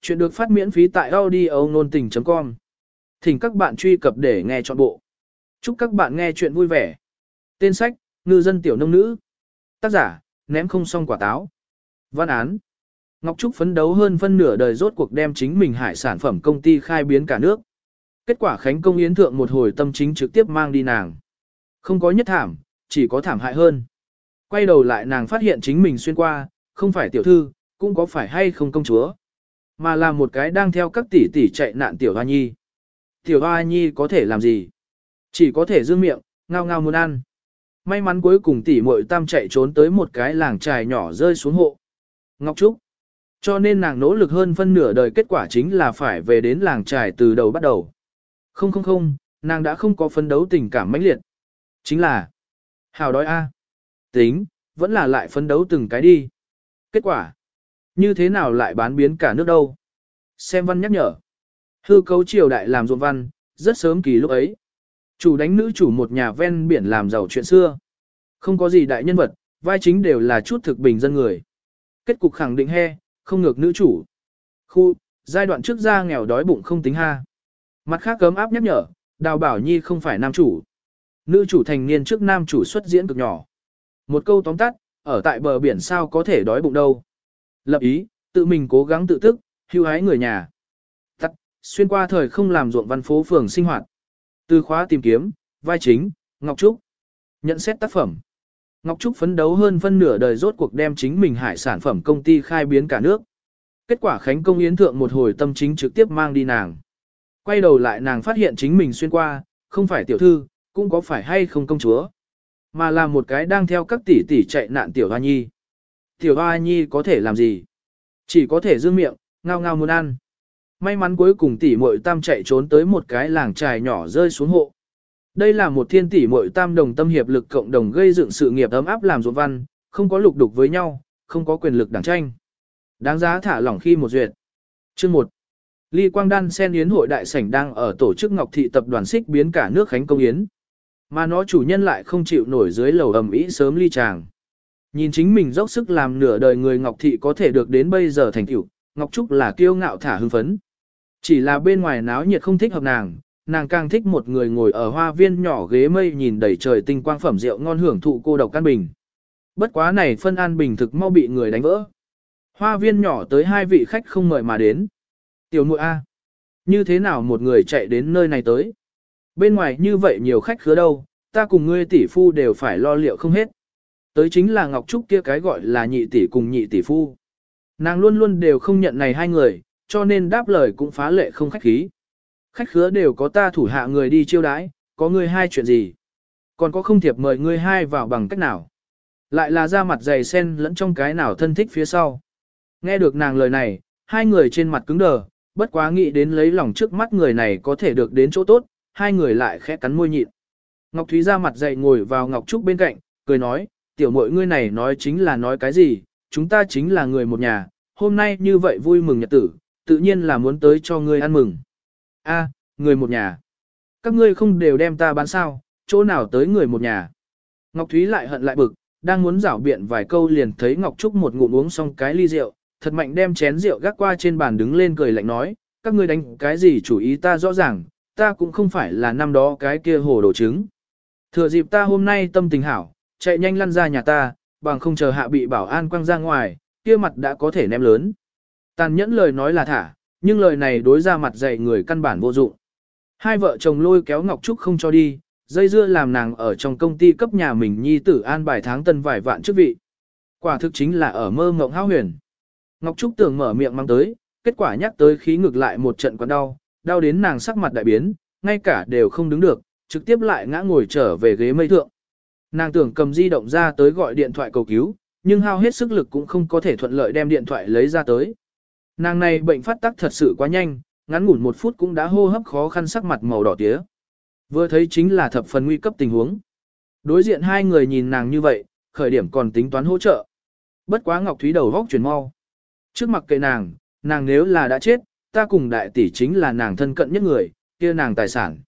Chuyện được phát miễn phí tại audio nôn tình.com. Thỉnh các bạn truy cập để nghe trọn bộ. Chúc các bạn nghe chuyện vui vẻ. Tên sách, Ngư dân tiểu nông nữ. Tác giả, ném không xong quả táo. Văn án. Ngọc Trúc phấn đấu hơn phân nửa đời rốt cuộc đem chính mình hải sản phẩm công ty khai biến cả nước. Kết quả Khánh Công Yến Thượng một hồi tâm chính trực tiếp mang đi nàng. Không có nhất thảm, chỉ có thảm hại hơn. Quay đầu lại nàng phát hiện chính mình xuyên qua, không phải tiểu thư, cũng có phải hay không công chúa, mà là một cái đang theo các tỷ tỷ chạy nạn tiểu hoa nhi. Tiểu hoa nhi có thể làm gì? Chỉ có thể dương miệng, ngao ngao muốn ăn. May mắn cuối cùng tỷ muội tam chạy trốn tới một cái làng trài nhỏ rơi xuống hộ. Ngọc Trúc. Cho nên nàng nỗ lực hơn phân nửa đời kết quả chính là phải về đến làng trài từ đầu bắt đầu. Không không không, nàng đã không có phấn đấu tình cảm mãnh liệt. Chính là, hào đói a. Tính, vẫn là lại phấn đấu từng cái đi. Kết quả, như thế nào lại bán biến cả nước đâu? Xem văn nhắc nhở. Hư cấu triều đại làm ruộng văn, rất sớm kỳ lúc ấy. Chủ đánh nữ chủ một nhà ven biển làm giàu chuyện xưa. Không có gì đại nhân vật, vai chính đều là chút thực bình dân người. Kết cục khẳng định he, không ngược nữ chủ. Khu, giai đoạn trước ra nghèo đói bụng không tính ha. Mặt khác cấm áp nhắc nhở, đào bảo nhi không phải nam chủ. Nữ chủ thành niên trước nam chủ xuất diễn cực nhỏ. Một câu tóm tắt, ở tại bờ biển sao có thể đói bụng đâu. Lập ý, tự mình cố gắng tự tức, hưu hái người nhà. Tắt, xuyên qua thời không làm ruộng văn phố phường sinh hoạt. Từ khóa tìm kiếm, vai chính, Ngọc Trúc. Nhận xét tác phẩm. Ngọc Trúc phấn đấu hơn phân nửa đời rốt cuộc đem chính mình hải sản phẩm công ty khai biến cả nước. Kết quả Khánh Công Yến Thượng một hồi tâm chính trực tiếp mang đi nàng. Quay đầu lại nàng phát hiện chính mình xuyên qua, không phải tiểu thư, cũng có phải hay không công chúa. Mà là một cái đang theo các tỷ tỷ chạy nạn tiểu hoa nhi. Tiểu hoa nhi có thể làm gì? Chỉ có thể dương miệng, ngao ngao muốn ăn. May mắn cuối cùng tỷ muội tam chạy trốn tới một cái làng trài nhỏ rơi xuống hộ. Đây là một thiên tỷ muội tam đồng tâm hiệp lực cộng đồng gây dựng sự nghiệp ấm áp làm ruột văn, không có lục đục với nhau, không có quyền lực đảng tranh. Đáng giá thả lỏng khi một duyệt. Chương 1. Ly Quang Đan Sen Yến hội đại sảnh đang ở tổ chức Ngọc Thị tập đoàn xích biến cả nước khánh công yến. Mà nó chủ nhân lại không chịu nổi dưới lầu ầm ĩ sớm ly chàng. Nhìn chính mình dốc sức làm nửa đời người Ngọc Thị có thể được đến bây giờ thành tựu, Ngọc Trúc là kiêu ngạo thả hưng phấn. Chỉ là bên ngoài náo nhiệt không thích hợp nàng, nàng càng thích một người ngồi ở hoa viên nhỏ ghế mây nhìn đầy trời tinh quang phẩm rượu ngon hưởng thụ cô độc căn bình. Bất quá này phân an bình thực mau bị người đánh vỡ. Hoa viên nhỏ tới hai vị khách không mời mà đến. Tiểu muội A. Như thế nào một người chạy đến nơi này tới? Bên ngoài như vậy nhiều khách khứa đâu, ta cùng ngươi tỷ phu đều phải lo liệu không hết. Tới chính là Ngọc Trúc kia cái gọi là nhị tỷ cùng nhị tỷ phu. Nàng luôn luôn đều không nhận này hai người, cho nên đáp lời cũng phá lệ không khách khí. Khách khứa đều có ta thủ hạ người đi chiêu đãi, có người hai chuyện gì. Còn có không thiệp mời người hai vào bằng cách nào. Lại là ra mặt dày sen lẫn trong cái nào thân thích phía sau. Nghe được nàng lời này, hai người trên mặt cứng đờ, bất quá nghĩ đến lấy lòng trước mắt người này có thể được đến chỗ tốt, hai người lại khẽ cắn môi nhịn. Ngọc Thúy ra mặt dày ngồi vào Ngọc Trúc bên cạnh, cười nói, tiểu mội ngươi này nói chính là nói cái gì, chúng ta chính là người một nhà, hôm nay như vậy vui mừng nhật tử, tự nhiên là muốn tới cho ngươi ăn mừng. A, người một nhà. Các ngươi không đều đem ta bán sao, chỗ nào tới người một nhà. Ngọc Thúy lại hận lại bực, đang muốn rảo biện vài câu liền thấy Ngọc Trúc một ngụm uống xong cái ly rượu, thật mạnh đem chén rượu gác qua trên bàn đứng lên cười lạnh nói, các ngươi đánh cái gì chủ ý ta rõ ràng, ta cũng không phải là năm đó cái kia hồ đồ trứng. Thừa dịp ta hôm nay tâm tình hảo, chạy nhanh lăn ra nhà ta, bằng không chờ hạ bị bảo an quăng ra ngoài, kia mặt đã có thể ném lớn. Tàn nhẫn lời nói là thả, nhưng lời này đối ra mặt dạy người căn bản vô dụng. Hai vợ chồng lôi kéo Ngọc Trúc không cho đi, dây dưa làm nàng ở trong công ty cấp nhà mình nhi tử an bài tháng tân vài vạn chức vị. Quả thực chính là ở mơ ngộng hao huyền. Ngọc Trúc tưởng mở miệng mang tới, kết quả nhắc tới khí ngực lại một trận quặn đau, đau đến nàng sắc mặt đại biến, ngay cả đều không đứng được, trực tiếp lại ngã ngồi trở về ghế mây thượng. Nàng tưởng cầm di động ra tới gọi điện thoại cầu cứu, nhưng hao hết sức lực cũng không có thể thuận lợi đem điện thoại lấy ra tới. Nàng này bệnh phát tắc thật sự quá nhanh, ngắn ngủn một phút cũng đã hô hấp khó khăn sắc mặt màu đỏ tía. Vừa thấy chính là thập phần nguy cấp tình huống. Đối diện hai người nhìn nàng như vậy, khởi điểm còn tính toán hỗ trợ. Bất quá Ngọc Thúy đầu góc chuyển mau. Trước mặt kệ nàng, nàng nếu là đã chết, ta cùng đại tỷ chính là nàng thân cận nhất người, kia nàng tài sản.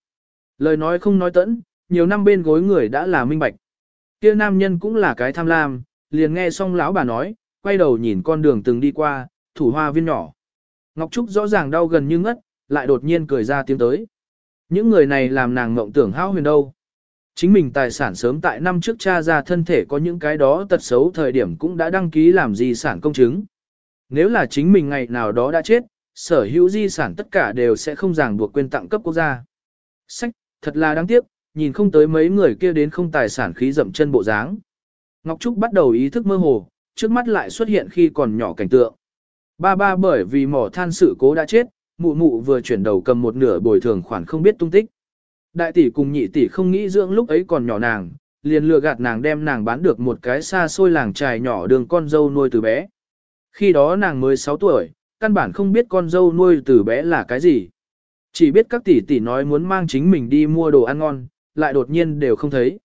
Lời nói không nói tẫn, nhiều năm bên gối người đã là minh bạch. Kia nam nhân cũng là cái tham lam, liền nghe xong lão bà nói, quay đầu nhìn con đường từng đi qua, thủ hoa viên nhỏ. Ngọc Trúc rõ ràng đau gần như ngất, lại đột nhiên cười ra tiếng tới. Những người này làm nàng mộng tưởng hao huyền đâu. Chính mình tài sản sớm tại năm trước cha ra thân thể có những cái đó tật xấu thời điểm cũng đã đăng ký làm di sản công chứng. Nếu là chính mình ngày nào đó đã chết, sở hữu di sản tất cả đều sẽ không ràng buộc quên tặng cấp quốc gia. Sách, thật là đáng tiếc, nhìn không tới mấy người kia đến không tài sản khí dậm chân bộ dáng. Ngọc Trúc bắt đầu ý thức mơ hồ, trước mắt lại xuất hiện khi còn nhỏ cảnh tượng. Ba ba bởi vì mỏ than sự cố đã chết, mụ mụ vừa chuyển đầu cầm một nửa bồi thường khoản không biết tung tích. Đại tỷ cùng nhị tỷ không nghĩ dưỡng lúc ấy còn nhỏ nàng, liền lừa gạt nàng đem nàng bán được một cái xa xôi làng trài nhỏ đường con dâu nuôi từ bé. Khi đó nàng mới 6 tuổi, căn bản không biết con dâu nuôi từ bé là cái gì. Chỉ biết các tỷ tỷ nói muốn mang chính mình đi mua đồ ăn ngon, lại đột nhiên đều không thấy.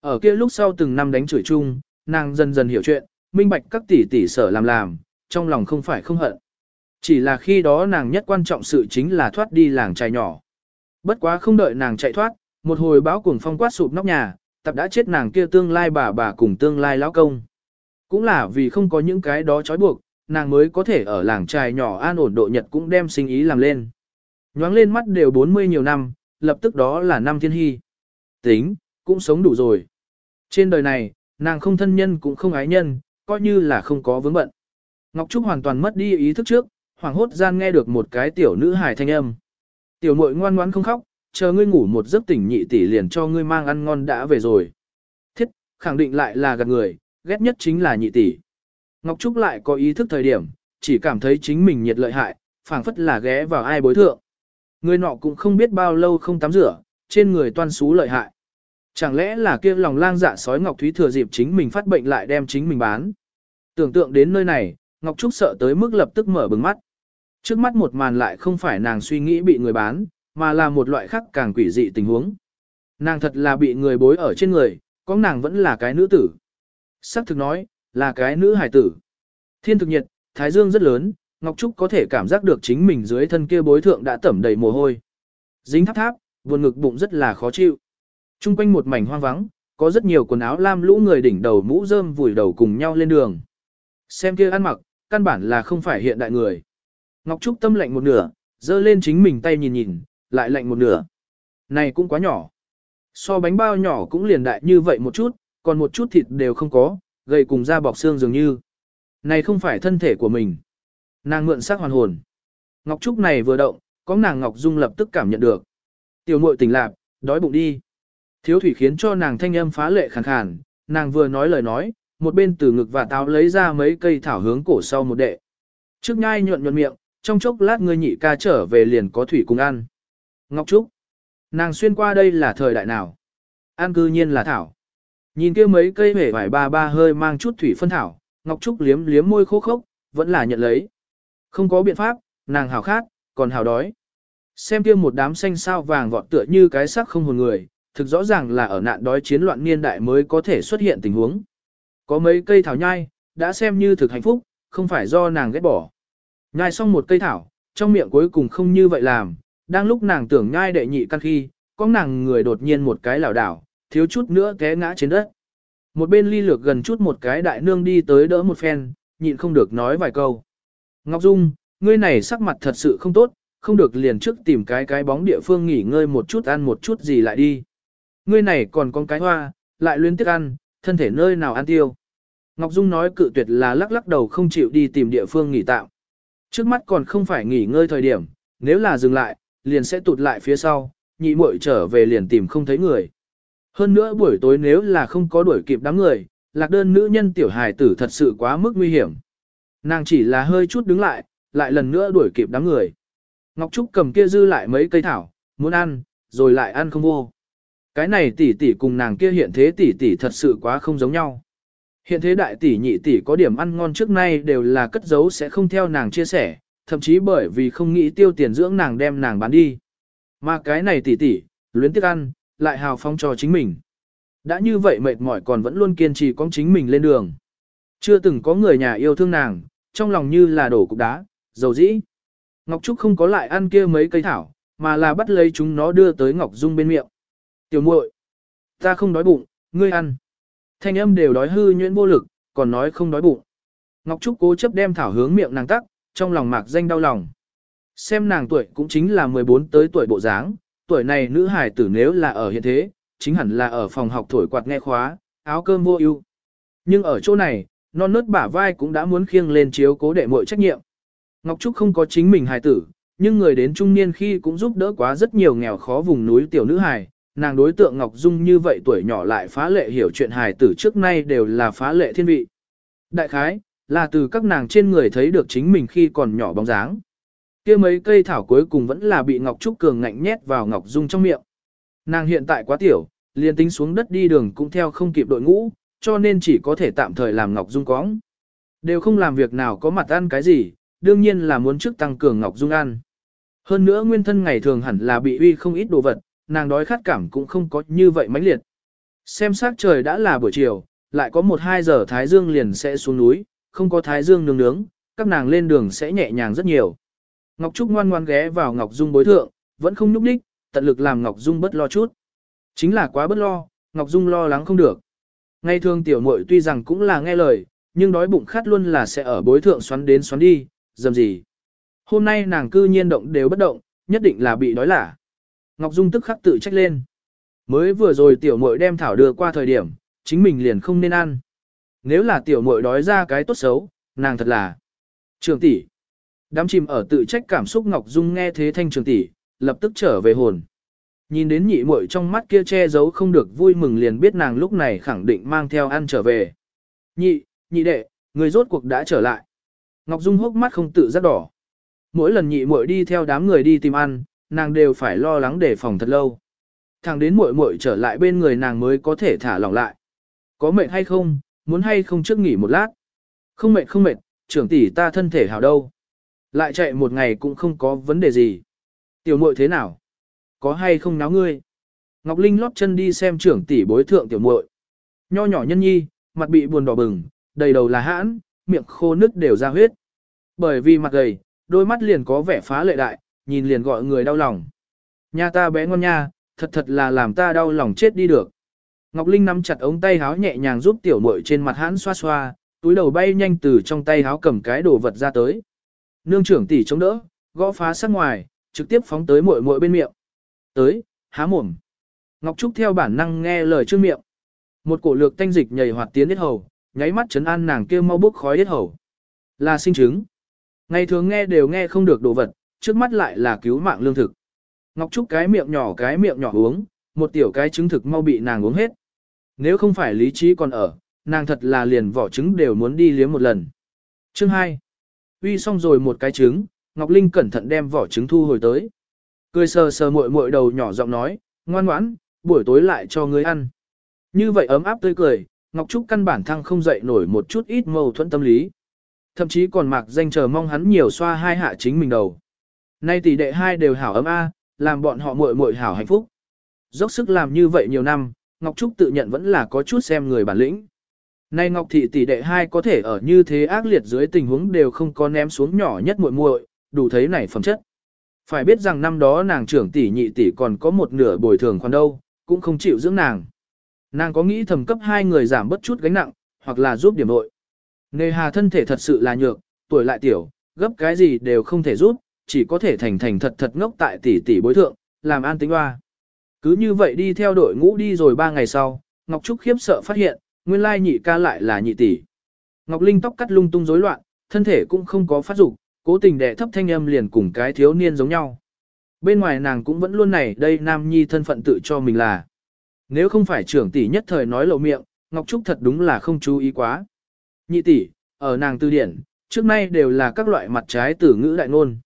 Ở kia lúc sau từng năm đánh chửi chung, nàng dần dần hiểu chuyện, minh bạch các tỷ tỷ sở làm làm, trong lòng không phải không hận. Chỉ là khi đó nàng nhất quan trọng sự chính là thoát đi làng trai nhỏ. Bất quá không đợi nàng chạy thoát, một hồi báo cuồng phong quát sụp nóc nhà, tập đã chết nàng kia tương lai bà bà cùng tương lai lão công. Cũng là vì không có những cái đó trói buộc, nàng mới có thể ở làng trai nhỏ an ổn độ nhật cũng đem sinh ý làm lên. Nhoáng lên mắt đều 40 nhiều năm, lập tức đó là năm thiên hy. Tính, cũng sống đủ rồi. Trên đời này, nàng không thân nhân cũng không ái nhân, coi như là không có vướng bận. Ngọc Trúc hoàn toàn mất đi ý thức trước, hoàng hốt gian nghe được một cái tiểu nữ hài thanh âm. Tiểu muội ngoan ngoãn không khóc, chờ ngươi ngủ một giấc tỉnh nhị tỷ liền cho ngươi mang ăn ngon đã về rồi. Thiết, khẳng định lại là gạt người, ghét nhất chính là nhị tỷ. Ngọc Trúc lại có ý thức thời điểm, chỉ cảm thấy chính mình nhiệt lợi hại, phảng phất là ghé vào ai bối thượng. Người nọ cũng không biết bao lâu không tắm rửa, trên người toan xú lợi hại. Chẳng lẽ là kia lòng lang dạ sói Ngọc Thúy thừa dịp chính mình phát bệnh lại đem chính mình bán. Tưởng tượng đến nơi này, Ngọc Trúc sợ tới mức lập tức mở bừng mắt. Trước mắt một màn lại không phải nàng suy nghĩ bị người bán, mà là một loại khác càng quỷ dị tình huống. Nàng thật là bị người bối ở trên người, có nàng vẫn là cái nữ tử. Sắc thực nói, là cái nữ hải tử. Thiên thực nhiệt, thái dương rất lớn, Ngọc Trúc có thể cảm giác được chính mình dưới thân kia bối thượng đã tẩm đầy mồ hôi. Dính tháp tháp, buồn ngực bụng rất là khó chịu. Trung quanh một mảnh hoang vắng, có rất nhiều quần áo lam lũ người đỉnh đầu mũ rơm vùi đầu cùng nhau lên đường. Xem kia ăn mặc, căn bản là không phải hiện đại người. Ngọc Trúc tâm lạnh một nửa, giơ lên chính mình tay nhìn nhìn, lại lạnh một nửa. Này cũng quá nhỏ. So bánh bao nhỏ cũng liền đại như vậy một chút, còn một chút thịt đều không có, gầy cùng da bọc xương dường như. Này không phải thân thể của mình. Nàng mượn sắc hoàn hồn. Ngọc Trúc này vừa động, có nàng Ngọc Dung lập tức cảm nhận được. Tiểu muội tỉnh lạc, đói bụng đi. Thiếu thủy khiến cho nàng thanh âm phá lệ khàn khàn, nàng vừa nói lời nói, một bên từ ngực và táo lấy ra mấy cây thảo hướng cổ sau một đệ. Trước nhai nhuận nhuận miệng, trong chốc lát ngươi nhị ca trở về liền có thủy cùng ăn. Ngọc Trúc. Nàng xuyên qua đây là thời đại nào? An cư nhiên là thảo. Nhìn kia mấy cây hể vải ba ba hơi mang chút thủy phân thảo, Ngọc Trúc liếm liếm môi khô khốc, vẫn là nhận lấy. Không có biện pháp, nàng hào khát, còn hào đói. Xem kia một đám xanh sao vàng vọt tựa như cái sắc không hồn người, thực rõ ràng là ở nạn đói chiến loạn niên đại mới có thể xuất hiện tình huống. Có mấy cây thảo nhai, đã xem như thực hạnh phúc, không phải do nàng ghét bỏ. Nhai xong một cây thảo, trong miệng cuối cùng không như vậy làm, đang lúc nàng tưởng nhai đệ nhị căn khi, có nàng người đột nhiên một cái lảo đảo, thiếu chút nữa té ngã trên đất. Một bên ly lược gần chút một cái đại nương đi tới đỡ một phen, nhịn không được nói vài câu. Ngọc Dung, ngươi này sắc mặt thật sự không tốt, không được liền trước tìm cái cái bóng địa phương nghỉ ngơi một chút ăn một chút gì lại đi. Ngươi này còn con cái hoa, lại luyến tiếc ăn, thân thể nơi nào ăn tiêu. Ngọc Dung nói cự tuyệt là lắc lắc đầu không chịu đi tìm địa phương nghỉ tạm. Trước mắt còn không phải nghỉ ngơi thời điểm, nếu là dừng lại, liền sẽ tụt lại phía sau, nhị muội trở về liền tìm không thấy người. Hơn nữa buổi tối nếu là không có đuổi kịp đám người, lạc đơn nữ nhân tiểu hài tử thật sự quá mức nguy hiểm. Nàng chỉ là hơi chút đứng lại, lại lần nữa đuổi kịp đám người. Ngọc Trúc cầm kia dư lại mấy cây thảo, muốn ăn, rồi lại ăn không vô. Cái này tỷ tỷ cùng nàng kia hiện thế tỷ tỷ thật sự quá không giống nhau. Hiện thế đại tỷ nhị tỷ có điểm ăn ngon trước nay đều là cất giấu sẽ không theo nàng chia sẻ, thậm chí bởi vì không nghĩ tiêu tiền dưỡng nàng đem nàng bán đi. Mà cái này tỷ tỷ, luyến tiếc ăn, lại hào phong cho chính mình. Đã như vậy mệt mỏi còn vẫn luôn kiên trì con chính mình lên đường. Chưa từng có người nhà yêu thương nàng, trong lòng như là đổ cục đá, dầu dĩ. Ngọc Trúc không có lại ăn kia mấy cây thảo, mà là bắt lấy chúng nó đưa tới Ngọc Dung bên miệng. Tiểu muội, ta không đói bụng, ngươi ăn. Thanh âm đều đói hư nhuyễn vô lực, còn nói không đói bụng. Ngọc Trúc cố chấp đem thảo hướng miệng nàng tắc, trong lòng mạc danh đau lòng. Xem nàng tuổi cũng chính là 14 tới tuổi bộ dáng, tuổi này nữ hài tử nếu là ở hiện thế, chính hẳn là ở phòng học thổi quạt nghe khóa, áo cơm vô ưu. Nhưng ở chỗ này, non nớt bả vai cũng đã muốn khiêng lên chiếu cố đệ muội trách nhiệm. Ngọc Trúc không có chính mình hài tử, nhưng người đến trung niên khi cũng giúp đỡ quá rất nhiều nghèo khó vùng núi tiểu nữ hài, nàng đối tượng Ngọc Dung như vậy tuổi nhỏ lại phá lệ hiểu chuyện hài tử trước nay đều là phá lệ thiên vị. Đại khái, là từ các nàng trên người thấy được chính mình khi còn nhỏ bóng dáng. kia mấy cây thảo cuối cùng vẫn là bị Ngọc Trúc Cường ngạnh nhét vào Ngọc Dung trong miệng. Nàng hiện tại quá tiểu, liền tính xuống đất đi đường cũng theo không kịp đội ngũ, cho nên chỉ có thể tạm thời làm Ngọc Dung cóng. Đều không làm việc nào có mặt ăn cái gì, đương nhiên là muốn trước tăng cường Ngọc Dung ăn. Hơn nữa nguyên thân ngày thường hẳn là bị uy không ít đồ vật, nàng đói khát cảm cũng không có như vậy mãnh liệt. Xem sát trời đã là buổi chiều, lại có một hai giờ Thái Dương liền sẽ xuống núi, không có Thái Dương nướng nướng, các nàng lên đường sẽ nhẹ nhàng rất nhiều. Ngọc Trúc ngoan ngoan ghé vào Ngọc Dung bối thượng, vẫn không nhúc đích, tận lực làm Ngọc Dung bất lo chút. Chính là quá bất lo, Ngọc Dung lo lắng không được. Ngày thường tiểu muội tuy rằng cũng là nghe lời, nhưng đói bụng khát luôn là sẽ ở bối thượng xoắn đến xoắn đi, dầm gì. Hôm nay nàng cư nhiên động đều bất động, nhất định là bị đói lả. Ngọc Dung tức khắc tự trách lên. Mới vừa rồi tiểu muội đem thảo đưa qua thời điểm, chính mình liền không nên ăn. Nếu là tiểu muội đói ra cái tốt xấu, nàng thật là trường tỷ. Đám chìm ở tự trách cảm xúc Ngọc Dung nghe thế thanh trường tỷ, lập tức trở về hồn. Nhìn đến nhị muội trong mắt kia che giấu không được vui mừng liền biết nàng lúc này khẳng định mang theo ăn trở về. Nhị, nhị đệ, người rốt cuộc đã trở lại. Ngọc Dung hốc mắt không tự giác đỏ. Mỗi lần nhị muội đi theo đám người đi tìm ăn, nàng đều phải lo lắng để phòng thật lâu. Thẳng đến muội muội trở lại bên người nàng mới có thể thả lỏng lại. Có mệt hay không, muốn hay không trước nghỉ một lát. Không mệt không mệt, trưởng tỷ ta thân thể hảo đâu. Lại chạy một ngày cũng không có vấn đề gì. Tiểu muội thế nào? Có hay không náo ngươi? Ngọc Linh lót chân đi xem trưởng tỷ bối thượng tiểu muội. Nho nhỏ nhân nhi, mặt bị buồn đỏ bừng, đầy đầu là hãn, miệng khô nứt đều ra huyết. Bởi vì mặt gầy, đôi mắt liền có vẻ phá lệ đại, nhìn liền gọi người đau lòng. Nhà ta bé ngon nha, thật thật là làm ta đau lòng chết đi được. Ngọc Linh nắm chặt ống tay háo nhẹ nhàng giúp tiểu muội trên mặt hãn xoa xoa, túi đầu bay nhanh từ trong tay háo cầm cái đồ vật ra tới. Nương trưởng tỷ chống đỡ, gõ phá sát ngoài, trực tiếp phóng tới muội muội bên miệng. Tới, há mồm. Ngọc Trúc theo bản năng nghe lời trước miệng. Một cổ lược tanh dịch nhảy hoạt tiến hết hầu, nháy mắt chấn an nàng kia mau bốc khói hết hầu. Là sinh chứng. Ngày thường nghe đều nghe không được đồ vật, trước mắt lại là cứu mạng lương thực. Ngọc Trúc cái miệng nhỏ cái miệng nhỏ uống, một tiểu cái trứng thực mau bị nàng uống hết. Nếu không phải lý trí còn ở, nàng thật là liền vỏ trứng đều muốn đi liếm một lần. Chương 2. Uy xong rồi một cái trứng, Ngọc Linh cẩn thận đem vỏ trứng thu hồi tới. Cười sờ sờ muội muội đầu nhỏ giọng nói, ngoan ngoãn, buổi tối lại cho ngươi ăn. Như vậy ấm áp tươi cười, Ngọc Trúc căn bản thăng không dậy nổi một chút ít mâu thuẫn tâm lý. Thậm chí còn mặc danh chờ mong hắn nhiều xoa hai hạ chính mình đầu. Nay tỷ đệ hai đều hảo ấm a, làm bọn họ muội muội hảo hạnh phúc. Dốc sức làm như vậy nhiều năm, Ngọc Trúc tự nhận vẫn là có chút xem người bản lĩnh. Nay Ngọc thị tỷ đệ hai có thể ở như thế ác liệt dưới tình huống đều không có ném xuống nhỏ nhất muội muội, đủ thấy này phẩm chất. Phải biết rằng năm đó nàng trưởng tỷ nhị tỷ còn có một nửa bồi thường khoản đâu, cũng không chịu dưỡng nàng. Nàng có nghĩ thầm cấp hai người giảm bất chút gánh nặng, hoặc là giúp điểm nội. Nề hà thân thể thật sự là nhược, tuổi lại tiểu, gấp cái gì đều không thể giúp, chỉ có thể thành thành thật thật ngốc tại tỷ tỷ bối thượng, làm an tính hoa. Cứ như vậy đi theo đội ngũ đi rồi ba ngày sau, Ngọc Trúc khiếp sợ phát hiện, nguyên lai nhị ca lại là nhị tỷ. Ngọc Linh tóc cắt lung tung rối loạn, thân thể cũng không có phát dục, cố tình đẻ thấp thanh âm liền cùng cái thiếu niên giống nhau. Bên ngoài nàng cũng vẫn luôn này đây nam nhi thân phận tự cho mình là. Nếu không phải trưởng tỷ nhất thời nói lộ miệng, Ngọc Trúc thật đúng là không chú ý quá. Nhị tỷ, ở nàng tư điển, trước nay đều là các loại mặt trái từ ngữ đại ngôn.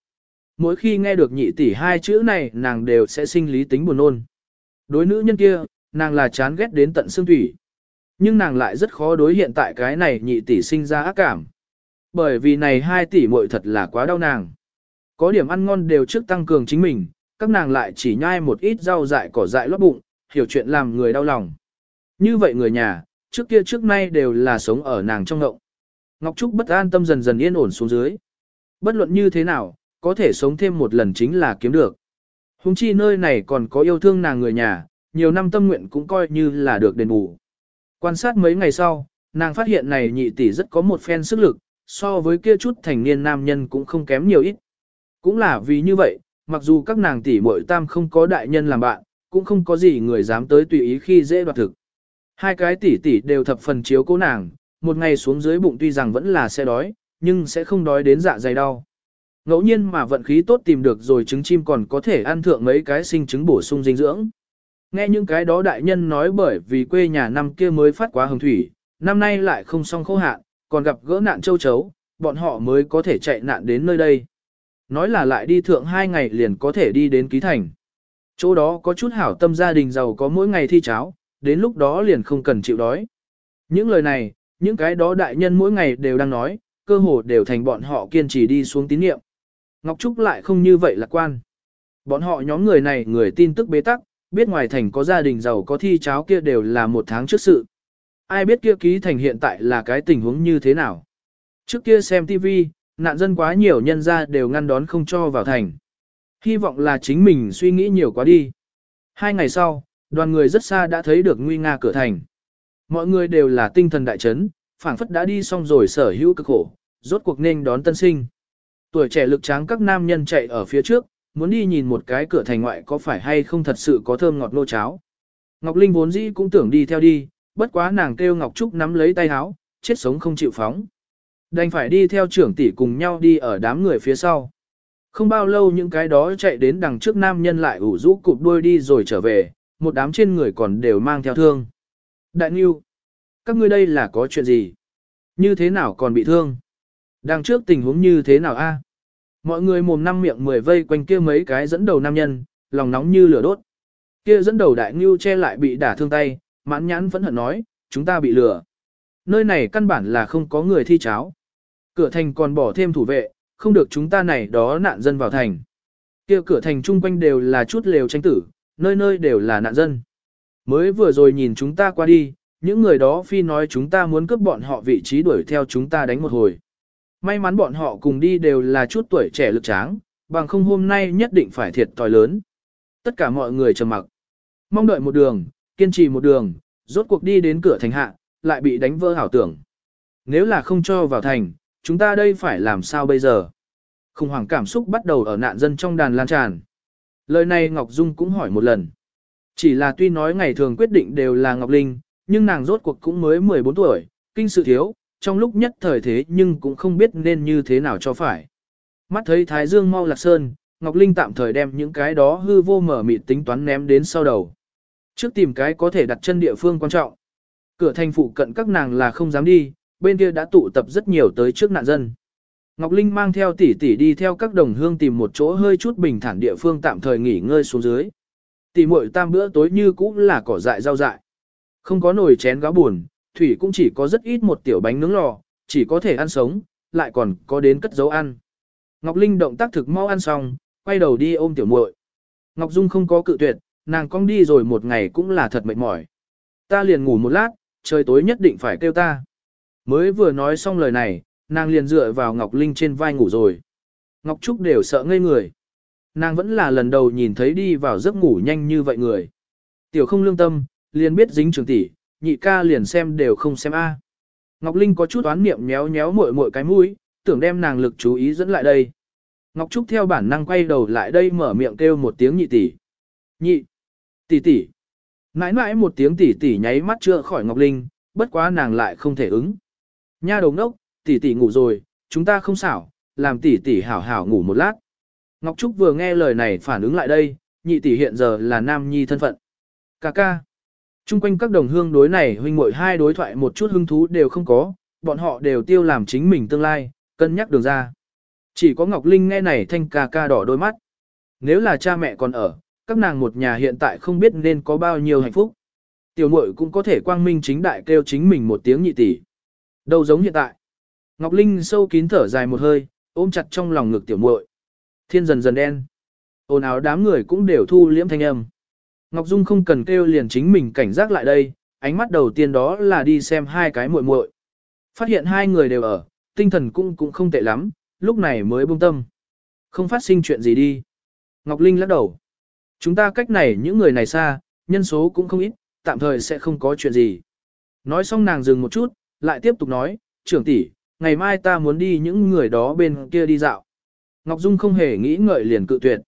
Mỗi khi nghe được nhị tỷ hai chữ này nàng đều sẽ sinh lý tính buồn nôn. Đối nữ nhân kia, nàng là chán ghét đến tận xương thủy. Nhưng nàng lại rất khó đối hiện tại cái này nhị tỷ sinh ra ác cảm. Bởi vì này hai tỷ muội thật là quá đau nàng. Có điểm ăn ngon đều trước tăng cường chính mình, các nàng lại chỉ nhai một ít rau dại cỏ dại lót bụng, hiểu chuyện làm người đau lòng. Như vậy người nhà, trước kia trước nay đều là sống ở nàng trong ngộng. Ngọc Trúc bất an tâm dần dần yên ổn xuống dưới. Bất luận như thế nào, có thể sống thêm một lần chính là kiếm được. Hùng chi nơi này còn có yêu thương nàng người nhà, nhiều năm tâm nguyện cũng coi như là được đền bù. Quan sát mấy ngày sau, nàng phát hiện này nhị tỷ rất có một phen sức lực, so với kia chút thành niên nam nhân cũng không kém nhiều ít. Cũng là vì như vậy, mặc dù các nàng tỷ muội tam không có đại nhân làm bạn, cũng không có gì người dám tới tùy ý khi dễ đoạt thực. Hai cái tỷ tỷ đều thập phần chiếu cố nàng, một ngày xuống dưới bụng tuy rằng vẫn là sẽ đói, nhưng sẽ không đói đến dạ dày đau. Ngẫu nhiên mà vận khí tốt tìm được rồi trứng chim còn có thể ăn thượng mấy cái sinh trứng bổ sung dinh dưỡng. Nghe những cái đó đại nhân nói bởi vì quê nhà năm kia mới phát quá hồng thủy, năm nay lại không xong khô hạn, còn gặp gỡ nạn châu chấu, bọn họ mới có thể chạy nạn đến nơi đây. Nói là lại đi thượng hai ngày liền có thể đi đến ký thành. Chỗ đó có chút hảo tâm gia đình giàu có mỗi ngày thi cháo, đến lúc đó liền không cần chịu đói. Những lời này, những cái đó đại nhân mỗi ngày đều đang nói, cơ hồ đều thành bọn họ kiên trì đi xuống tín nhiệm. Ngọc Trúc lại không như vậy lạc quan. Bọn họ nhóm người này người tin tức bế tắc, biết ngoài thành có gia đình giàu có thi cháo kia đều là một tháng trước sự. Ai biết kia ký thành hiện tại là cái tình huống như thế nào. Trước kia xem TV, nạn dân quá nhiều nhân ra đều ngăn đón không cho vào thành. Hy vọng là chính mình suy nghĩ nhiều quá đi. Hai ngày sau, đoàn người rất xa đã thấy được nguy nga cửa thành. Mọi người đều là tinh thần đại chấn, phảng phất đã đi xong rồi sở hữu cực khổ, rốt cuộc nên đón tân sinh. Tuổi trẻ lực tráng các nam nhân chạy ở phía trước, muốn đi nhìn một cái cửa thành ngoại có phải hay không thật sự có thơm ngọt nô cháo. Ngọc Linh vốn dĩ cũng tưởng đi theo đi, bất quá nàng kêu Ngọc Trúc nắm lấy tay háo, chết sống không chịu phóng. Đành phải đi theo trưởng tỷ cùng nhau đi ở đám người phía sau. Không bao lâu những cái đó chạy đến đằng trước nam nhân lại ủ rũ cụp đuôi đi rồi trở về, một đám trên người còn đều mang theo thương. Đại Nghiêu, các ngươi đây là có chuyện gì? Như thế nào còn bị thương? Đằng trước tình huống như thế nào a? Mọi người mồm năm miệng mười vây quanh kia mấy cái dẫn đầu nam nhân, lòng nóng như lửa đốt. Kia dẫn đầu đại ngưu che lại bị đả thương tay, mãn nhãn vẫn hận nói, chúng ta bị lừa. Nơi này căn bản là không có người thi cháo. Cửa thành còn bỏ thêm thủ vệ, không được chúng ta này đó nạn dân vào thành. Kia cửa thành chung quanh đều là chút lều tranh tử, nơi nơi đều là nạn dân. Mới vừa rồi nhìn chúng ta qua đi, những người đó phi nói chúng ta muốn cướp bọn họ vị trí đuổi theo chúng ta đánh một hồi. May mắn bọn họ cùng đi đều là chút tuổi trẻ lực tráng, bằng không hôm nay nhất định phải thiệt tòi lớn. Tất cả mọi người trầm mặc. Mong đợi một đường, kiên trì một đường, rốt cuộc đi đến cửa thành hạ, lại bị đánh vỡ hảo tưởng. Nếu là không cho vào thành, chúng ta đây phải làm sao bây giờ? Khủng hoảng cảm xúc bắt đầu ở nạn dân trong đàn lan tràn. Lời này Ngọc Dung cũng hỏi một lần. Chỉ là tuy nói ngày thường quyết định đều là Ngọc Linh, nhưng nàng rốt cuộc cũng mới 14 tuổi, kinh sự thiếu, trong lúc nhất thời thế nhưng cũng không biết nên như thế nào cho phải. Mắt thấy Thái Dương mau lạc sơn, Ngọc Linh tạm thời đem những cái đó hư vô mở mịt tính toán ném đến sau đầu. Trước tìm cái có thể đặt chân địa phương quan trọng. Cửa thành phụ cận các nàng là không dám đi, bên kia đã tụ tập rất nhiều tới trước nạn dân. Ngọc Linh mang theo tỷ tỷ đi theo các đồng hương tìm một chỗ hơi chút bình thản địa phương tạm thời nghỉ ngơi xuống dưới. Tỷ muội tam bữa tối như cũ là cỏ dại rau dại. Không có nồi chén gáo buồn, thủy cũng chỉ có rất ít một tiểu bánh nướng lò, chỉ có thể ăn sống, lại còn có đến cất dấu ăn. Ngọc Linh động tác thực mau ăn xong, quay đầu đi ôm tiểu muội. Ngọc Dung không có cự tuyệt, nàng cong đi rồi một ngày cũng là thật mệt mỏi. Ta liền ngủ một lát, trời tối nhất định phải kêu ta. Mới vừa nói xong lời này, nàng liền dựa vào Ngọc Linh trên vai ngủ rồi. Ngọc Trúc đều sợ ngây người. Nàng vẫn là lần đầu nhìn thấy đi vào giấc ngủ nhanh như vậy người. Tiểu không lương tâm, liền biết dính trường tỷ, nhị ca liền xem đều không xem a. Ngọc Linh có chút oán niệm méo méo muội muội cái mũi, tưởng đem nàng lực chú ý dẫn lại đây. Ngọc Trúc theo bản năng quay đầu lại đây mở miệng kêu một tiếng nhị tỷ. Nhị, tỷ tỷ. Mãi mãi một tiếng tỷ tỷ nháy mắt chưa khỏi Ngọc Linh, bất quá nàng lại không thể ứng. Nha đồng đốc, tỷ tỷ ngủ rồi, chúng ta không xảo, làm tỷ tỷ hảo hảo ngủ một lát. Ngọc Trúc vừa nghe lời này phản ứng lại đây, nhị tỷ hiện giờ là nam nhi thân phận. Cà ca. Trung quanh các đồng hương đối này huynh muội hai đối thoại một chút hứng thú đều không có, bọn họ đều tiêu làm chính mình tương lai, cân nhắc đường ra. Chỉ có Ngọc Linh nghe này thanh ca ca đỏ đôi mắt. Nếu là cha mẹ còn ở, các nàng một nhà hiện tại không biết nên có bao nhiêu hạnh phúc. Tiểu muội cũng có thể quang minh chính đại kêu chính mình một tiếng nhị tỷ. Đâu giống hiện tại. Ngọc Linh sâu kín thở dài một hơi, ôm chặt trong lòng ngực tiểu muội. Thiên dần dần đen. Ồn áo đám người cũng đều thu liễm thanh âm. Ngọc Dung không cần kêu liền chính mình cảnh giác lại đây, ánh mắt đầu tiên đó là đi xem hai cái muội muội. Phát hiện hai người đều ở, tinh thần cũng cũng không tệ lắm, lúc này mới buông tâm. Không phát sinh chuyện gì đi. Ngọc Linh lắc đầu. Chúng ta cách này những người này xa, nhân số cũng không ít, tạm thời sẽ không có chuyện gì. Nói xong nàng dừng một chút, lại tiếp tục nói, trưởng tỷ, ngày mai ta muốn đi những người đó bên kia đi dạo. Ngọc Dung không hề nghĩ ngợi liền cự tuyệt.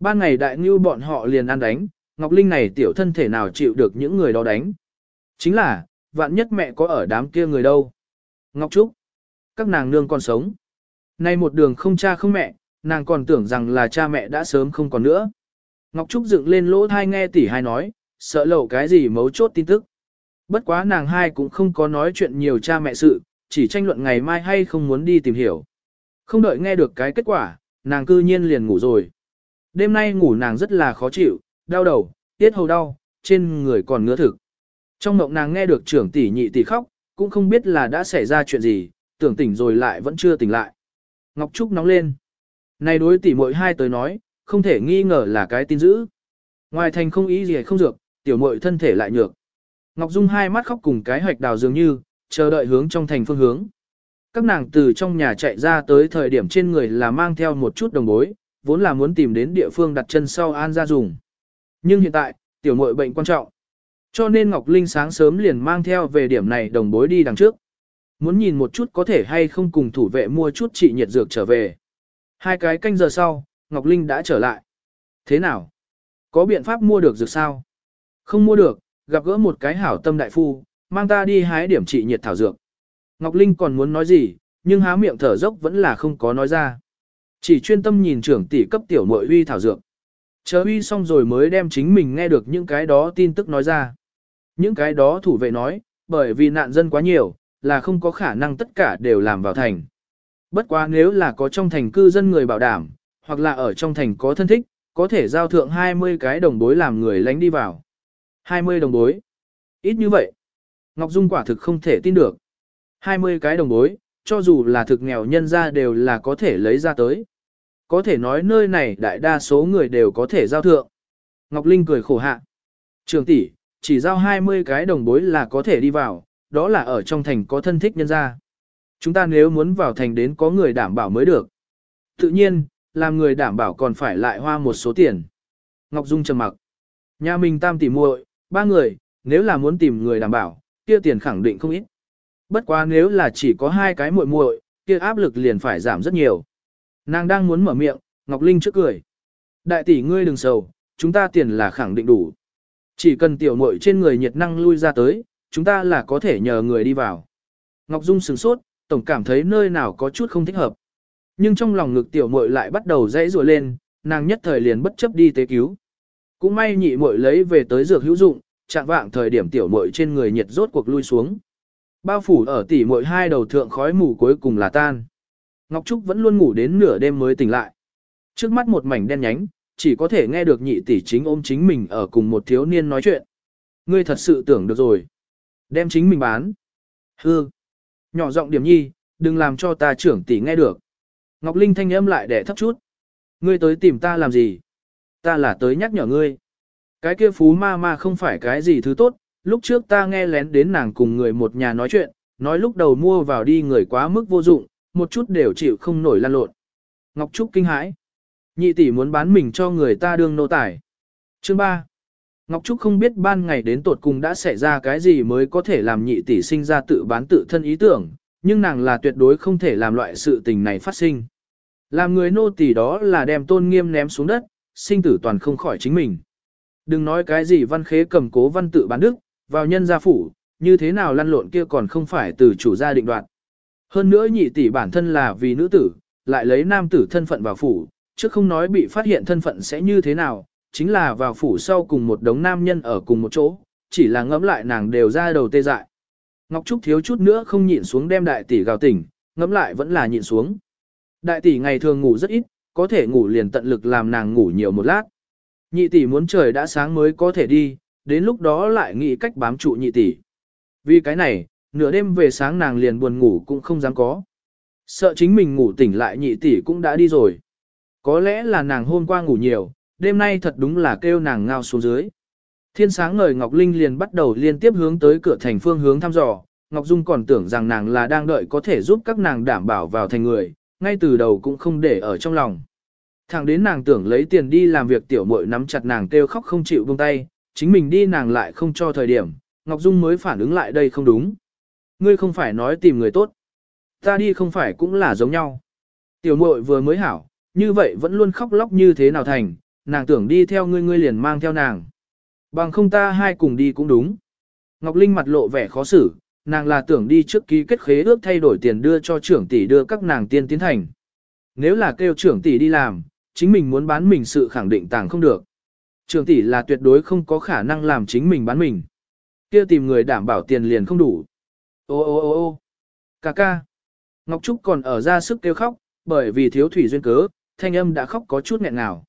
Ban ngày đại ngưu bọn họ liền ăn đánh, Ngọc Linh này tiểu thân thể nào chịu được những người đó đánh. Chính là, vạn nhất mẹ có ở đám kia người đâu. Ngọc Trúc, các nàng nương còn sống. Nay một đường không cha không mẹ, nàng còn tưởng rằng là cha mẹ đã sớm không còn nữa. Ngọc Trúc dựng lên lỗ thai nghe tỷ hai nói, sợ lậu cái gì mấu chốt tin tức. Bất quá nàng hai cũng không có nói chuyện nhiều cha mẹ sự, chỉ tranh luận ngày mai hay không muốn đi tìm hiểu. Không đợi nghe được cái kết quả, nàng cư nhiên liền ngủ rồi. Đêm nay ngủ nàng rất là khó chịu, đau đầu, tiết hầu đau, trên người còn ngứa thực. Trong mộng nàng nghe được trưởng tỷ nhị tỷ khóc, cũng không biết là đã xảy ra chuyện gì, tưởng tỉnh rồi lại vẫn chưa tỉnh lại. Ngọc Trúc nóng lên. Này đối tỷ muội hai tới nói, không thể nghi ngờ là cái tin dữ. Ngoài thành không ý gì không dược, tiểu muội thân thể lại nhược. Ngọc Dung hai mắt khóc cùng cái hoạch đào dường như, chờ đợi hướng trong thành phương hướng. Các nàng từ trong nhà chạy ra tới thời điểm trên người là mang theo một chút đồng bối, vốn là muốn tìm đến địa phương đặt chân sau an ra dùng. Nhưng hiện tại, tiểu muội bệnh quan trọng. Cho nên Ngọc Linh sáng sớm liền mang theo về điểm này đồng bối đi đằng trước. Muốn nhìn một chút có thể hay không cùng thủ vệ mua chút trị nhiệt dược trở về. Hai cái canh giờ sau, Ngọc Linh đã trở lại. Thế nào? Có biện pháp mua được dược sao? Không mua được, gặp gỡ một cái hảo tâm đại phu, mang ta đi hái điểm trị nhiệt thảo dược. Ngọc Linh còn muốn nói gì, nhưng há miệng thở dốc vẫn là không có nói ra. Chỉ chuyên tâm nhìn trưởng tỷ cấp tiểu muội uy thảo dược. Chờ uy xong rồi mới đem chính mình nghe được những cái đó tin tức nói ra. Những cái đó thủ vệ nói, bởi vì nạn dân quá nhiều, là không có khả năng tất cả đều làm vào thành. Bất quá nếu là có trong thành cư dân người bảo đảm, hoặc là ở trong thành có thân thích, có thể giao thượng 20 cái đồng bối làm người lánh đi vào. 20 đồng bối. Ít như vậy. Ngọc Dung quả thực không thể tin được. 20 cái đồng bối, cho dù là thực nghèo nhân ra đều là có thể lấy ra tới. Có thể nói nơi này đại đa số người đều có thể giao thượng. Ngọc Linh cười khổ hạ. Trường tỷ, chỉ giao 20 cái đồng bối là có thể đi vào, đó là ở trong thành có thân thích nhân gia. Chúng ta nếu muốn vào thành đến có người đảm bảo mới được. Tự nhiên, làm người đảm bảo còn phải lại hoa một số tiền. Ngọc Dung trầm mặc. Nhà mình tam tỷ muội, ba người, nếu là muốn tìm người đảm bảo, kia tiền khẳng định không ít. Bất quá nếu là chỉ có hai cái muội muội, kia áp lực liền phải giảm rất nhiều. Nàng đang muốn mở miệng, Ngọc Linh trước cười. Đại tỷ ngươi đừng sầu, chúng ta tiền là khẳng định đủ. Chỉ cần tiểu muội trên người nhiệt năng lui ra tới, chúng ta là có thể nhờ người đi vào. Ngọc Dung sửng sốt, tổng cảm thấy nơi nào có chút không thích hợp. Nhưng trong lòng ngực tiểu muội lại bắt đầu dãy rùa lên, nàng nhất thời liền bất chấp đi tế cứu. Cũng may nhị muội lấy về tới dược hữu dụng, chạm vạng thời điểm tiểu muội trên người nhiệt rốt cuộc lui xuống. Bao phủ ở tỉ muội hai đầu thượng khói mù cuối cùng là tan. Ngọc Trúc vẫn luôn ngủ đến nửa đêm mới tỉnh lại. Trước mắt một mảnh đen nhánh, chỉ có thể nghe được nhị tỷ chính ôm chính mình ở cùng một thiếu niên nói chuyện. Ngươi thật sự tưởng được rồi. Đem chính mình bán. Hư. Nhỏ giọng điểm nhi, đừng làm cho ta trưởng tỷ nghe được. Ngọc Linh thanh âm lại để thấp chút. Ngươi tới tìm ta làm gì? Ta là tới nhắc nhở ngươi. Cái kia phú ma ma không phải cái gì thứ tốt, lúc trước ta nghe lén đến nàng cùng người một nhà nói chuyện, nói lúc đầu mua vào đi người quá mức vô dụng, một chút đều chịu không nổi lan lộn. Ngọc Trúc kinh hãi. Nhị tỷ muốn bán mình cho người ta đương nô tài. Chương 3. Ngọc Trúc không biết ban ngày đến tột cùng đã xảy ra cái gì mới có thể làm nhị tỷ sinh ra tự bán tự thân ý tưởng, nhưng nàng là tuyệt đối không thể làm loại sự tình này phát sinh. Làm người nô tỷ đó là đem tôn nghiêm ném xuống đất, sinh tử toàn không khỏi chính mình. Đừng nói cái gì văn khế cầm cố văn tự bán đức, vào nhân gia phủ, như thế nào lăn lộn kia còn không phải từ chủ gia định đoạt. Hơn nữa nhị tỷ bản thân là vì nữ tử, lại lấy nam tử thân phận vào phủ, chứ không nói bị phát hiện thân phận sẽ như thế nào, chính là vào phủ sau cùng một đống nam nhân ở cùng một chỗ, chỉ là ngẫm lại nàng đều ra đầu tê dại. Ngọc Trúc thiếu chút nữa không nhịn xuống đem đại tỷ gào tỉnh, ngẫm lại vẫn là nhịn xuống. Đại tỷ ngày thường ngủ rất ít, có thể ngủ liền tận lực làm nàng ngủ nhiều một lát. Nhị tỷ muốn trời đã sáng mới có thể đi, đến lúc đó lại nghĩ cách bám trụ nhị tỷ. Vì cái này, nửa đêm về sáng nàng liền buồn ngủ cũng không dám có. Sợ chính mình ngủ tỉnh lại nhị tỷ cũng đã đi rồi. Có lẽ là nàng hôm qua ngủ nhiều, đêm nay thật đúng là kêu nàng ngao xuống dưới. Thiên sáng ngời Ngọc Linh liền bắt đầu liên tiếp hướng tới cửa thành phương hướng thăm dò, Ngọc Dung còn tưởng rằng nàng là đang đợi có thể giúp các nàng đảm bảo vào thành người, ngay từ đầu cũng không để ở trong lòng. Thẳng đến nàng tưởng lấy tiền đi làm việc tiểu muội nắm chặt nàng kêu khóc không chịu buông tay, chính mình đi nàng lại không cho thời điểm, Ngọc Dung mới phản ứng lại đây không đúng. Ngươi không phải nói tìm người tốt. Ta đi không phải cũng là giống nhau. Tiểu muội vừa mới hảo, như vậy vẫn luôn khóc lóc như thế nào thành, nàng tưởng đi theo ngươi ngươi liền mang theo nàng. Bằng không ta hai cùng đi cũng đúng. Ngọc Linh mặt lộ vẻ khó xử, nàng là tưởng đi trước ký kết khế ước thay đổi tiền đưa cho trưởng tỷ đưa các nàng tiên tiến thành. Nếu là kêu trưởng tỷ đi làm, chính mình muốn bán mình sự khẳng định tàng không được. Trưởng tỷ là tuyệt đối không có khả năng làm chính mình bán mình. Kia tìm người đảm bảo tiền liền không đủ. Ô ô ô ô ca ca. Ngọc Trúc còn ở ra sức kêu khóc, bởi vì thiếu thủy duyên cớ, thanh âm đã khóc có chút nghẹn nào.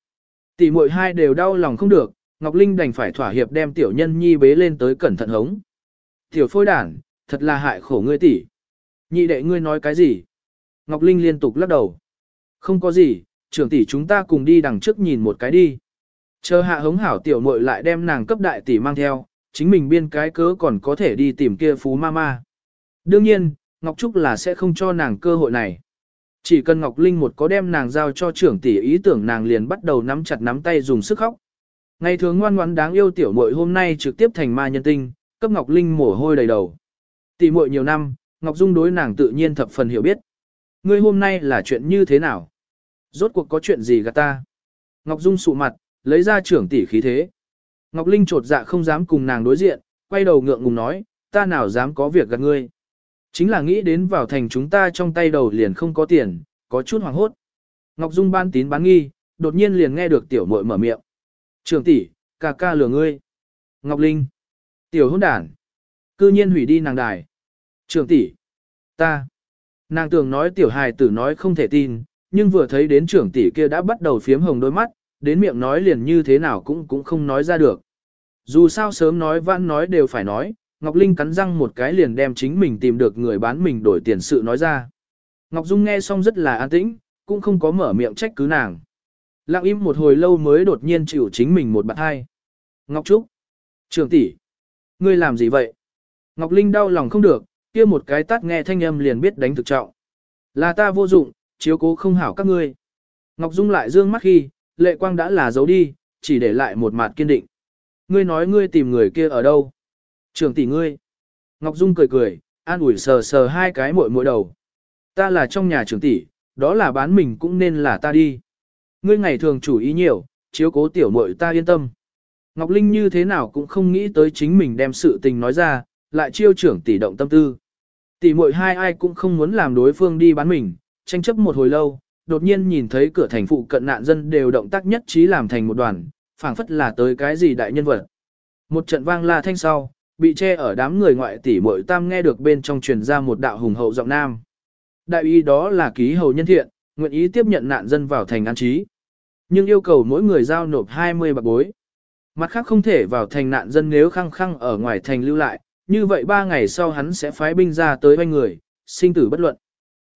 Tỷ muội hai đều đau lòng không được, Ngọc Linh đành phải thỏa hiệp đem tiểu nhân nhi bế lên tới cẩn thận hống. Tiểu phôi đản, thật là hại khổ ngươi tỷ. Nhị đệ ngươi nói cái gì? Ngọc Linh liên tục lắc đầu. Không có gì, trưởng tỷ chúng ta cùng đi đằng trước nhìn một cái đi. Chờ hạ hống hảo tiểu muội lại đem nàng cấp đại tỷ mang theo, chính mình biên cái cớ còn có thể đi tìm kia phú ma ma. Đương nhiên, Ngọc Trúc là sẽ không cho nàng cơ hội này. Chỉ cần Ngọc Linh một có đem nàng giao cho trưởng tỷ ý tưởng nàng liền bắt đầu nắm chặt nắm tay dùng sức khóc. Ngày thường ngoan ngoãn đáng yêu tiểu muội hôm nay trực tiếp thành ma nhân tinh, cấp Ngọc Linh mồ hôi đầy đầu. Tỷ muội nhiều năm, Ngọc Dung đối nàng tự nhiên thập phần hiểu biết. Ngươi hôm nay là chuyện như thế nào? Rốt cuộc có chuyện gì gạt ta? Ngọc Dung sụ mặt, lấy ra trưởng tỷ khí thế. Ngọc Linh trột dạ không dám cùng nàng đối diện, quay đầu ngượng ngùng nói, ta nào dám có việc gạt ngươi. Chính là nghĩ đến vào thành chúng ta trong tay đầu liền không có tiền, có chút hoảng hốt. Ngọc Dung ban tín bán nghi, đột nhiên liền nghe được tiểu muội mở miệng. Trường tỷ, ca ca lừa ngươi. Ngọc Linh, tiểu hôn đản, cư nhiên hủy đi nàng đài. Trường tỷ, ta. Nàng tưởng nói tiểu hài tử nói không thể tin, nhưng vừa thấy đến trưởng tỷ kia đã bắt đầu phiếm hồng đôi mắt, đến miệng nói liền như thế nào cũng cũng không nói ra được. Dù sao sớm nói vãn nói đều phải nói, Ngọc Linh cắn răng một cái liền đem chính mình tìm được người bán mình đổi tiền sự nói ra. Ngọc Dung nghe xong rất là an tĩnh, cũng không có mở miệng trách cứ nàng. Lặng im một hồi lâu mới đột nhiên chịu chính mình một bạn hai. Ngọc Trúc. Trường tỷ, Ngươi làm gì vậy? Ngọc Linh đau lòng không được, kia một cái tát nghe thanh âm liền biết đánh thực trọng. Là ta vô dụng, chiếu cố không hảo các ngươi. Ngọc Dung lại dương mắt khi, lệ quang đã là giấu đi, chỉ để lại một mặt kiên định. Ngươi nói ngươi tìm người kia ở đâu? Trường tỷ ngươi. Ngọc Dung cười cười, an ủi sờ sờ hai cái muội muội đầu. Ta là trong nhà trưởng tỷ, đó là bán mình cũng nên là ta đi. Ngươi ngày thường chủ ý nhiều, chiếu cố tiểu muội ta yên tâm. Ngọc Linh như thế nào cũng không nghĩ tới chính mình đem sự tình nói ra, lại chiêu trưởng tỷ động tâm tư. Tỷ muội hai ai cũng không muốn làm đối phương đi bán mình, tranh chấp một hồi lâu, đột nhiên nhìn thấy cửa thành phụ cận nạn dân đều động tác nhất trí làm thành một đoàn, phảng phất là tới cái gì đại nhân vật. Một trận vang la thanh sau, bị che ở đám người ngoại tỷ muội tam nghe được bên trong truyền ra một đạo hùng hậu giọng nam. Đại ý đó là ký hầu nhân thiện, nguyện ý tiếp nhận nạn dân vào thành an trí. Nhưng yêu cầu mỗi người giao nộp 20 bạc bối. Mặt khác không thể vào thành nạn dân nếu khăng khăng ở ngoài thành lưu lại, như vậy ba ngày sau hắn sẽ phái binh ra tới oanh người, sinh tử bất luận.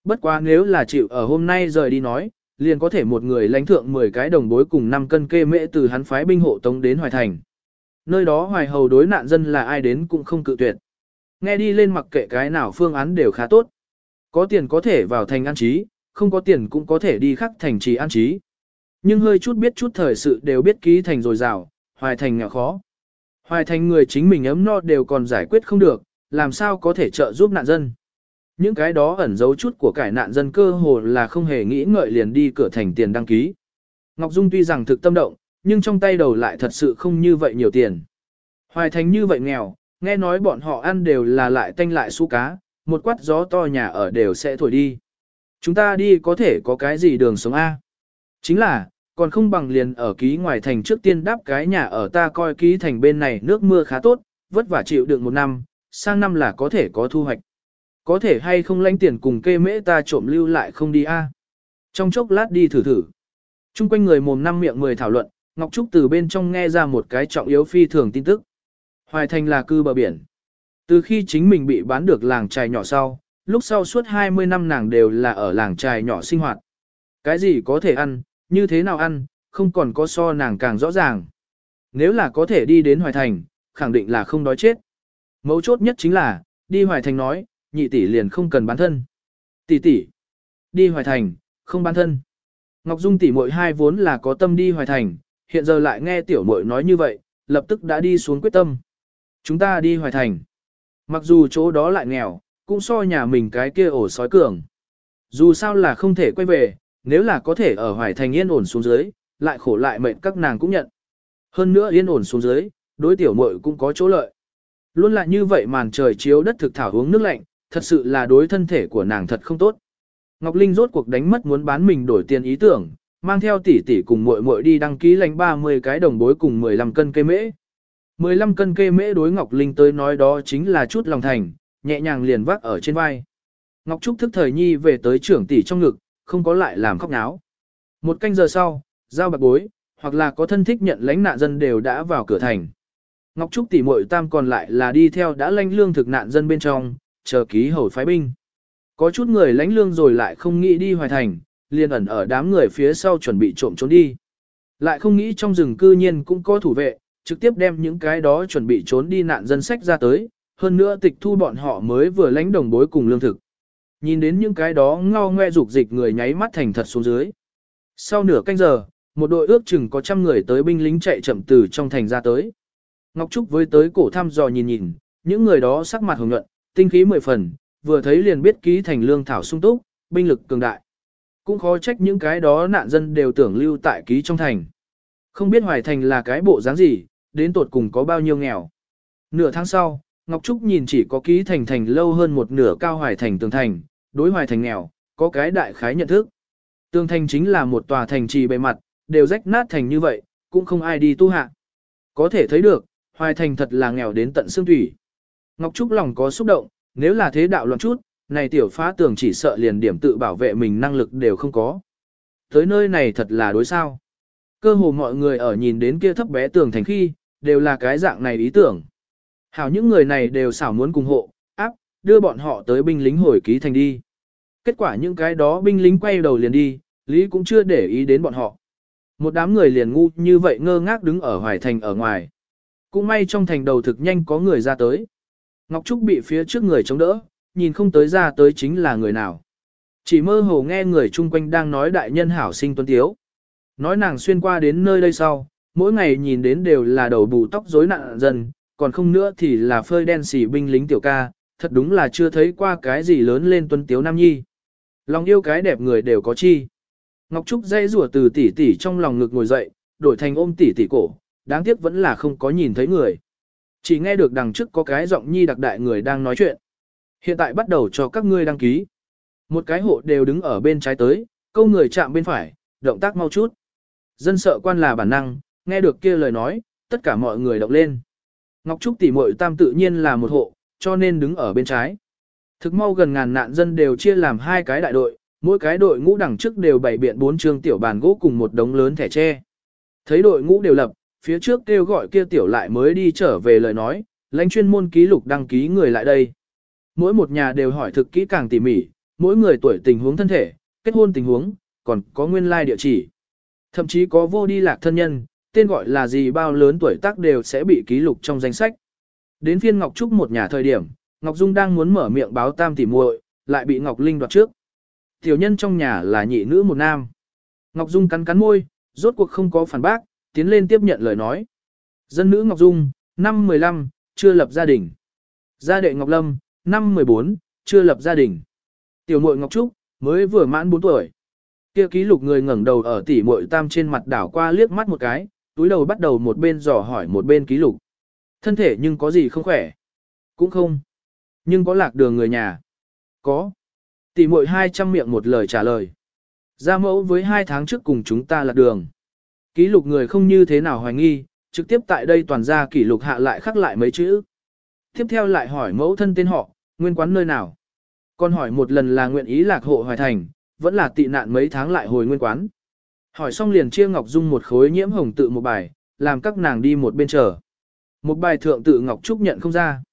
Bất quá nếu là chịu ở hôm nay rời đi nói, liền có thể một người lãnh thượng 10 cái đồng bối cùng 5 cân kê mễ từ hắn phái binh hộ tống đến Hoài Thành. Nơi đó hoài hầu đối nạn dân là ai đến cũng không cự tuyệt. Nghe đi lên mặc kệ cái nào phương án đều khá tốt. Có tiền có thể vào thành an trí, không có tiền cũng có thể đi khắc thành trì an trí. Nhưng hơi chút biết chút thời sự đều biết ký thành rồi rào, hoài thành nghèo khó. Hoài thành người chính mình ấm no đều còn giải quyết không được, làm sao có thể trợ giúp nạn dân. Những cái đó ẩn giấu chút của cải nạn dân cơ hồ là không hề nghĩ ngợi liền đi cửa thành tiền đăng ký. Ngọc Dung tuy rằng thực tâm động, nhưng trong tay đầu lại thật sự không như vậy nhiều tiền. Hoài thành như vậy nghèo, nghe nói bọn họ ăn đều là lại tanh lại su cá, một quát gió to nhà ở đều sẽ thổi đi. Chúng ta đi có thể có cái gì đường sống A. Chính là, còn không bằng liền ở ký ngoài thành trước tiên đáp cái nhà ở ta coi ký thành bên này nước mưa khá tốt, vất vả chịu đựng một năm, sang năm là có thể có thu hoạch. Có thể hay không lãnh tiền cùng kê mễ ta trộm lưu lại không đi a à? Trong chốc lát đi thử thử. Trung quanh người mồm năm miệng mười thảo luận, Ngọc Trúc từ bên trong nghe ra một cái trọng yếu phi thường tin tức. Hoài Thành là cư bờ biển. Từ khi chính mình bị bán được làng trài nhỏ sau, lúc sau suốt 20 năm nàng đều là ở làng trài nhỏ sinh hoạt. Cái gì có thể ăn, như thế nào ăn, không còn có so nàng càng rõ ràng. Nếu là có thể đi đến Hoài Thành, khẳng định là không đói chết. Mấu chốt nhất chính là, đi Hoài Thành nói, nhị tỷ liền không cần bán thân. Tỷ tỷ, đi Hoài Thành, không bán thân. Ngọc Dung tỷ muội hai vốn là có tâm đi Hoài Thành, hiện giờ lại nghe tiểu muội nói như vậy, lập tức đã đi xuống quyết tâm. Chúng ta đi Hoài Thành. Mặc dù chỗ đó lại nghèo, cũng so nhà mình cái kia ổ sói cường. Dù sao là không thể quay về, nếu là có thể ở Hoài Thành yên ổn xuống dưới, lại khổ lại mệnh các nàng cũng nhận. Hơn nữa yên ổn xuống dưới, đối tiểu muội cũng có chỗ lợi. Luôn là như vậy màn trời chiếu đất thực thảo uống nước lạnh, thật sự là đối thân thể của nàng thật không tốt. Ngọc Linh rốt cuộc đánh mất muốn bán mình đổi tiền ý tưởng, mang theo tỷ tỷ cùng muội muội đi đăng ký lãnh 30 cái đồng bối cùng 15 cân cây mễ. 15 cân cây mễ đối Ngọc Linh tới nói đó chính là chút lòng thành, nhẹ nhàng liền vác ở trên vai. Ngọc Trúc thức thời nhi về tới trưởng tỷ trong ngực, không có lại làm khóc náo. Một canh giờ sau, giao bạc bối, hoặc là có thân thích nhận lãnh nạn dân đều đã vào cửa thành. Ngọc Trúc tỷ muội tam còn lại là đi theo đã lãnh lương thực nạn dân bên trong, chờ ký hầu phái binh. Có chút người lãnh lương rồi lại không nghĩ đi hoài thành, liền ẩn ở đám người phía sau chuẩn bị trộm trốn đi. Lại không nghĩ trong rừng cư nhiên cũng có thủ vệ, trực tiếp đem những cái đó chuẩn bị trốn đi nạn dân sách ra tới, hơn nữa tịch thu bọn họ mới vừa lãnh đồng bối cùng lương thực. Nhìn đến những cái đó ngao ngoe dục dịch người nháy mắt thành thật xuống dưới. Sau nửa canh giờ, một đội ước chừng có trăm người tới binh lính chạy chậm từ trong thành ra tới. Ngọc Trúc với tới cổ thăm dò nhìn nhìn, những người đó sắc mặt hồng nhuận, tinh khí mười phần, vừa thấy liền biết ký thành lương thảo sung túc, binh lực cường đại. Cũng khó trách những cái đó nạn dân đều tưởng lưu tại ký trong thành. Không biết Hoài Thành là cái bộ dáng gì, đến tột cùng có bao nhiêu nghèo. Nửa tháng sau, Ngọc Trúc nhìn chỉ có ký thành thành lâu hơn một nửa cao Hoài Thành tường thành, đối Hoài Thành nghèo, có cái đại khái nhận thức. Tường thành chính là một tòa thành trì bề mặt, đều rách nát thành như vậy, cũng không ai đi tu hạ. Có thể thấy được, Hoài Thành thật là nghèo đến tận xương thủy. Ngọc Trúc lòng có xúc động, nếu là thế đạo loạn chút, này tiểu phá tường chỉ sợ liền điểm tự bảo vệ mình năng lực đều không có. Tới nơi này thật là đối sao. Cơ hồ mọi người ở nhìn đến kia thấp bé tường thành khi, đều là cái dạng này ý tưởng. Hảo những người này đều xảo muốn cùng hộ, áp, đưa bọn họ tới binh lính hồi ký thành đi. Kết quả những cái đó binh lính quay đầu liền đi, Lý cũng chưa để ý đến bọn họ. Một đám người liền ngu như vậy ngơ ngác đứng ở hoài thành ở ngoài. Cũng may trong thành đầu thực nhanh có người ra tới. Ngọc Trúc bị phía trước người chống đỡ, nhìn không tới ra tới chính là người nào. Chỉ mơ hồ nghe người chung quanh đang nói đại nhân hảo sinh tuấn tiếu. Nói nàng xuyên qua đến nơi đây sau, mỗi ngày nhìn đến đều là đầu bù tóc rối nạn dân, còn không nữa thì là phơi đen xỉ binh lính tiểu ca, thật đúng là chưa thấy qua cái gì lớn lên tuân tiếu nam nhi. Lòng yêu cái đẹp người đều có chi. Ngọc Trúc dây rủa từ tỷ tỷ trong lòng ngực ngồi dậy, đổi thành ôm tỷ tỷ cổ, đáng tiếc vẫn là không có nhìn thấy người. Chỉ nghe được đằng trước có cái giọng nhi đặc đại người đang nói chuyện. Hiện tại bắt đầu cho các ngươi đăng ký. Một cái hộ đều đứng ở bên trái tới, câu người chạm bên phải, động tác mau chút. Dân sợ quan là bản năng, nghe được kia lời nói, tất cả mọi người động lên. Ngọc Trúc tỷ muội tam tự nhiên là một hộ, cho nên đứng ở bên trái. Thực mau gần ngàn nạn dân đều chia làm hai cái đại đội, mỗi cái đội ngũ đằng trước đều bày biện bốn trường tiểu bàn gỗ cùng một đống lớn thẻ tre. Thấy đội ngũ đều lập, phía trước kêu gọi kia tiểu lại mới đi trở về lời nói, lãnh chuyên môn ký lục đăng ký người lại đây. Mỗi một nhà đều hỏi thực kỹ càng tỉ mỉ, mỗi người tuổi tình huống thân thể, kết hôn tình huống, còn có nguyên lai like địa chỉ. Thậm chí có vô đi lạc thân nhân, tên gọi là gì bao lớn tuổi tác đều sẽ bị ký lục trong danh sách. Đến phiên Ngọc Trúc một nhà thời điểm, Ngọc Dung đang muốn mở miệng báo tam tỉ muội, lại bị Ngọc Linh đoạt trước. Tiểu nhân trong nhà là nhị nữ một nam. Ngọc Dung cắn cắn môi, rốt cuộc không có phản bác, tiến lên tiếp nhận lời nói. Dân nữ Ngọc Dung, năm 15, chưa lập gia đình. Gia đệ Ngọc Lâm, năm 14, chưa lập gia đình. Tiểu muội Ngọc Trúc, mới vừa mãn 4 tuổi. Kia ký lục người ngẩng đầu ở tỉ muội tam trên mặt đảo qua liếc mắt một cái, túi đầu bắt đầu một bên dò hỏi một bên ký lục. Thân thể nhưng có gì không khỏe? Cũng không. Nhưng có lạc đường người nhà? Có. Tỷ muội 200 miệng một lời trả lời. Ra mẫu với hai tháng trước cùng chúng ta lạc đường. Ký lục người không như thế nào hoài nghi, trực tiếp tại đây toàn ra kỷ lục hạ lại khắc lại mấy chữ. Tiếp theo lại hỏi mẫu thân tên họ, nguyên quán nơi nào. Còn hỏi một lần là nguyện ý lạc hộ hoài thành, vẫn là tị nạn mấy tháng lại hồi nguyên quán. Hỏi xong liền chia Ngọc Dung một khối nhiễm hồng tự một bài, làm các nàng đi một bên chờ. Một bài thượng tự Ngọc Trúc nhận không ra.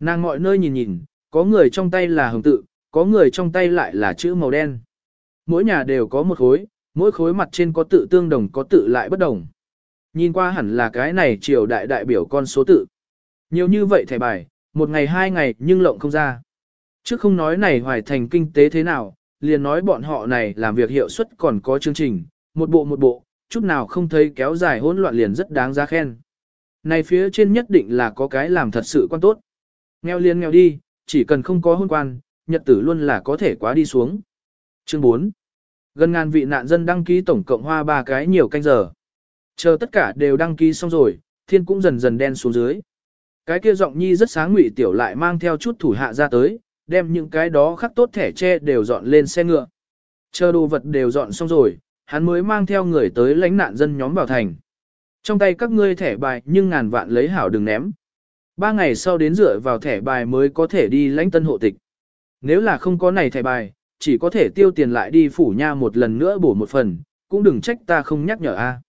Nàng mọi nơi nhìn nhìn, có người trong tay là hồng tự, có người trong tay lại là chữ màu đen. Mỗi nhà đều có một khối, mỗi khối mặt trên có tự tương đồng có tự lại bất đồng. Nhìn qua hẳn là cái này triều đại đại biểu con số tự. Nhiều như vậy thẻ bài, một ngày hai ngày nhưng lộng không ra. Chứ không nói này hoài thành kinh tế thế nào, liền nói bọn họ này làm việc hiệu suất còn có chương trình, một bộ một bộ, chút nào không thấy kéo dài hỗn loạn liền rất đáng giá khen. Này phía trên nhất định là có cái làm thật sự quan tốt. Nghèo liền nghèo đi, chỉ cần không có hôn quan, nhật tử luôn là có thể quá đi xuống. Chương 4 Gần ngàn vị nạn dân đăng ký tổng cộng hoa ba cái nhiều canh giờ. Chờ tất cả đều đăng ký xong rồi, thiên cũng dần dần đen xuống dưới. Cái kia giọng nhi rất sáng ngụy tiểu lại mang theo chút thủ hạ ra tới, đem những cái đó khắc tốt thẻ tre đều dọn lên xe ngựa. Chờ đồ vật đều dọn xong rồi, hắn mới mang theo người tới lãnh nạn dân nhóm vào thành. Trong tay các ngươi thẻ bài nhưng ngàn vạn lấy hảo đừng ném. Ba ngày sau đến dựa vào thẻ bài mới có thể đi lãnh tân hộ tịch. Nếu là không có này thẻ bài, chỉ có thể tiêu tiền lại đi phủ nha một lần nữa bổ một phần, cũng đừng trách ta không nhắc nhở a.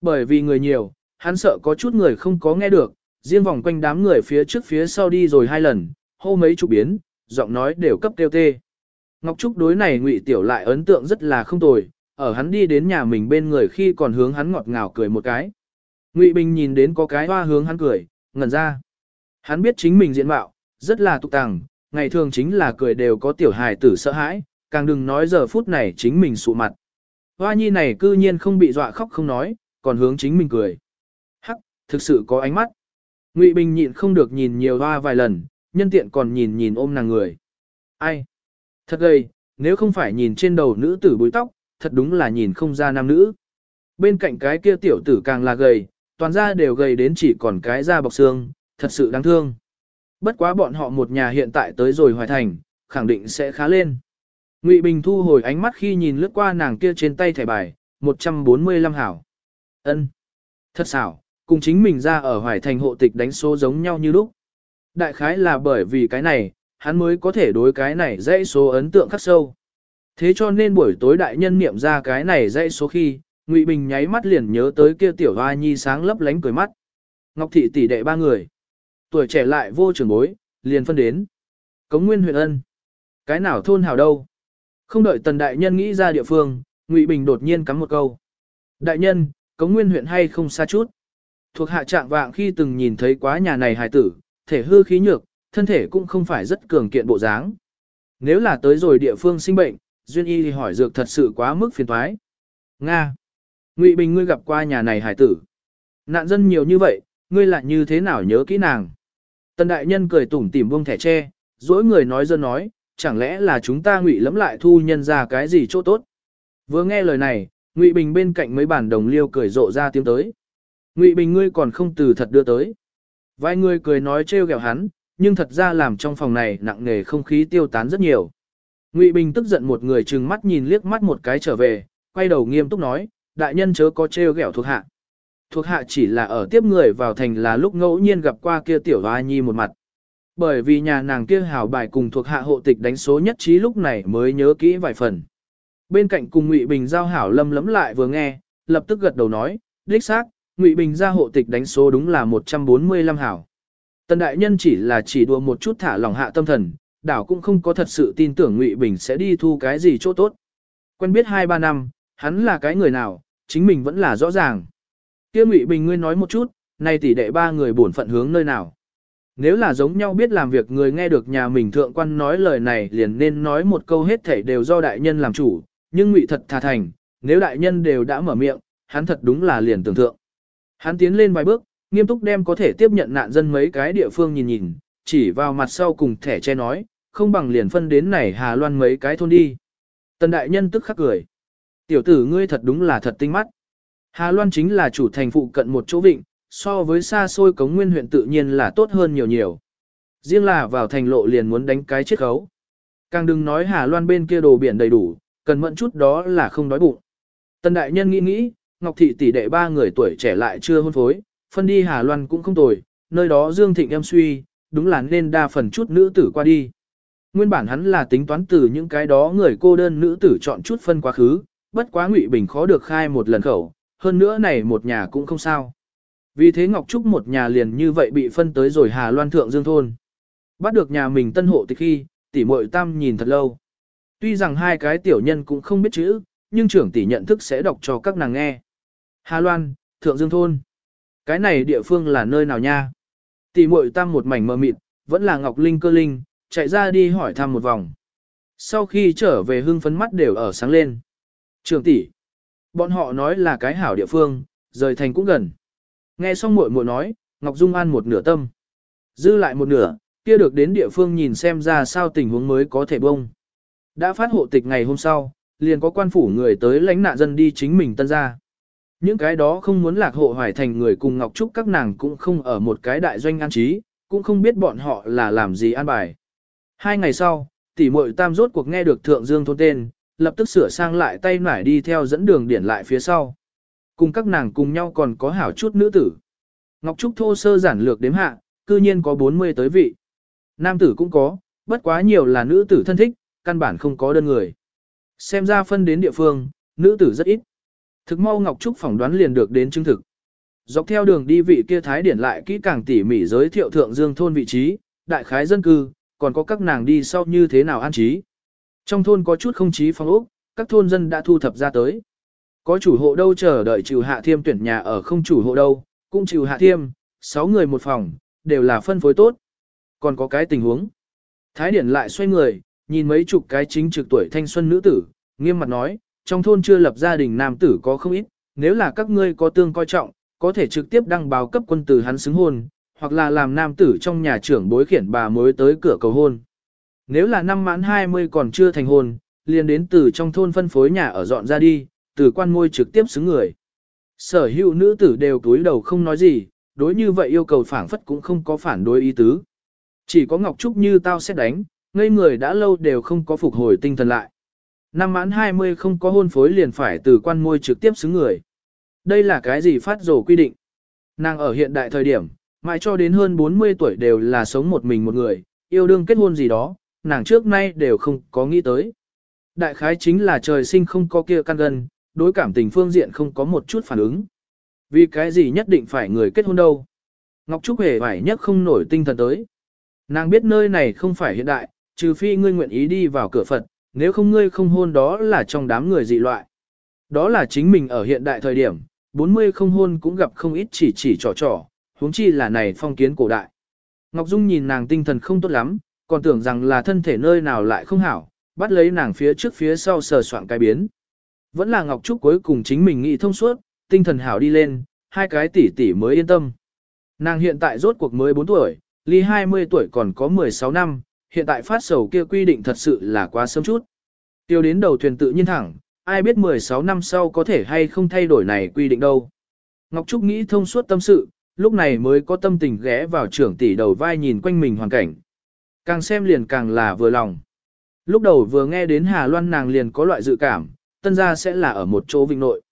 Bởi vì người nhiều, hắn sợ có chút người không có nghe được, riêng vòng quanh đám người phía trước phía sau đi rồi hai lần, hô mấy chục biến, giọng nói đều cấp tiêu tê. Ngọc Trúc đối này ngụy tiểu lại ấn tượng rất là không tồi, ở hắn đi đến nhà mình bên người khi còn hướng hắn ngọt ngào cười một cái. Ngụy Bình nhìn đến có cái hoa hướng hắn cười, ngẩn ra. Hắn biết chính mình diện mạo, rất là tục tàng, ngày thường chính là cười đều có tiểu hài tử sợ hãi, càng đừng nói giờ phút này chính mình sụ mặt. Hoa nhi này cư nhiên không bị dọa khóc không nói, còn hướng chính mình cười. Hắc, thực sự có ánh mắt. Ngụy Bình nhịn không được nhìn nhiều hoa vài lần, nhân tiện còn nhìn nhìn ôm nàng người. Ai? Thật gây, nếu không phải nhìn trên đầu nữ tử búi tóc, thật đúng là nhìn không ra nam nữ. Bên cạnh cái kia tiểu tử càng là gầy, toàn ra đều gầy đến chỉ còn cái da bọc xương, thật sự đáng thương. Bất quá bọn họ một nhà hiện tại tới rồi hoài thành, khẳng định sẽ khá lên. Ngụy Bình thu hồi ánh mắt khi nhìn lướt qua nàng kia trên tay thẻ bài, 145 hảo. ân Thật xảo, cùng chính mình ra ở hoài thành hộ tịch đánh số giống nhau như lúc. Đại khái là bởi vì cái này, hắn mới có thể đối cái này dãy số ấn tượng khắc sâu. Thế cho nên buổi tối đại nhân niệm ra cái này dãy số khi, Ngụy Bình nháy mắt liền nhớ tới kia tiểu hoa nhi sáng lấp lánh cười mắt. Ngọc thị tỷ đệ ba người. Tuổi trẻ lại vô trường bối, liền phân đến. Cống Nguyên huyện ân. Cái nào thôn hào đâu? Không đợi tần đại nhân nghĩ ra địa phương, Ngụy Bình đột nhiên cắm một câu. Đại nhân, Cống Nguyên huyện hay không xa chút? Thuộc hạ trạng vạng khi từng nhìn thấy quá nhà này hài tử, thể hư khí nhược, thân thể cũng không phải rất cường kiện bộ dáng. Nếu là tới rồi địa phương sinh bệnh, Duyên Y thì hỏi dược thật sự quá mức phiền thoái. Nga. Ngụy Bình ngươi gặp qua nhà này hải tử. Nạn dân nhiều như vậy, ngươi lại như thế nào nhớ kỹ nàng. Tần đại nhân cười tủm tỉm buông thẻ tre, dỗi người nói dân nói, chẳng lẽ là chúng ta ngụy lẫm lại thu nhân ra cái gì chỗ tốt. Vừa nghe lời này, Ngụy Bình bên cạnh mấy bản đồng liêu cười rộ ra tiếng tới. Ngụy Bình ngươi còn không từ thật đưa tới. Vài người cười nói trêu ghẹo hắn, nhưng thật ra làm trong phòng này nặng nề không khí tiêu tán rất nhiều. Ngụy Bình tức giận một người trừng mắt nhìn liếc mắt một cái trở về, quay đầu nghiêm túc nói, đại nhân chớ có trêu ghẹo thuộc hạ. Thuộc hạ chỉ là ở tiếp người vào thành là lúc ngẫu nhiên gặp qua kia tiểu hoa nhi một mặt. Bởi vì nhà nàng kia hảo bài cùng thuộc hạ hộ tịch đánh số nhất trí lúc này mới nhớ kỹ vài phần. Bên cạnh cùng Ngụy Bình giao hảo lâm lấm lại vừa nghe, lập tức gật đầu nói, đích xác, Ngụy Bình ra hộ tịch đánh số đúng là 145 hảo. Tần đại nhân chỉ là chỉ đùa một chút thả lòng hạ tâm thần, đảo cũng không có thật sự tin tưởng Ngụy Bình sẽ đi thu cái gì chỗ tốt. Quen biết 2-3 năm, hắn là cái người nào, chính mình vẫn là rõ ràng. Kia Ngụy Bình ngươi nói một chút, nay tỷ đệ ba người bổn phận hướng nơi nào. Nếu là giống nhau biết làm việc người nghe được nhà mình thượng quan nói lời này liền nên nói một câu hết thể đều do đại nhân làm chủ, nhưng Ngụy thật thà thành, nếu đại nhân đều đã mở miệng, hắn thật đúng là liền tưởng tượng. Hắn tiến lên vài bước, nghiêm túc đem có thể tiếp nhận nạn dân mấy cái địa phương nhìn nhìn, chỉ vào mặt sau cùng thẻ che nói, không bằng liền phân đến này Hà Loan mấy cái thôn đi. Tần đại nhân tức khắc cười. Tiểu tử ngươi thật đúng là thật tinh mắt. Hà Loan chính là chủ thành phụ cận một chỗ vịnh, so với xa xôi cống nguyên huyện tự nhiên là tốt hơn nhiều nhiều. Riêng là vào thành lộ liền muốn đánh cái chết khấu. Càng đừng nói Hà Loan bên kia đồ biển đầy đủ, cần mẫn chút đó là không đói bụng. Tần đại nhân nghĩ nghĩ, Ngọc Thị tỷ đệ ba người tuổi trẻ lại chưa hôn phối, phân đi Hà Loan cũng không tồi, nơi đó Dương Thịnh em suy, đúng là nên đa phần chút nữ tử qua đi. Nguyên bản hắn là tính toán từ những cái đó người cô đơn nữ tử chọn chút phân quá khứ, bất quá Ngụy Bình khó được khai một lần khẩu, hơn nữa này một nhà cũng không sao. Vì thế Ngọc Trúc một nhà liền như vậy bị phân tới rồi Hà Loan Thượng Dương Thôn. Bắt được nhà mình tân hộ từ khi, tỷ muội tam nhìn thật lâu. Tuy rằng hai cái tiểu nhân cũng không biết chữ, nhưng trưởng tỷ nhận thức sẽ đọc cho các nàng nghe. Hà Loan, Thượng Dương Thôn. Cái này địa phương là nơi nào nha? Tỷ muội tam một mảnh mờ mịt, vẫn là Ngọc Linh cơ linh, chạy ra đi hỏi thăm một vòng. Sau khi trở về hưng phấn mắt đều ở sáng lên. Trường tỷ, bọn họ nói là cái hảo địa phương, rời thành cũng gần. Nghe xong muội muội nói, Ngọc Dung An một nửa tâm. Dư lại một nửa, kia được đến địa phương nhìn xem ra sao tình huống mới có thể bông. Đã phát hộ tịch ngày hôm sau, liền có quan phủ người tới lãnh nạn dân đi chính mình tân ra. Những cái đó không muốn lạc hộ hoài thành người cùng Ngọc Trúc các nàng cũng không ở một cái đại doanh an trí, cũng không biết bọn họ là làm gì an bài. Hai ngày sau, tỷ muội tam rốt cuộc nghe được thượng dương thôn tên, lập tức sửa sang lại tay nải đi theo dẫn đường điển lại phía sau. Cùng các nàng cùng nhau còn có hảo chút nữ tử. Ngọc Trúc thô sơ giản lược đếm hạ, cư nhiên có 40 tới vị. Nam tử cũng có, bất quá nhiều là nữ tử thân thích, căn bản không có đơn người. Xem ra phân đến địa phương, nữ tử rất ít. Thực mau Ngọc Trúc phỏng đoán liền được đến chứng thực. Dọc theo đường đi vị kia thái điển lại kỹ càng tỉ mỉ giới thiệu thượng dương thôn vị trí, đại khái dân cư, còn có các nàng đi sau như thế nào an trí. Trong thôn có chút không trí phong ốc, các thôn dân đã thu thập ra tới. Có chủ hộ đâu chờ đợi trừ hạ thiêm tuyển nhà ở không chủ hộ đâu, cũng trừ hạ thiêm, 6 người một phòng, đều là phân phối tốt. Còn có cái tình huống. Thái điển lại xoay người, nhìn mấy chục cái chính trực tuổi thanh xuân nữ tử, nghiêm mặt nói, trong thôn chưa lập gia đình nam tử có không ít, nếu là các ngươi có tương coi trọng, có thể trực tiếp đăng báo cấp quân tử hắn xứng hôn, hoặc là làm nam tử trong nhà trưởng bối khiển bà mới tới cửa cầu hôn. Nếu là năm mãn 20 còn chưa thành hôn, liền đến từ trong thôn phân phối nhà ở dọn ra đi, từ quan môi trực tiếp xứng người. Sở hữu nữ tử đều túi đầu không nói gì, đối như vậy yêu cầu phản phất cũng không có phản đối ý tứ. Chỉ có Ngọc Trúc như tao sẽ đánh, ngây người đã lâu đều không có phục hồi tinh thần lại. Năm mãn 20 không có hôn phối liền phải từ quan môi trực tiếp xứng người. Đây là cái gì phát rổ quy định? Nàng ở hiện đại thời điểm, mãi cho đến hơn 40 tuổi đều là sống một mình một người, yêu đương kết hôn gì đó, nàng trước nay đều không có nghĩ tới. Đại khái chính là trời sinh không có kia căn gân, đối cảm tình phương diện không có một chút phản ứng. Vì cái gì nhất định phải người kết hôn đâu? Ngọc Trúc hề phải nhất không nổi tinh thần tới. Nàng biết nơi này không phải hiện đại, trừ phi ngươi nguyện ý đi vào cửa Phật, nếu không ngươi không hôn đó là trong đám người dị loại. Đó là chính mình ở hiện đại thời điểm, 40 không hôn cũng gặp không ít chỉ chỉ trò trò, huống chi là này phong kiến cổ đại. Ngọc Dung nhìn nàng tinh thần không tốt lắm, còn tưởng rằng là thân thể nơi nào lại không hảo, bắt lấy nàng phía trước phía sau sờ soạn cái biến. Vẫn là Ngọc Trúc cuối cùng chính mình nghĩ thông suốt, tinh thần hảo đi lên, hai cái tỷ tỷ mới yên tâm. Nàng hiện tại rốt cuộc mới 4 tuổi, ly 20 tuổi còn có 16 năm, hiện tại phát sầu kia quy định thật sự là quá sớm chút. Tiêu đến đầu thuyền tự nhiên thẳng, ai biết 16 năm sau có thể hay không thay đổi này quy định đâu. Ngọc Trúc nghĩ thông suốt tâm sự, lúc này mới có tâm tình ghé vào trưởng tỷ đầu vai nhìn quanh mình hoàn cảnh. Càng xem liền càng là vừa lòng. Lúc đầu vừa nghe đến Hà Loan nàng liền có loại dự cảm, tân gia sẽ là ở một chỗ vịnh nội.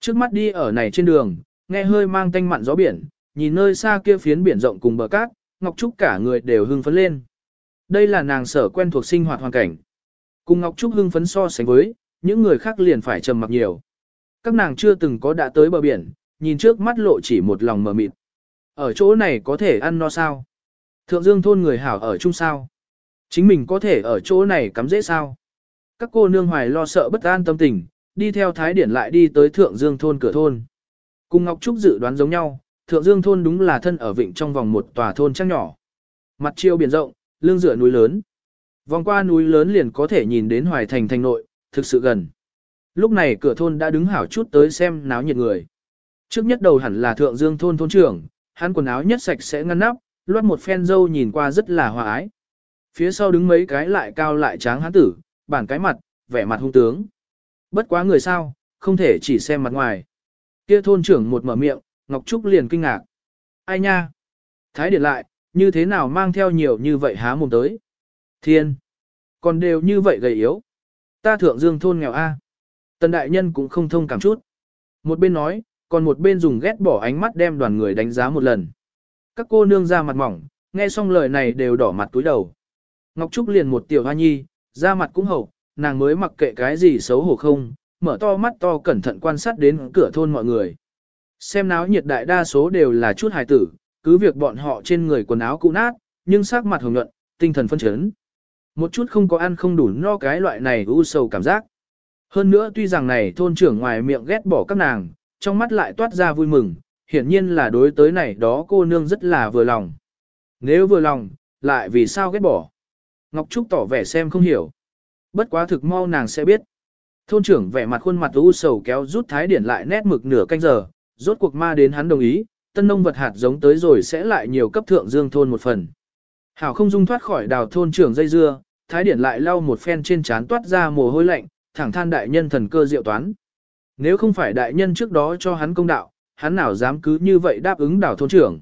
Trước mắt đi ở này trên đường, nghe hơi mang tanh mặn gió biển, nhìn nơi xa kia phiến biển rộng cùng bờ cát, Ngọc Trúc cả người đều hưng phấn lên. Đây là nàng sở quen thuộc sinh hoạt hoàn cảnh. Cùng Ngọc Trúc hưng phấn so sánh với, những người khác liền phải trầm mặc nhiều. Các nàng chưa từng có đã tới bờ biển, nhìn trước mắt lộ chỉ một lòng mờ mịt. Ở chỗ này có thể ăn no sao? Thượng Dương thôn người hảo ở chung sao? Chính mình có thể ở chỗ này cắm dễ sao? Các cô nương hoài lo sợ bất an tâm tình, đi theo Thái Điển lại đi tới Thượng Dương thôn cửa thôn. Cùng Ngọc Trúc dự đoán giống nhau, Thượng Dương thôn đúng là thân ở vịnh trong vòng một tòa thôn trang nhỏ. Mặt chiêu biển rộng, lương dựa núi lớn. Vòng qua núi lớn liền có thể nhìn đến Hoài Thành thành nội, thực sự gần. Lúc này cửa thôn đã đứng hảo chút tới xem náo nhiệt người. Trước nhất đầu hẳn là Thượng Dương thôn thôn trưởng, hắn quần áo nhất sạch sẽ ngăn nắp, loát một phen dâu nhìn qua rất là hòa ái. Phía sau đứng mấy cái lại cao lại tráng hắn tử, bản cái mặt, vẻ mặt hung tướng. Bất quá người sao, không thể chỉ xem mặt ngoài. Kia thôn trưởng một mở miệng, Ngọc Trúc liền kinh ngạc. Ai nha? Thái điện lại, như thế nào mang theo nhiều như vậy há mồm tới? Thiên! Còn đều như vậy gầy yếu. Ta thượng dương thôn nghèo A. Tần đại nhân cũng không thông cảm chút. Một bên nói, còn một bên dùng ghét bỏ ánh mắt đem đoàn người đánh giá một lần. Các cô nương ra mặt mỏng, nghe xong lời này đều đỏ mặt túi đầu. Ngọc Trúc liền một tiểu hoa nhi, ra mặt cũng hậu, nàng mới mặc kệ cái gì xấu hổ không, mở to mắt to cẩn thận quan sát đến cửa thôn mọi người. Xem náo nhiệt đại đa số đều là chút hài tử, cứ việc bọn họ trên người quần áo cũ nát, nhưng sắc mặt hồng nhuận, tinh thần phân chấn. Một chút không có ăn không đủ no cái loại này u sầu cảm giác. Hơn nữa tuy rằng này thôn trưởng ngoài miệng ghét bỏ các nàng, trong mắt lại toát ra vui mừng, hiển nhiên là đối tới này đó cô nương rất là vừa lòng. Nếu vừa lòng, lại vì sao ghét bỏ? Ngọc Trúc tỏ vẻ xem không hiểu. Bất quá thực mau nàng sẽ biết. Thôn trưởng vẻ mặt khuôn mặt u sầu kéo rút thái điển lại nét mực nửa canh giờ, rốt cuộc ma đến hắn đồng ý, tân nông vật hạt giống tới rồi sẽ lại nhiều cấp thượng dương thôn một phần. Hảo không dung thoát khỏi đào thôn trưởng dây dưa, thái điển lại lau một phen trên trán toát ra mồ hôi lạnh, thẳng than đại nhân thần cơ diệu toán. Nếu không phải đại nhân trước đó cho hắn công đạo, hắn nào dám cứ như vậy đáp ứng đảo thôn trưởng.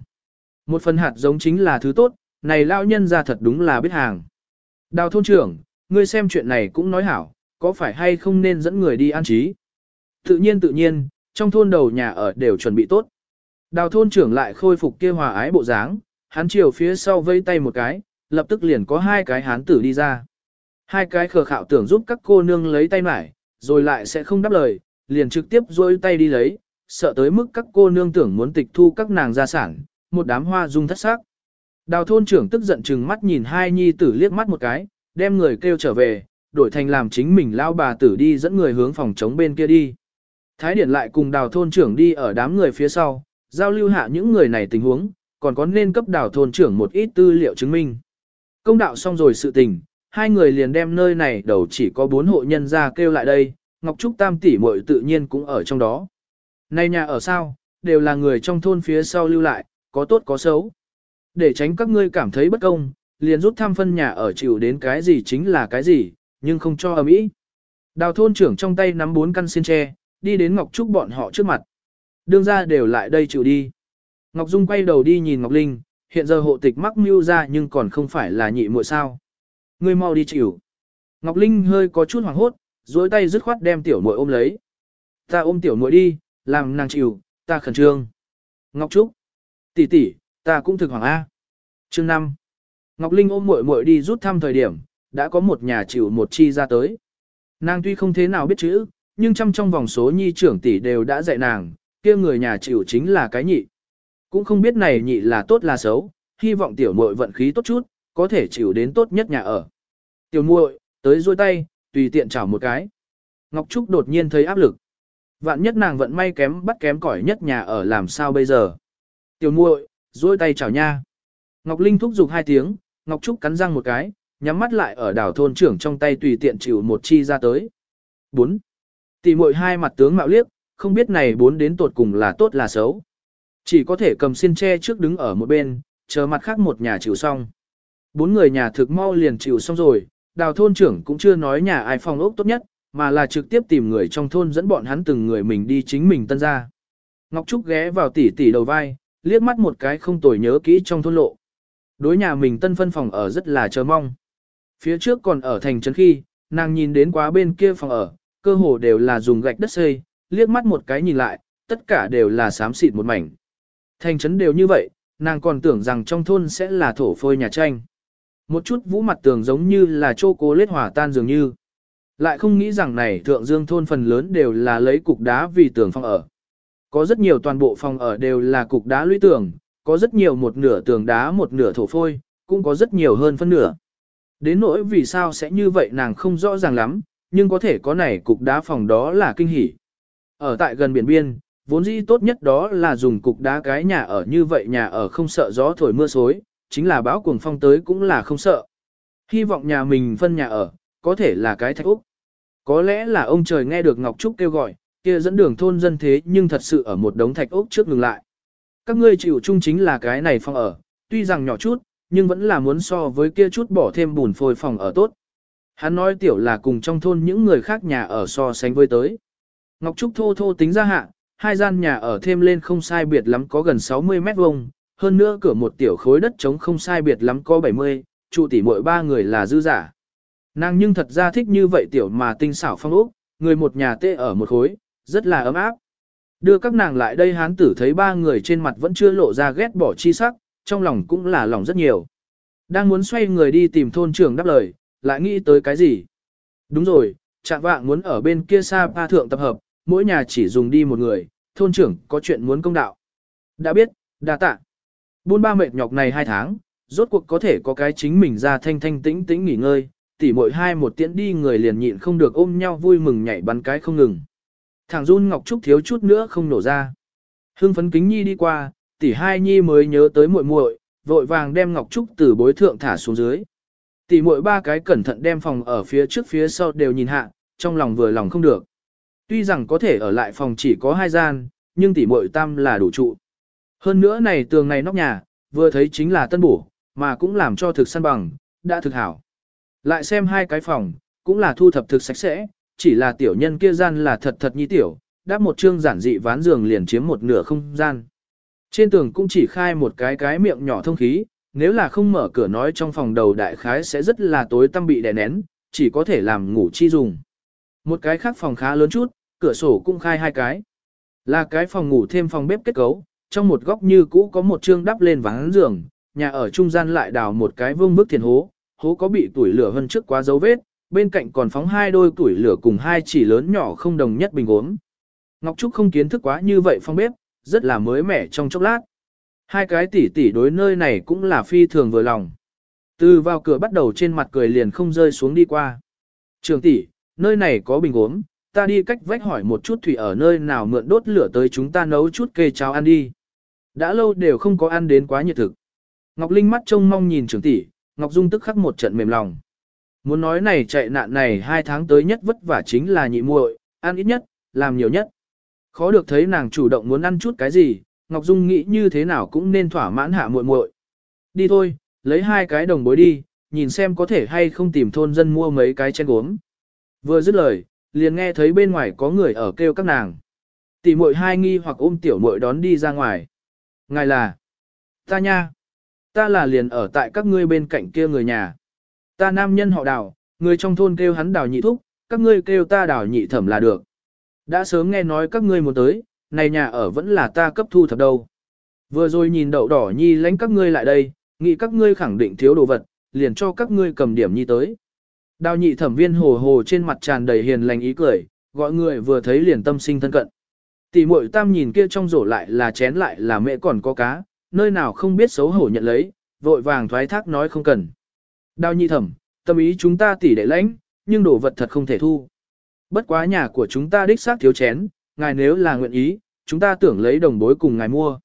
Một phần hạt giống chính là thứ tốt, này lao nhân ra thật đúng là biết hàng. Đào thôn trưởng, ngươi xem chuyện này cũng nói hảo, có phải hay không nên dẫn người đi an trí. Tự nhiên tự nhiên, trong thôn đầu nhà ở đều chuẩn bị tốt. Đào thôn trưởng lại khôi phục kia hòa ái bộ dáng, hắn chiều phía sau vây tay một cái, lập tức liền có hai cái hán tử đi ra. Hai cái khờ khạo tưởng giúp các cô nương lấy tay mải, rồi lại sẽ không đáp lời, liền trực tiếp dôi tay đi lấy, sợ tới mức các cô nương tưởng muốn tịch thu các nàng gia sản, một đám hoa dung thất sắc. Đào thôn trưởng tức giận chừng mắt nhìn hai nhi tử liếc mắt một cái, đem người kêu trở về, đổi thành làm chính mình lao bà tử đi dẫn người hướng phòng chống bên kia đi. Thái Điển lại cùng đào thôn trưởng đi ở đám người phía sau, giao lưu hạ những người này tình huống, còn có nên cấp đào thôn trưởng một ít tư liệu chứng minh. Công đạo xong rồi sự tình, hai người liền đem nơi này đầu chỉ có bốn hộ nhân ra kêu lại đây, Ngọc Trúc Tam tỷ muội tự nhiên cũng ở trong đó. Này nhà ở sao, đều là người trong thôn phía sau lưu lại, có tốt có xấu. Để tránh các ngươi cảm thấy bất công, liền rút thăm phân nhà ở chịu đến cái gì chính là cái gì, nhưng không cho ầm ĩ. Đào thôn trưởng trong tay nắm bốn căn xiên tre, đi đến Ngọc Trúc bọn họ trước mặt. Đương ra đều lại đây chịu đi. Ngọc Dung quay đầu đi nhìn Ngọc Linh, hiện giờ hộ tịch mắc mưu ra nhưng còn không phải là nhị muội sao. Ngươi mau đi chịu. Ngọc Linh hơi có chút hoảng hốt, duỗi tay dứt khoát đem tiểu muội ôm lấy. Ta ôm tiểu muội đi, làm nàng chịu, ta khẩn trương. Ngọc Trúc. tỷ tỷ, ta cũng thực hoàng A. Chương 5. Ngọc Linh ôm muội muội đi rút thăm thời điểm, đã có một nhà chịu một chi ra tới. Nàng tuy không thế nào biết chữ, nhưng trong trong vòng số nhi trưởng tỷ đều đã dạy nàng, kia người nhà chịu chính là cái nhị. Cũng không biết này nhị là tốt là xấu, hy vọng tiểu muội vận khí tốt chút, có thể chịu đến tốt nhất nhà ở. Tiểu muội, tới duỗi tay, tùy tiện chảo một cái. Ngọc Trúc đột nhiên thấy áp lực. Vạn nhất nàng vận may kém bắt kém cỏi nhất nhà ở làm sao bây giờ. Tiểu muội, duỗi tay chảo nha. Ngọc Linh thúc giục hai tiếng, Ngọc Trúc cắn răng một cái, nhắm mắt lại ở đảo thôn trưởng trong tay tùy tiện chịu một chi ra tới. 4. Tỷ muội hai mặt tướng mạo liếc, không biết này bốn đến tột cùng là tốt là xấu. Chỉ có thể cầm xiên che trước đứng ở một bên, chờ mặt khác một nhà chịu xong. Bốn người nhà thực mau liền chịu xong rồi, đào thôn trưởng cũng chưa nói nhà ai phòng ốc tốt nhất, mà là trực tiếp tìm người trong thôn dẫn bọn hắn từng người mình đi chính mình tân ra. Ngọc Trúc ghé vào tỉ tỉ đầu vai, liếc mắt một cái không tồi nhớ kỹ trong thôn lộ. Đối nhà mình tân phân phòng ở rất là chờ mong. Phía trước còn ở thành trấn khi, nàng nhìn đến quá bên kia phòng ở, cơ hồ đều là dùng gạch đất xây, liếc mắt một cái nhìn lại, tất cả đều là xám xịt một mảnh. Thành trấn đều như vậy, nàng còn tưởng rằng trong thôn sẽ là thổ phôi nhà tranh. Một chút vũ mặt tường giống như là chô cố lết hòa tan dường như. Lại không nghĩ rằng này thượng dương thôn phần lớn đều là lấy cục đá vì tường phòng ở. Có rất nhiều toàn bộ phòng ở đều là cục đá lũy tường, có rất nhiều một nửa tường đá một nửa thổ phôi, cũng có rất nhiều hơn phân nửa. Đến nỗi vì sao sẽ như vậy nàng không rõ ràng lắm, nhưng có thể có này cục đá phòng đó là kinh hỉ. Ở tại gần biển biên, vốn dĩ tốt nhất đó là dùng cục đá cái nhà ở như vậy nhà ở không sợ gió thổi mưa xối, chính là bão cuồng phong tới cũng là không sợ. Hy vọng nhà mình phân nhà ở, có thể là cái thạch úc. Có lẽ là ông trời nghe được Ngọc Trúc kêu gọi, kia dẫn đường thôn dân thế nhưng thật sự ở một đống thạch úc trước ngừng lại. Các ngươi chịu chung chính là cái này phòng ở, tuy rằng nhỏ chút, nhưng vẫn là muốn so với kia chút bỏ thêm bùn phôi phòng ở tốt. Hắn nói tiểu là cùng trong thôn những người khác nhà ở so sánh với tới. Ngọc Trúc thô thô tính ra hạ, hai gian nhà ở thêm lên không sai biệt lắm có gần 60 mét vuông, hơn nữa cửa một tiểu khối đất trống không sai biệt lắm có 70, trụ tỷ mỗi ba người là dư giả. Nàng nhưng thật ra thích như vậy tiểu mà tinh xảo phong ốc, người một nhà tê ở một khối, rất là ấm áp. Đưa các nàng lại đây hán tử thấy ba người trên mặt vẫn chưa lộ ra ghét bỏ chi sắc, trong lòng cũng là lòng rất nhiều. Đang muốn xoay người đi tìm thôn trưởng đáp lời, lại nghĩ tới cái gì? Đúng rồi, chạm vạng muốn ở bên kia xa pa thượng tập hợp, mỗi nhà chỉ dùng đi một người, thôn trưởng có chuyện muốn công đạo. Đã biết, đa tạ. Buôn ba mệt nhọc này hai tháng, rốt cuộc có thể có cái chính mình ra thanh thanh tĩnh tĩnh nghỉ ngơi, tỉ mỗi hai một tiễn đi người liền nhịn không được ôm nhau vui mừng nhảy bắn cái không ngừng. Thằng run ngọc trúc thiếu chút nữa không nổ ra. Hưng phấn kính nhi đi qua, tỷ hai nhi mới nhớ tới muội muội, vội vàng đem ngọc trúc từ bối thượng thả xuống dưới. Tỷ muội ba cái cẩn thận đem phòng ở phía trước phía sau đều nhìn hạ, trong lòng vừa lòng không được. Tuy rằng có thể ở lại phòng chỉ có hai gian, nhưng tỷ muội tam là đủ trụ. Hơn nữa này tường này nóc nhà, vừa thấy chính là tân bổ, mà cũng làm cho thực săn bằng, đã thực hảo. Lại xem hai cái phòng, cũng là thu thập thực sạch sẽ, chỉ là tiểu nhân kia gian là thật thật nhi tiểu, đáp một chương giản dị ván giường liền chiếm một nửa không gian. Trên tường cũng chỉ khai một cái cái miệng nhỏ thông khí, nếu là không mở cửa nói trong phòng đầu đại khái sẽ rất là tối tăm bị đè nén, chỉ có thể làm ngủ chi dùng. Một cái khác phòng khá lớn chút, cửa sổ cũng khai hai cái. Là cái phòng ngủ thêm phòng bếp kết cấu, trong một góc như cũ có một chương đắp lên ván giường, nhà ở trung gian lại đào một cái vương bức thiền hố, hố có bị tuổi lửa hơn trước quá dấu vết, bên cạnh còn phóng hai đôi tuổi lửa cùng hai chỉ lớn nhỏ không đồng nhất bình gốm. Ngọc Trúc không kiến thức quá như vậy phòng bếp, rất là mới mẻ trong chốc lát. Hai cái tỷ tỷ đối nơi này cũng là phi thường vừa lòng. Từ vào cửa bắt đầu trên mặt cười liền không rơi xuống đi qua. Trường tỷ, nơi này có bình gốm, ta đi cách vách hỏi một chút thủy ở nơi nào mượn đốt lửa tới chúng ta nấu chút kê cháo ăn đi. Đã lâu đều không có ăn đến quá nhiệt thực. Ngọc Linh mắt trông mong nhìn trưởng tỷ, Ngọc Dung tức khắc một trận mềm lòng. Muốn nói này chạy nạn này hai tháng tới nhất vất vả chính là nhị muội, ăn ít nhất, làm nhiều nhất. Khó được thấy nàng chủ động muốn ăn chút cái gì, Ngọc Dung nghĩ như thế nào cũng nên thỏa mãn hạ muội muội. Đi thôi, lấy hai cái đồng bối đi, nhìn xem có thể hay không tìm thôn dân mua mấy cái chén gốm. Vừa dứt lời, liền nghe thấy bên ngoài có người ở kêu các nàng. Tỷ muội hai nghi hoặc ôm tiểu muội đón đi ra ngoài. Ngài là, ta nha, ta là liền ở tại các ngươi bên cạnh kia người nhà. Ta nam nhân họ đào, người trong thôn kêu hắn đào nhị thúc, các ngươi kêu ta đào nhị thẩm là được. Đã sớm nghe nói các ngươi muốn tới, này nhà ở vẫn là ta cấp thu thập đâu. Vừa rồi nhìn đậu đỏ nhi lãnh các ngươi lại đây, nghĩ các ngươi khẳng định thiếu đồ vật, liền cho các ngươi cầm điểm nhi tới. Đào nhị thẩm viên hồ hồ trên mặt tràn đầy hiền lành ý cười, gọi người vừa thấy liền tâm sinh thân cận. Tỷ muội tam nhìn kia trong rổ lại là chén lại là mẹ còn có cá, nơi nào không biết xấu hổ nhận lấy, vội vàng thoái thác nói không cần. Đào nhị thẩm, tâm ý chúng ta tỷ đệ lãnh, nhưng đồ vật thật không thể thu. Bất quá nhà của chúng ta đích xác thiếu chén, ngài nếu là nguyện ý, chúng ta tưởng lấy đồng bối cùng ngài mua.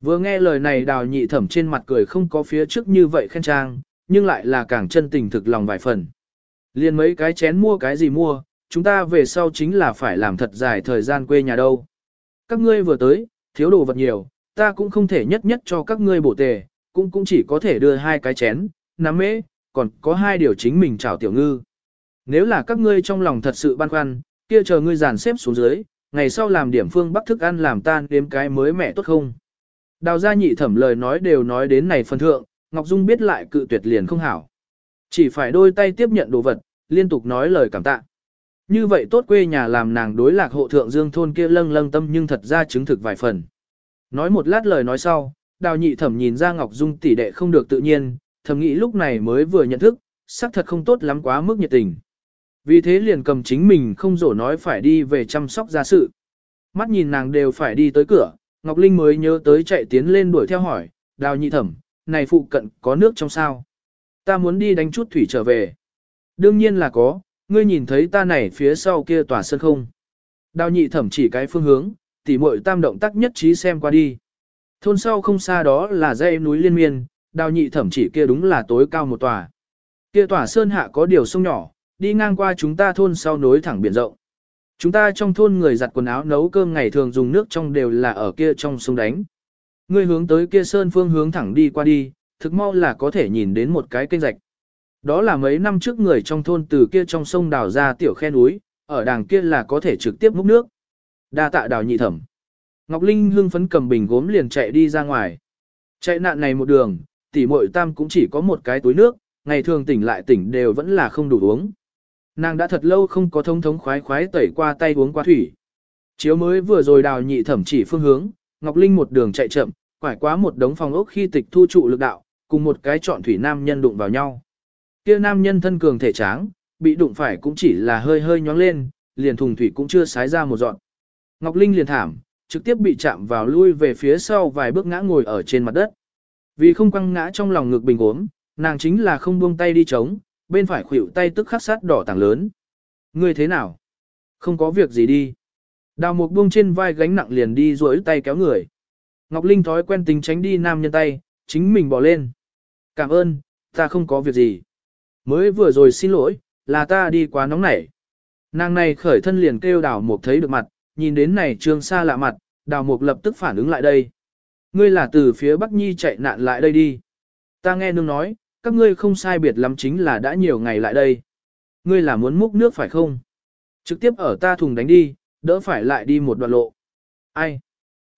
Vừa nghe lời này đào nhị thẩm trên mặt cười không có phía trước như vậy khen trang, nhưng lại là càng chân tình thực lòng vài phần. Liên mấy cái chén mua cái gì mua, chúng ta về sau chính là phải làm thật dài thời gian quê nhà đâu. Các ngươi vừa tới, thiếu đồ vật nhiều, ta cũng không thể nhất nhất cho các ngươi bổ tề, cũng cũng chỉ có thể đưa hai cái chén, nắm mễ, còn có hai điều chính mình chào tiểu ngư. Nếu là các ngươi trong lòng thật sự băn khoăn, kia chờ ngươi dàn xếp xuống dưới, ngày sau làm điểm phương bắc thức ăn làm tan đếm cái mới mẹ tốt không. Đào gia nhị thẩm lời nói đều nói đến này phần thượng, Ngọc Dung biết lại cự tuyệt liền không hảo. Chỉ phải đôi tay tiếp nhận đồ vật, liên tục nói lời cảm tạ. Như vậy tốt quê nhà làm nàng đối lạc hộ thượng dương thôn kia lâng lâng tâm nhưng thật ra chứng thực vài phần. Nói một lát lời nói sau, đào nhị thẩm nhìn ra Ngọc Dung tỷ đệ không được tự nhiên, thầm nghĩ lúc này mới vừa nhận thức, xác thật không tốt lắm quá mức nhiệt tình. Vì thế liền cầm chính mình không rổ nói phải đi về chăm sóc gia sự. Mắt nhìn nàng đều phải đi tới cửa, Ngọc Linh mới nhớ tới chạy tiến lên đuổi theo hỏi, đào nhị thẩm, này phụ cận có nước trong sao? Ta muốn đi đánh chút thủy trở về. Đương nhiên là có, ngươi nhìn thấy ta này phía sau kia tòa sân không? Đào nhị thẩm chỉ cái phương hướng, tỉ muội tam động tác nhất trí xem qua đi. Thôn sau không xa đó là dãy núi liên miên, đào nhị thẩm chỉ kia đúng là tối cao một tòa. Kia tòa sơn hạ có điều sông nhỏ, đi ngang qua chúng ta thôn sau nối thẳng biển rộng. Chúng ta trong thôn người giặt quần áo nấu cơm ngày thường dùng nước trong đều là ở kia trong sông đánh. Ngươi hướng tới kia sơn phương hướng thẳng đi qua đi, thực mau là có thể nhìn đến một cái kênh rạch. Đó là mấy năm trước người trong thôn từ kia trong sông đào ra tiểu khe núi, ở đàng kia là có thể trực tiếp múc nước. Đa tạ đào nhị thẩm. Ngọc Linh hưng phấn cầm bình gốm liền chạy đi ra ngoài. Chạy nạn này một đường, tỷ muội tam cũng chỉ có một cái túi nước, ngày thường tỉnh lại tỉnh đều vẫn là không đủ uống. Nàng đã thật lâu không có thông thống khoái khoái tẩy qua tay uống qua thủy. Chiếu mới vừa rồi đào nhị thẩm chỉ phương hướng, Ngọc Linh một đường chạy chậm, quải quá một đống phòng ốc khi tịch thu trụ lực đạo, cùng một cái trọn thủy nam nhân đụng vào nhau. Kia nam nhân thân cường thể tráng, bị đụng phải cũng chỉ là hơi hơi nhóng lên, liền thùng thủy cũng chưa sái ra một dọn. Ngọc Linh liền thảm, trực tiếp bị chạm vào lui về phía sau vài bước ngã ngồi ở trên mặt đất. Vì không quăng ngã trong lòng ngực bình ốm, nàng chính là không buông tay đi chống, bên phải khuỷu tay tức khắc sát đỏ tảng lớn. Ngươi thế nào? Không có việc gì đi. Đào mục buông trên vai gánh nặng liền đi duỗi tay kéo người. Ngọc Linh thói quen tính tránh đi nam nhân tay, chính mình bỏ lên. Cảm ơn, ta không có việc gì. Mới vừa rồi xin lỗi, là ta đi quá nóng nảy. Nàng này khởi thân liền kêu đào mục thấy được mặt, nhìn đến này trương xa lạ mặt, đào mục lập tức phản ứng lại đây. Ngươi là từ phía Bắc Nhi chạy nạn lại đây đi. Ta nghe nương nói, các ngươi không sai biệt lắm chính là đã nhiều ngày lại đây. Ngươi là muốn múc nước phải không? Trực tiếp ở ta thùng đánh đi, đỡ phải lại đi một đoạn lộ. Ai?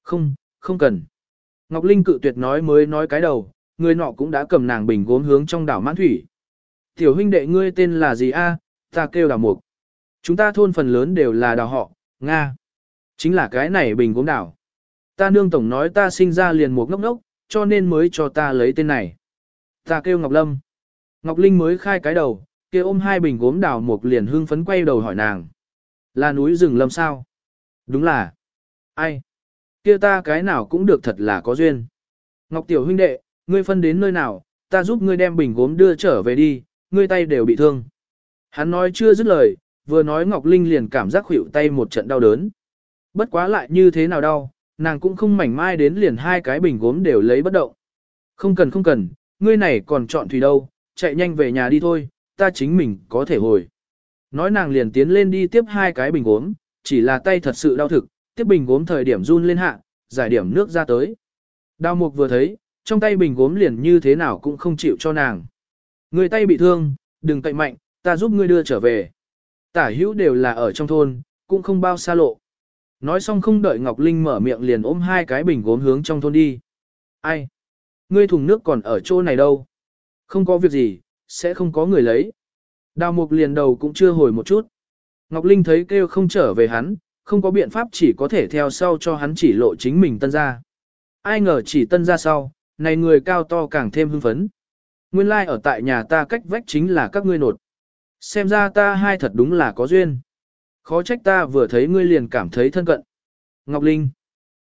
Không, không cần. Ngọc Linh cự tuyệt nói mới nói cái đầu, người nọ cũng đã cầm nàng bình gốm hướng trong đảo mãn thủy. Tiểu huynh đệ ngươi tên là gì a? Ta kêu đào mục. Chúng ta thôn phần lớn đều là đào họ, Nga. Chính là cái này bình gốm đảo. Ta nương tổng nói ta sinh ra liền một ngốc ngốc, cho nên mới cho ta lấy tên này. Ta kêu Ngọc Lâm. Ngọc Linh mới khai cái đầu, kia ôm hai bình gốm đào Mục liền hưng phấn quay đầu hỏi nàng. Là núi rừng lâm sao? Đúng là. Ai? Kia ta cái nào cũng được thật là có duyên. Ngọc Tiểu huynh đệ, ngươi phân đến nơi nào, ta giúp ngươi đem bình gốm đưa trở về đi, ngươi tay đều bị thương. Hắn nói chưa dứt lời, vừa nói Ngọc Linh liền cảm giác khuỷu tay một trận đau đớn. Bất quá lại như thế nào đau, nàng cũng không mảnh mai đến liền hai cái bình gốm đều lấy bất động. Không cần không cần, ngươi này còn chọn thủy đâu, chạy nhanh về nhà đi thôi, ta chính mình có thể hồi. Nói nàng liền tiến lên đi tiếp hai cái bình gốm, chỉ là tay thật sự đau thực, tiếp bình gốm thời điểm run lên hạ, giải điểm nước ra tới. Đào mục vừa thấy, trong tay bình gốm liền như thế nào cũng không chịu cho nàng. Người tay bị thương, đừng cậy mạnh, ta giúp ngươi đưa trở về. Tả hữu đều là ở trong thôn, cũng không bao xa lộ. Nói xong không đợi Ngọc Linh mở miệng liền ôm hai cái bình gốm hướng trong thôn đi. Ai? Ngươi thùng nước còn ở chỗ này đâu? Không có việc gì, sẽ không có người lấy. Đào mục liền đầu cũng chưa hồi một chút. Ngọc Linh thấy kêu không trở về hắn, không có biện pháp chỉ có thể theo sau cho hắn chỉ lộ chính mình tân ra. Ai ngờ chỉ tân ra sau, này người cao to càng thêm hưng phấn. Nguyên lai like ở tại nhà ta cách vách chính là các ngươi nột. Xem ra ta hai thật đúng là có duyên. Khó trách ta vừa thấy ngươi liền cảm thấy thân cận. Ngọc Linh.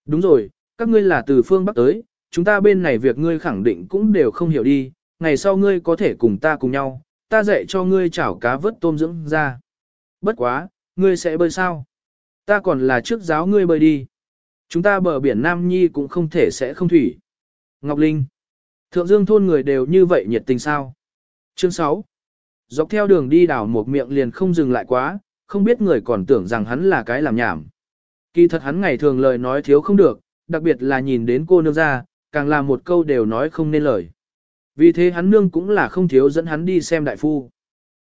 Đúng rồi, các ngươi là từ phương Bắc tới, chúng ta bên này việc ngươi khẳng định cũng đều không hiểu đi, ngày sau ngươi có thể cùng ta cùng nhau, ta dạy cho ngươi chảo cá vớt tôm dưỡng ra. Bất quá, ngươi sẽ bơi sao? Ta còn là trước giáo ngươi bơi đi. Chúng ta bờ biển Nam Nhi cũng không thể sẽ không thủy. Ngọc Linh. Thượng Dương thôn người đều như vậy nhiệt tình sao? Chương 6. Dọc theo đường đi đảo một miệng liền không dừng lại quá, không biết người còn tưởng rằng hắn là cái làm nhảm. Kỳ thật hắn ngày thường lời nói thiếu không được, đặc biệt là nhìn đến cô nương ra, càng là một câu đều nói không nên lời. Vì thế hắn nương cũng là không thiếu dẫn hắn đi xem đại phu.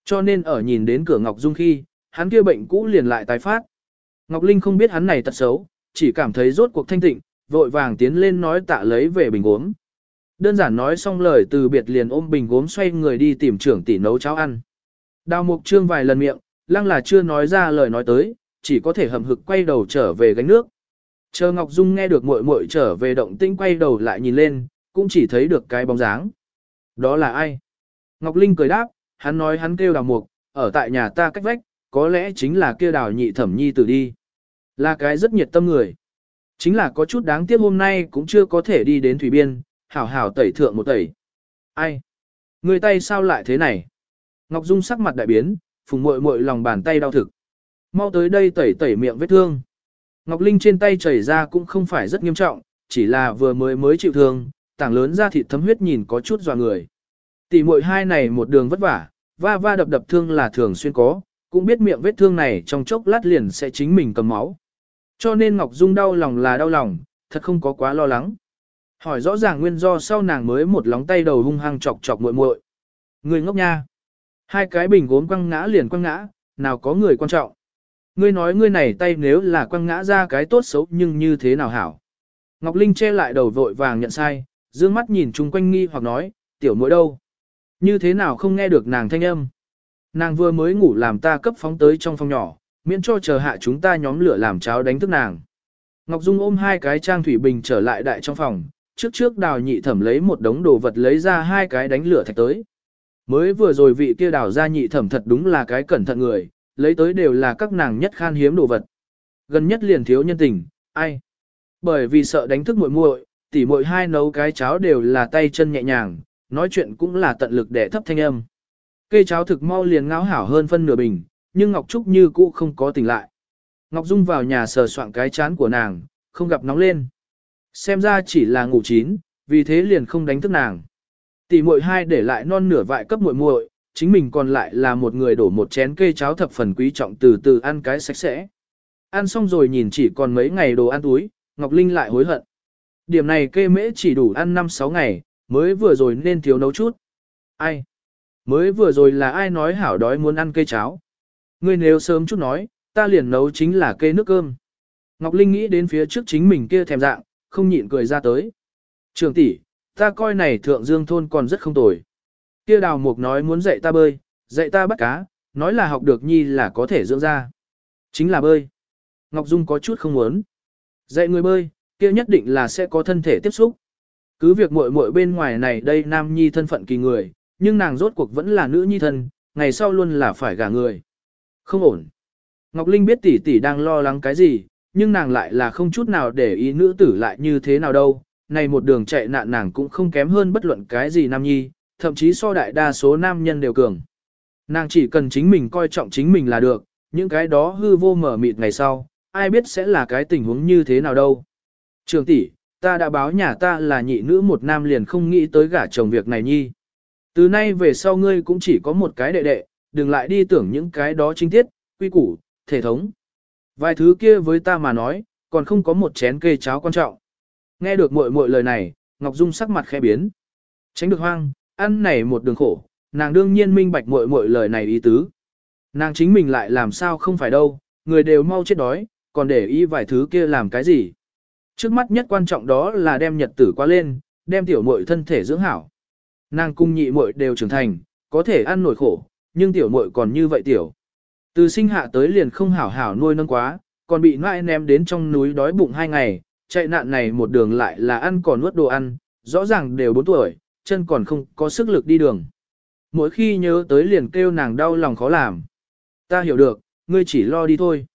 Cho nên ở nhìn đến cửa Ngọc Dung khi, hắn kia bệnh cũ liền lại tái phát. Ngọc Linh không biết hắn này tật xấu, chỉ cảm thấy rốt cuộc thanh tịnh, vội vàng tiến lên nói tạ lấy về bình gốm. Đơn giản nói xong lời từ biệt liền ôm bình gốm xoay người đi tìm trưởng tỷ nấu cháo ăn. Đào mục trương vài lần miệng, lăng là chưa nói ra lời nói tới, chỉ có thể hầm hực quay đầu trở về gánh nước. Chờ Ngọc Dung nghe được muội muội trở về động tĩnh quay đầu lại nhìn lên, cũng chỉ thấy được cái bóng dáng. Đó là ai? Ngọc Linh cười đáp, hắn nói hắn kêu đào mục, ở tại nhà ta cách vách, có lẽ chính là kia đào nhị thẩm nhi tử đi. Là cái rất nhiệt tâm người. Chính là có chút đáng tiếc hôm nay cũng chưa có thể đi đến thủy biên, hảo hảo tẩy thượng một tẩy. Ai? Người tay sao lại thế này? Ngọc Dung sắc mặt đại biến, phùng muội muội lòng bàn tay đau thực. Mau tới đây tẩy tẩy miệng vết thương. Ngọc Linh trên tay chảy ra cũng không phải rất nghiêm trọng, chỉ là vừa mới mới chịu thương, tảng lớn ra thịt thấm huyết nhìn có chút dò người. Tỷ muội hai này một đường vất vả, va va đập đập thương là thường xuyên có, cũng biết miệng vết thương này trong chốc lát liền sẽ chính mình cầm máu. Cho nên Ngọc Dung đau lòng là đau lòng, thật không có quá lo lắng. Hỏi rõ ràng nguyên do sau nàng mới một lóng tay đầu hung hăng chọc chọc muội muội. Người ngốc nha. Hai cái bình gốm quăng ngã liền quăng ngã, nào có người quan trọng. Ngươi nói ngươi này tay nếu là quăng ngã ra cái tốt xấu nhưng như thế nào hảo. Ngọc Linh che lại đầu vội vàng nhận sai, dương mắt nhìn chung quanh nghi hoặc nói, tiểu muội đâu? Như thế nào không nghe được nàng thanh âm? Nàng vừa mới ngủ làm ta cấp phóng tới trong phòng nhỏ, miễn cho chờ hạ chúng ta nhóm lửa làm cháo đánh thức nàng. Ngọc Dung ôm hai cái trang thủy bình trở lại đại trong phòng, trước trước đào nhị thẩm lấy một đống đồ vật lấy ra hai cái đánh lửa thạch tới. Mới vừa rồi vị kia đào ra nhị thẩm thật đúng là cái cẩn thận người, lấy tới đều là các nàng nhất khan hiếm đồ vật. Gần nhất liền thiếu nhân tình, ai? Bởi vì sợ đánh thức muội muội, tỉ muội hai nấu cái cháo đều là tay chân nhẹ nhàng, nói chuyện cũng là tận lực để thấp thanh âm. Cây cháo thực mau liền ngáo hảo hơn phân nửa bình, nhưng Ngọc Trúc như cũ không có tỉnh lại. Ngọc Dung vào nhà sờ soạn cái chán của nàng, không gặp nóng lên. Xem ra chỉ là ngủ chín, vì thế liền không đánh thức nàng. Tỷ muội hai để lại non nửa vại cấp muội muội, chính mình còn lại là một người đổ một chén cây cháo thập phần quý trọng từ từ ăn cái sạch sẽ. Ăn xong rồi nhìn chỉ còn mấy ngày đồ ăn túi, Ngọc Linh lại hối hận. Điểm này kê mễ chỉ đủ ăn 5-6 ngày, mới vừa rồi nên thiếu nấu chút. Ai? Mới vừa rồi là ai nói hảo đói muốn ăn cây cháo? Ngươi nếu sớm chút nói, ta liền nấu chính là kê nước cơm. Ngọc Linh nghĩ đến phía trước chính mình kia thèm dạng, không nhịn cười ra tới. Trường tỷ, ta coi này thượng dương thôn còn rất không tồi. Kia đào mục nói muốn dạy ta bơi, dạy ta bắt cá, nói là học được nhi là có thể dưỡng ra. Chính là bơi. Ngọc Dung có chút không muốn. Dạy người bơi, kia nhất định là sẽ có thân thể tiếp xúc. Cứ việc muội muội bên ngoài này đây nam nhi thân phận kỳ người, nhưng nàng rốt cuộc vẫn là nữ nhi thân, ngày sau luôn là phải gả người. Không ổn. Ngọc Linh biết tỷ tỷ đang lo lắng cái gì, nhưng nàng lại là không chút nào để ý nữ tử lại như thế nào đâu. Này một đường chạy nạn nàng cũng không kém hơn bất luận cái gì nam nhi, thậm chí so đại đa số nam nhân đều cường. Nàng chỉ cần chính mình coi trọng chính mình là được, những cái đó hư vô mở mịt ngày sau, ai biết sẽ là cái tình huống như thế nào đâu. Trường tỷ, ta đã báo nhà ta là nhị nữ một nam liền không nghĩ tới gả chồng việc này nhi. Từ nay về sau ngươi cũng chỉ có một cái đệ đệ, đừng lại đi tưởng những cái đó chính tiết, quy củ, thể thống. Vài thứ kia với ta mà nói, còn không có một chén kê cháo quan trọng. Nghe được muội muội lời này, Ngọc Dung sắc mặt khẽ biến. Tránh được hoang, ăn này một đường khổ, nàng đương nhiên minh bạch muội muội lời này ý tứ. Nàng chính mình lại làm sao không phải đâu, người đều mau chết đói, còn để ý vài thứ kia làm cái gì. Trước mắt nhất quan trọng đó là đem nhật tử qua lên, đem tiểu muội thân thể dưỡng hảo. Nàng cung nhị muội đều trưởng thành, có thể ăn nổi khổ, nhưng tiểu muội còn như vậy tiểu. Từ sinh hạ tới liền không hảo hảo nuôi nâng quá, còn bị nãi ném đến trong núi đói bụng hai ngày, chạy nạn này một đường lại là ăn còn nuốt đồ ăn, rõ ràng đều 4 tuổi, chân còn không có sức lực đi đường. Mỗi khi nhớ tới liền kêu nàng đau lòng khó làm. Ta hiểu được, ngươi chỉ lo đi thôi.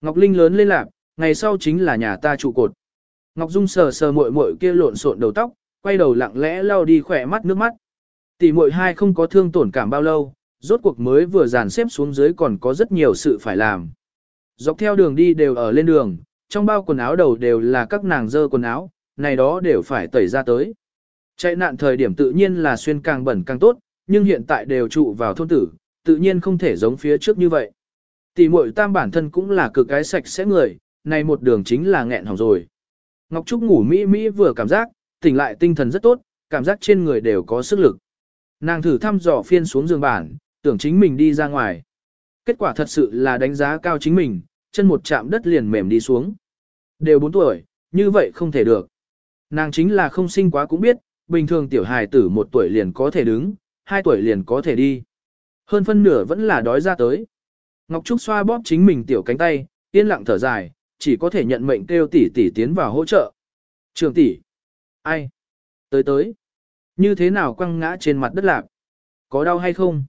Ngọc Linh lớn lên lạc, ngày sau chính là nhà ta trụ cột. Ngọc Dung sờ sờ muội muội kia lộn xộn đầu tóc, quay đầu lặng lẽ lau đi khỏe mắt nước mắt. Tỷ muội hai không có thương tổn cảm bao lâu, rốt cuộc mới vừa dàn xếp xuống dưới còn có rất nhiều sự phải làm. Dọc theo đường đi đều ở lên đường, trong bao quần áo đầu đều là các nàng dơ quần áo, này đó đều phải tẩy ra tới. Chạy nạn thời điểm tự nhiên là xuyên càng bẩn càng tốt, nhưng hiện tại đều trụ vào thôn tử, tự nhiên không thể giống phía trước như vậy. Tỷ muội tam bản thân cũng là cực cái sạch sẽ người, này một đường chính là nghẹn hỏng rồi. Ngọc Trúc ngủ mỹ mỹ vừa cảm giác, tỉnh lại tinh thần rất tốt, cảm giác trên người đều có sức lực. Nàng thử thăm dò phiên xuống giường bản, tưởng chính mình đi ra ngoài. Kết quả thật sự là đánh giá cao chính mình, chân một chạm đất liền mềm đi xuống. Đều 4 tuổi, như vậy không thể được. Nàng chính là không sinh quá cũng biết, bình thường tiểu hài tử một tuổi liền có thể đứng, hai tuổi liền có thể đi. Hơn phân nửa vẫn là đói ra tới. Ngọc Trúc xoa bóp chính mình tiểu cánh tay, yên lặng thở dài, chỉ có thể nhận mệnh kêu tỷ tỷ tiến vào hỗ trợ. Trường tỷ, ai? Tới tới. Như thế nào quăng ngã trên mặt đất lạc? Có đau hay không?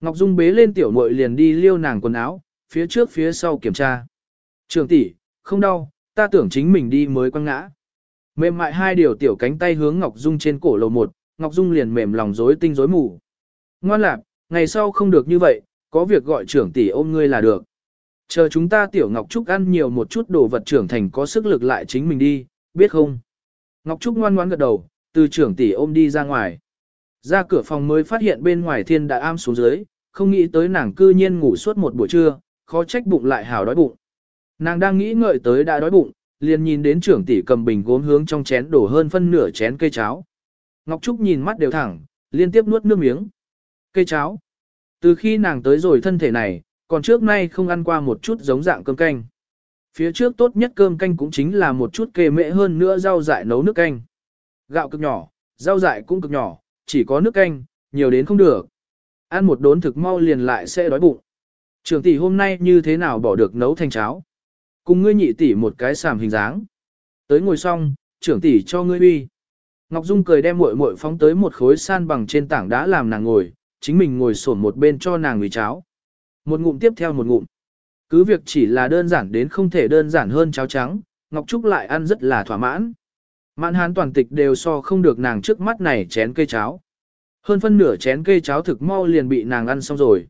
Ngọc Dung bế lên tiểu muội liền đi liêu nàng quần áo, phía trước phía sau kiểm tra. Trường tỷ, không đau, ta tưởng chính mình đi mới quăng ngã. Mềm mại hai điều tiểu cánh tay hướng Ngọc Dung trên cổ lầu một, Ngọc Dung liền mềm lòng rối tinh rối mù. Ngoan lạc, ngày sau không được như vậy, có việc gọi trưởng tỷ ôm ngươi là được. Chờ chúng ta tiểu Ngọc Trúc ăn nhiều một chút đồ vật trưởng thành có sức lực lại chính mình đi, biết không? Ngọc Trúc ngoan ngoãn gật đầu, từ trưởng tỷ ôm đi ra ngoài. Ra cửa phòng mới phát hiện bên ngoài thiên đã am xuống dưới, không nghĩ tới nàng cư nhiên ngủ suốt một buổi trưa, khó trách bụng lại hào đói bụng. Nàng đang nghĩ ngợi tới đã đói bụng, liền nhìn đến trưởng tỷ cầm bình gốm hướng trong chén đổ hơn phân nửa chén cây cháo. Ngọc Trúc nhìn mắt đều thẳng, liên tiếp nuốt nước miếng. Cây cháo. Từ khi nàng tới rồi thân thể này, còn trước nay không ăn qua một chút giống dạng cơm canh. Phía trước tốt nhất cơm canh cũng chính là một chút kề mệ hơn nữa rau dại nấu nước canh. Gạo cực nhỏ, rau dại cũng cực nhỏ, chỉ có nước canh, nhiều đến không được. Ăn một đốn thực mau liền lại sẽ đói bụng. Trường tỷ hôm nay như thế nào bỏ được nấu thành cháo? Cùng ngươi nhị tỷ một cái sàm hình dáng. Tới ngồi xong, trưởng tỷ cho ngươi uy. Ngọc Dung cười đem muội muội phóng tới một khối san bằng trên tảng đá làm nàng ngồi, chính mình ngồi xổm một bên cho nàng uy cháo. Một ngụm tiếp theo một ngụm. Cứ việc chỉ là đơn giản đến không thể đơn giản hơn cháo trắng, Ngọc Trúc lại ăn rất là thỏa mãn. Mạn hán toàn tịch đều so không được nàng trước mắt này chén cây cháo. Hơn phân nửa chén cây cháo thực mau liền bị nàng ăn xong rồi.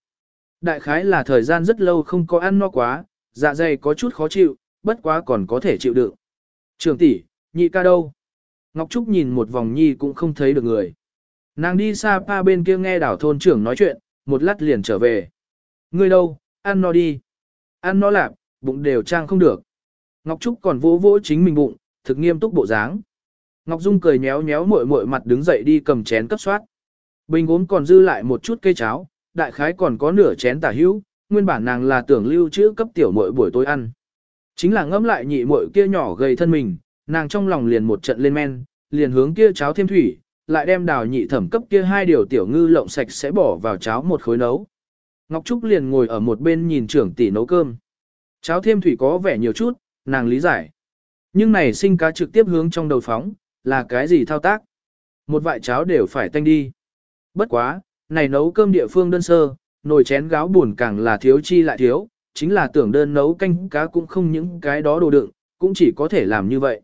Đại khái là thời gian rất lâu không có ăn no quá, dạ dày có chút khó chịu, bất quá còn có thể chịu đựng. Trường tỷ, nhị ca đâu? Ngọc Trúc nhìn một vòng nhi cũng không thấy được người. Nàng đi xa pa bên kia nghe đảo thôn trưởng nói chuyện, một lát liền trở về. Ngươi đâu, ăn no đi. Ăn no lạp, bụng đều trang không được. Ngọc Trúc còn vỗ vỗ chính mình bụng, thực nghiêm túc bộ dáng. Ngọc Dung cười nhéo nhéo muội muội mặt đứng dậy đi cầm chén cấp soát. Bình uống còn dư lại một chút cây cháo, đại khái còn có nửa chén tả hữu, nguyên bản nàng là tưởng lưu trữ cấp tiểu muội buổi tối ăn. Chính là ngẫm lại nhị muội kia nhỏ gầy thân mình, nàng trong lòng liền một trận lên men, liền hướng kia cháo thêm thủy, lại đem đào nhị thẩm cấp kia hai điều tiểu ngư lộng sạch sẽ bỏ vào cháo một khối nấu. Ngọc Trúc liền ngồi ở một bên nhìn trưởng tỷ nấu cơm. Cháo thêm thủy có vẻ nhiều chút, nàng lý giải. Nhưng này sinh cá trực tiếp hướng trong đầu phóng, là cái gì thao tác? Một vại cháo đều phải tanh đi. Bất quá, này nấu cơm địa phương đơn sơ, nồi chén gáo buồn càng là thiếu chi lại thiếu, chính là tưởng đơn nấu canh cá cũng không những cái đó đồ đựng, cũng chỉ có thể làm như vậy.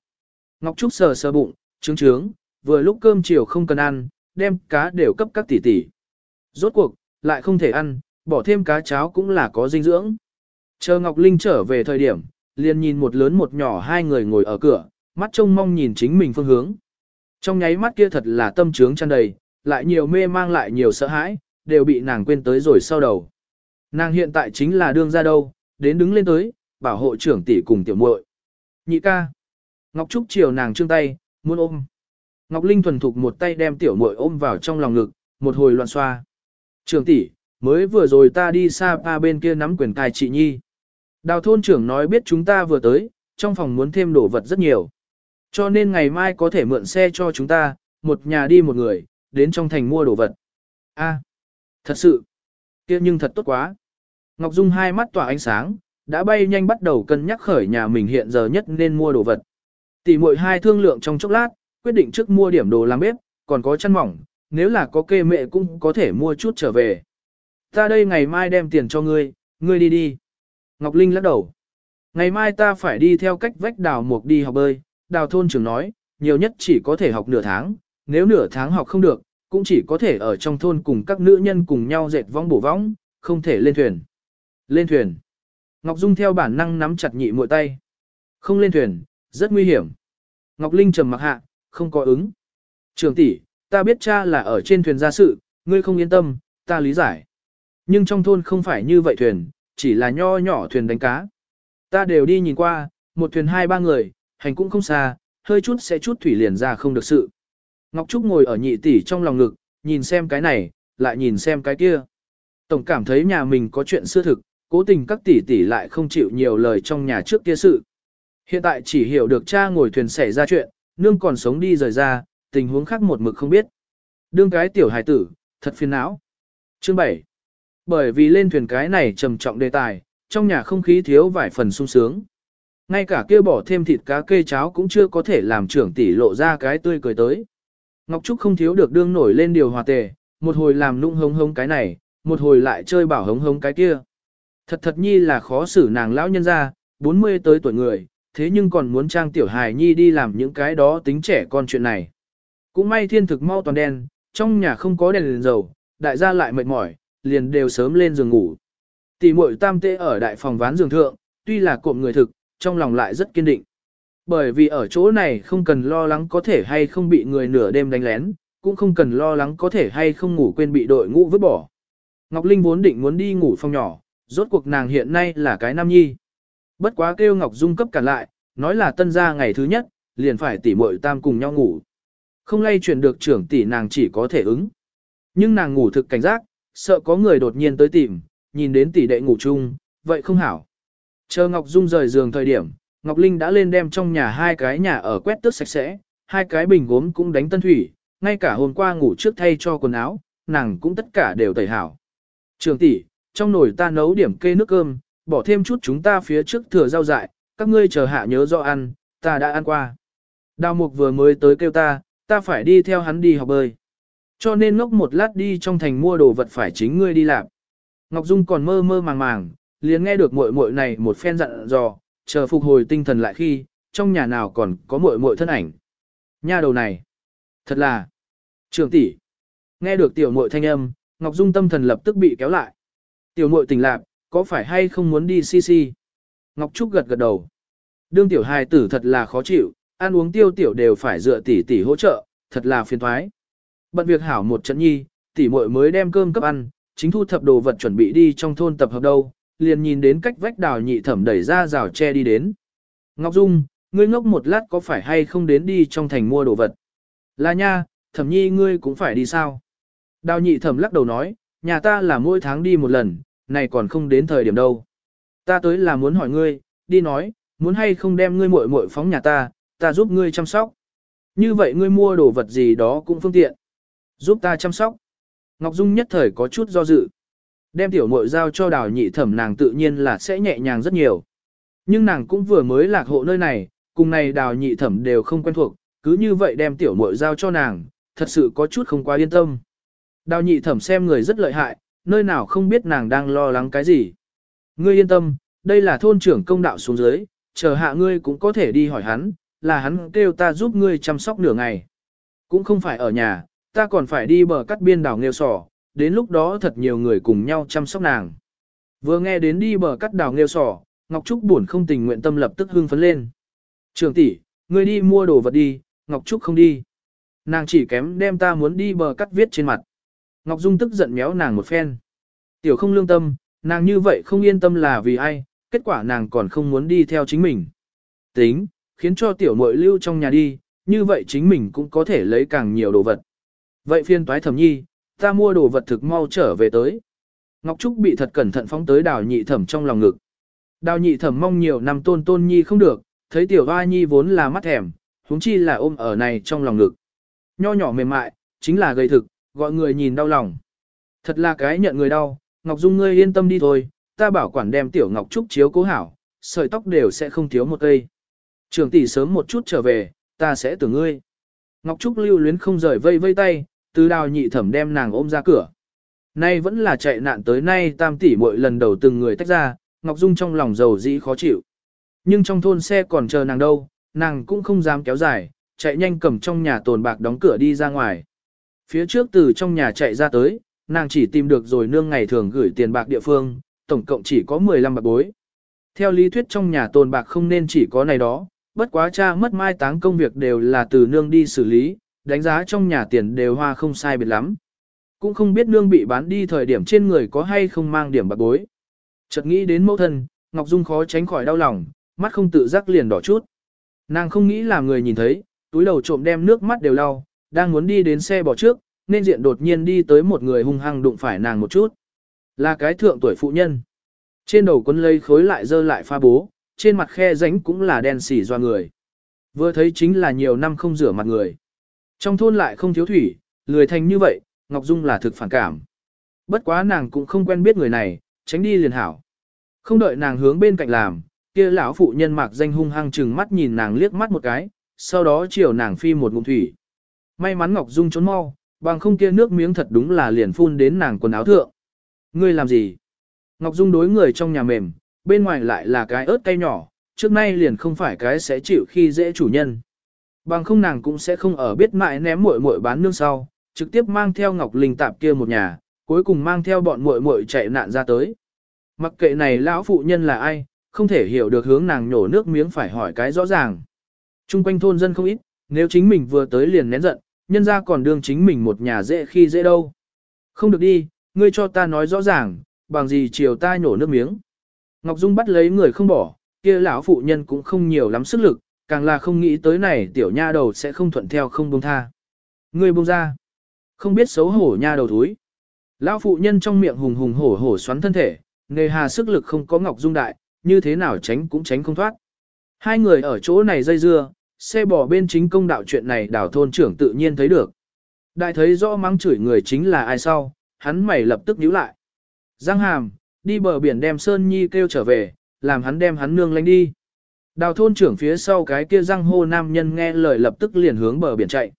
Ngọc Trúc sờ sờ bụng, trướng trướng, vừa lúc cơm chiều không cần ăn, đem cá đều cấp các tỷ tỷ. Rốt cuộc, lại không thể ăn, bỏ thêm cá cháo cũng là có dinh dưỡng. Chờ Ngọc Linh trở về thời điểm, liền nhìn một lớn một nhỏ hai người ngồi ở cửa, mắt trông mong nhìn chính mình phương hướng. Trong nháy mắt kia thật là tâm trướng tràn đầy, lại nhiều mê mang lại nhiều sợ hãi, đều bị nàng quên tới rồi sau đầu. Nàng hiện tại chính là đương ra đâu, đến đứng lên tới, bảo hộ trưởng tỷ cùng tiểu muội. Nhị ca. Ngọc Trúc chiều nàng trương tay, muốn ôm. Ngọc Linh thuần thục một tay đem tiểu muội ôm vào trong lòng ngực, một hồi loạn xoa. Trưởng tỷ, mới vừa rồi ta đi xa pa bên kia nắm quyền tài chị Nhi. Đào thôn trưởng nói biết chúng ta vừa tới, trong phòng muốn thêm đồ vật rất nhiều. Cho nên ngày mai có thể mượn xe cho chúng ta, một nhà đi một người, đến trong thành mua đồ vật. A, à, thật sự, kia nhưng thật tốt quá. Ngọc Dung hai mắt tỏa ánh sáng, đã bay nhanh bắt đầu cân nhắc khởi nhà mình hiện giờ nhất nên mua đồ vật. Tỷ muội hai thương lượng trong chốc lát, quyết định trước mua điểm đồ làm bếp, còn có chăn mỏng, nếu là có kê mẹ cũng có thể mua chút trở về. Ta đây ngày mai đem tiền cho ngươi, ngươi đi đi. Ngọc Linh lắc đầu. Ngày mai ta phải đi theo cách vách đào mục đi học bơi, đào thôn trưởng nói, nhiều nhất chỉ có thể học nửa tháng, nếu nửa tháng học không được, cũng chỉ có thể ở trong thôn cùng các nữ nhân cùng nhau dệt vong bổ vong, không thể lên thuyền. Lên thuyền. Ngọc Dung theo bản năng nắm chặt nhị muội tay. Không lên thuyền, rất nguy hiểm. Ngọc Linh trầm mặc hạ, không có ứng. Trường tỷ, ta biết cha là ở trên thuyền ra sự, ngươi không yên tâm, ta lý giải. Nhưng trong thôn không phải như vậy thuyền, chỉ là nho nhỏ thuyền đánh cá. Ta đều đi nhìn qua, một thuyền hai ba người, hành cũng không xa, hơi chút sẽ chút thủy liền ra không được sự. Ngọc Trúc ngồi ở nhị tỷ trong lòng ngực, nhìn xem cái này, lại nhìn xem cái kia. Tổng cảm thấy nhà mình có chuyện xưa thực, cố tình các tỷ tỷ lại không chịu nhiều lời trong nhà trước kia sự. Hiện tại chỉ hiểu được cha ngồi thuyền xảy ra chuyện, nương còn sống đi rời ra, tình huống khác một mực không biết. Đương cái tiểu hài tử, thật phiền não. Chương 7 Bởi vì lên thuyền cái này trầm trọng đề tài, trong nhà không khí thiếu vài phần sung sướng. Ngay cả kia bỏ thêm thịt cá kê cháo cũng chưa có thể làm trưởng tỷ lộ ra cái tươi cười tới. Ngọc Trúc không thiếu được đương nổi lên điều hòa tề, một hồi làm nung hống hống cái này, một hồi lại chơi bảo hống hống cái kia. Thật thật nhi là khó xử nàng lão nhân ra, 40 tới tuổi người, thế nhưng còn muốn trang tiểu hài nhi đi làm những cái đó tính trẻ con chuyện này. Cũng may thiên thực mau toàn đen, trong nhà không có đèn liền dầu, đại gia lại mệt mỏi, liền đều sớm lên giường ngủ. Tỷ muội tam tê ở đại phòng ván giường thượng, tuy là cộm người thực, trong lòng lại rất kiên định. Bởi vì ở chỗ này không cần lo lắng có thể hay không bị người nửa đêm đánh lén, cũng không cần lo lắng có thể hay không ngủ quên bị đội ngũ vứt bỏ. Ngọc Linh vốn định muốn đi ngủ phòng nhỏ, rốt cuộc nàng hiện nay là cái nam nhi. Bất quá kêu Ngọc Dung cấp cản lại, nói là tân gia ngày thứ nhất, liền phải tỉ muội tam cùng nhau ngủ. Không lay chuyển được trưởng tỷ nàng chỉ có thể ứng. Nhưng nàng ngủ thực cảnh giác, sợ có người đột nhiên tới tìm, nhìn đến tỷ đệ ngủ chung, vậy không hảo. Chờ Ngọc Dung rời giường thời điểm, Ngọc Linh đã lên đem trong nhà hai cái nhà ở quét tước sạch sẽ, hai cái bình gốm cũng đánh tân thủy, ngay cả hôm qua ngủ trước thay cho quần áo, nàng cũng tất cả đều tẩy hảo. Trường tỷ, trong nồi ta nấu điểm kê nước cơm, bỏ thêm chút chúng ta phía trước thừa rau dại, các ngươi chờ hạ nhớ do ăn, ta đã ăn qua. Đào mục vừa mới tới kêu ta, ta phải đi theo hắn đi học bơi. Cho nên ngốc một lát đi trong thành mua đồ vật phải chính ngươi đi làm. Ngọc Dung còn mơ mơ màng màng, liền nghe được muội muội này một phen dặn dò, chờ phục hồi tinh thần lại khi, trong nhà nào còn có muội muội thân ảnh. Nha đầu này, thật là, trưởng tỷ. Nghe được tiểu muội thanh âm, Ngọc Dung tâm thần lập tức bị kéo lại. Tiểu muội tỉnh lạc, có phải hay không muốn đi CC? Ngọc Trúc gật gật đầu. Đương tiểu hài tử thật là khó chịu, ăn uống tiêu tiểu đều phải dựa tỷ tỷ hỗ trợ, thật là phiền toái. Bận việc hảo một trận nhi, tỷ muội mới đem cơm cấp ăn, chính thu thập đồ vật chuẩn bị đi trong thôn tập hợp đâu, liền nhìn đến cách vách đào nhị thẩm đẩy ra rào tre đi đến. Ngọc Dung, ngươi ngốc một lát có phải hay không đến đi trong thành mua đồ vật? Là nha, thẩm nhi ngươi cũng phải đi sao? Đào nhị thẩm lắc đầu nói, nhà ta là mỗi tháng đi một lần, này còn không đến thời điểm đâu. Ta tới là muốn hỏi ngươi, đi nói, muốn hay không đem ngươi muội muội phóng nhà ta, ta giúp ngươi chăm sóc. Như vậy ngươi mua đồ vật gì đó cũng phương tiện. Giúp ta chăm sóc. Ngọc Dung nhất thời có chút do dự. Đem tiểu muội giao cho đào nhị thẩm nàng tự nhiên là sẽ nhẹ nhàng rất nhiều. Nhưng nàng cũng vừa mới lạc hộ nơi này, cùng này đào nhị thẩm đều không quen thuộc, cứ như vậy đem tiểu muội giao cho nàng, thật sự có chút không quá yên tâm. Đào nhị thẩm xem người rất lợi hại, nơi nào không biết nàng đang lo lắng cái gì. Ngươi yên tâm, đây là thôn trưởng công đạo xuống dưới, chờ hạ ngươi cũng có thể đi hỏi hắn, là hắn kêu ta giúp ngươi chăm sóc nửa ngày. Cũng không phải ở nhà, ta còn phải đi bờ cắt biên đảo nghêu sỏ đến lúc đó thật nhiều người cùng nhau chăm sóc nàng. Vừa nghe đến đi bờ cắt đào nghêu sỏ, Ngọc Trúc buồn không tình nguyện tâm lập tức hưng phấn lên. Trường tỷ, ngươi đi mua đồ vật đi, Ngọc Trúc không đi. Nàng chỉ kém đem ta muốn đi bờ cắt viết trên mặt. Ngọc Dung tức giận méo nàng một phen. Tiểu không lương tâm, nàng như vậy không yên tâm là vì ai, kết quả nàng còn không muốn đi theo chính mình. Tính, khiến cho tiểu muội lưu trong nhà đi, như vậy chính mình cũng có thể lấy càng nhiều đồ vật. Vậy phiên toái thẩm nhi, ta mua đồ vật thực mau trở về tới. Ngọc Trúc bị thật cẩn thận phóng tới đào nhị thẩm trong lòng ngực. Đào nhị thẩm mong nhiều năm tôn tôn nhi không được, thấy tiểu hoa nhi vốn là mắt thèm, huống chi là ôm ở này trong lòng ngực. Nho nhỏ mềm mại, chính là gây thực, gọi người nhìn đau lòng. Thật là cái nhận người đau, Ngọc Dung ngươi yên tâm đi thôi, ta bảo quản đem tiểu Ngọc Trúc chiếu cố hảo, sợi tóc đều sẽ không thiếu một cây. Trường tỷ sớm một chút trở về, ta sẽ tưởng ngươi. Ngọc Trúc lưu luyến không rời vây vây tay, từ đào nhị thẩm đem nàng ôm ra cửa. Nay vẫn là chạy nạn tới nay tam tỷ mỗi lần đầu từng người tách ra, Ngọc Dung trong lòng giàu dĩ khó chịu. Nhưng trong thôn xe còn chờ nàng đâu, nàng cũng không dám kéo dài, chạy nhanh cầm trong nhà tồn bạc đóng cửa đi ra ngoài. Phía trước từ trong nhà chạy ra tới, nàng chỉ tìm được rồi nương ngày thường gửi tiền bạc địa phương, tổng cộng chỉ có 15 bạc bối. Theo lý thuyết trong nhà tồn bạc không nên chỉ có này đó, bất quá cha mất mai táng công việc đều là từ nương đi xử lý, đánh giá trong nhà tiền đều hoa không sai biệt lắm. Cũng không biết nương bị bán đi thời điểm trên người có hay không mang điểm bạc bối. Chợt nghĩ đến mẫu thân, Ngọc Dung khó tránh khỏi đau lòng, mắt không tự giác liền đỏ chút. Nàng không nghĩ là người nhìn thấy, túi đầu trộm đem nước mắt đều lau, đang muốn đi đến xe bỏ trước, nên diện đột nhiên đi tới một người hung hăng đụng phải nàng một chút. Là cái thượng tuổi phụ nhân. Trên đầu quân lây khối lại dơ lại pha bố, trên mặt khe ránh cũng là đen xỉ doa người. Vừa thấy chính là nhiều năm không rửa mặt người. Trong thôn lại không thiếu thủy, lười thành như vậy, Ngọc Dung là thực phản cảm. Bất quá nàng cũng không quen biết người này, tránh đi liền hảo. Không đợi nàng hướng bên cạnh làm, kia lão phụ nhân mạc danh hung hăng chừng mắt nhìn nàng liếc mắt một cái, sau đó chiều nàng phi một ngụm thủy. May mắn Ngọc Dung trốn mau, bằng không kia nước miếng thật đúng là liền phun đến nàng quần áo thượng. Ngươi làm gì? Ngọc Dung đối người trong nhà mềm, bên ngoài lại là cái ớt cay nhỏ, trước nay liền không phải cái sẽ chịu khi dễ chủ nhân. Bằng không nàng cũng sẽ không ở biết mại ném muội muội bán nương sau, trực tiếp mang theo Ngọc Linh tạp kia một nhà, cuối cùng mang theo bọn muội muội chạy nạn ra tới. Mặc kệ này lão phụ nhân là ai, không thể hiểu được hướng nàng nhổ nước miếng phải hỏi cái rõ ràng. Trung quanh thôn dân không ít, nếu chính mình vừa tới liền nén giận, nhân ra còn đương chính mình một nhà dễ khi dễ đâu. Không được đi, ngươi cho ta nói rõ ràng, bằng gì chiều ta nhổ nước miếng. Ngọc Dung bắt lấy người không bỏ, kia lão phụ nhân cũng không nhiều lắm sức lực, càng là không nghĩ tới này tiểu nha đầu sẽ không thuận theo không buông tha. Ngươi buông ra, không biết xấu hổ nha đầu thúi. Lão phụ nhân trong miệng hùng hùng hổ hổ xoắn thân thể, nghề hà sức lực không có Ngọc Dung đại, như thế nào tránh cũng tránh không thoát. Hai người ở chỗ này dây dưa, xe bò bên chính công đạo chuyện này đảo thôn trưởng tự nhiên thấy được. Đại thấy rõ mắng chửi người chính là ai sau, hắn mày lập tức nhíu lại. Giang hàm, đi bờ biển đem Sơn Nhi kêu trở về, làm hắn đem hắn nương lánh đi. Đào thôn trưởng phía sau cái kia răng hô nam nhân nghe lời lập tức liền hướng bờ biển chạy.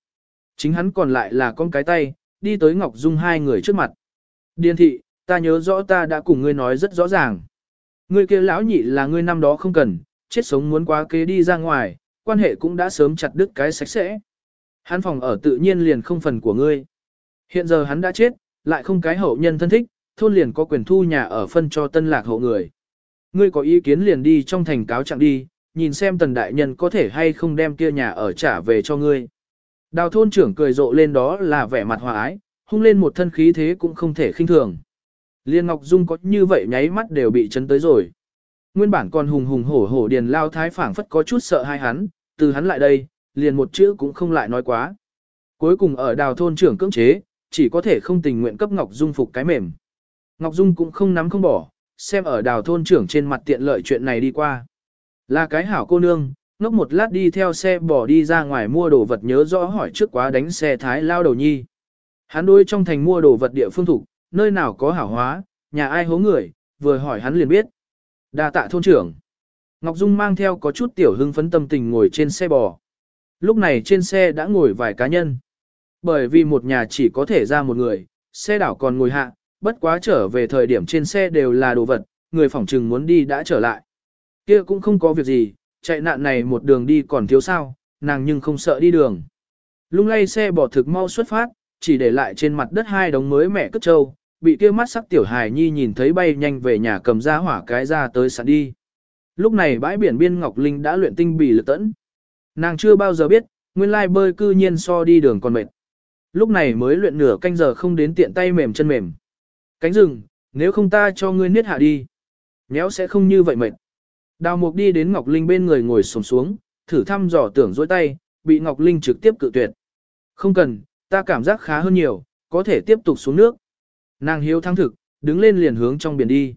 Chính hắn còn lại là con cái tay, đi tới Ngọc Dung hai người trước mặt. điền thị, ta nhớ rõ ta đã cùng ngươi nói rất rõ ràng. Ngươi kia lão nhị là ngươi năm đó không cần, chết sống muốn quá kế đi ra ngoài, quan hệ cũng đã sớm chặt đứt cái sạch sẽ. Hắn phòng ở tự nhiên liền không phần của ngươi. Hiện giờ hắn đã chết, lại không cái hậu nhân thân thích, thôn liền có quyền thu nhà ở phân cho tân lạc hộ người. Ngươi có ý kiến liền đi trong thành cáo trạng đi, nhìn xem tần đại nhân có thể hay không đem kia nhà ở trả về cho ngươi. Đào thôn trưởng cười rộ lên đó là vẻ mặt hòa ái, hung lên một thân khí thế cũng không thể khinh thường. Liên Ngọc Dung có như vậy nháy mắt đều bị chấn tới rồi. Nguyên bản còn hùng hùng hổ hổ điền lao thái phảng phất có chút sợ hai hắn, từ hắn lại đây, liền một chữ cũng không lại nói quá. Cuối cùng ở đào thôn trưởng cưỡng chế, chỉ có thể không tình nguyện cấp Ngọc Dung phục cái mềm. Ngọc Dung cũng không nắm không bỏ, xem ở đào thôn trưởng trên mặt tiện lợi chuyện này đi qua. Là cái hảo cô nương, ngốc một lát đi theo xe bỏ đi ra ngoài mua đồ vật nhớ rõ hỏi trước quá đánh xe thái lao đầu nhi. Hắn đôi trong thành mua đồ vật địa phương thủ, nơi nào có hảo hóa, nhà ai hố người, vừa hỏi hắn liền biết. đa tạ thôn trưởng. Ngọc Dung mang theo có chút tiểu hưng phấn tâm tình ngồi trên xe bò. Lúc này trên xe đã ngồi vài cá nhân. Bởi vì một nhà chỉ có thể ra một người, xe đảo còn ngồi hạ, bất quá trở về thời điểm trên xe đều là đồ vật, người phỏng trừng muốn đi đã trở lại. Kia cũng không có việc gì, chạy nạn này một đường đi còn thiếu sao, nàng nhưng không sợ đi đường. Lung lay xe bỏ thực mau xuất phát, chỉ để lại trên mặt đất hai đống mới mẹ cất trâu, bị kia mắt sắc tiểu hài nhi nhìn thấy bay nhanh về nhà cầm ra hỏa cái ra tới sẵn đi. Lúc này bãi biển biên Ngọc Linh đã luyện tinh bì lực tẫn. Nàng chưa bao giờ biết, nguyên lai bơi cư nhiên so đi đường còn mệt. Lúc này mới luyện nửa canh giờ không đến tiện tay mềm chân mềm. Cánh rừng, nếu không ta cho ngươi niết hạ đi. Nhéo sẽ không như vậy mệt. Đào Mục đi đến Ngọc Linh bên người ngồi xổm xuống, thử thăm dò tưởng dối tay, bị Ngọc Linh trực tiếp cự tuyệt. Không cần, ta cảm giác khá hơn nhiều, có thể tiếp tục xuống nước. Nàng hiếu thắng thực, đứng lên liền hướng trong biển đi.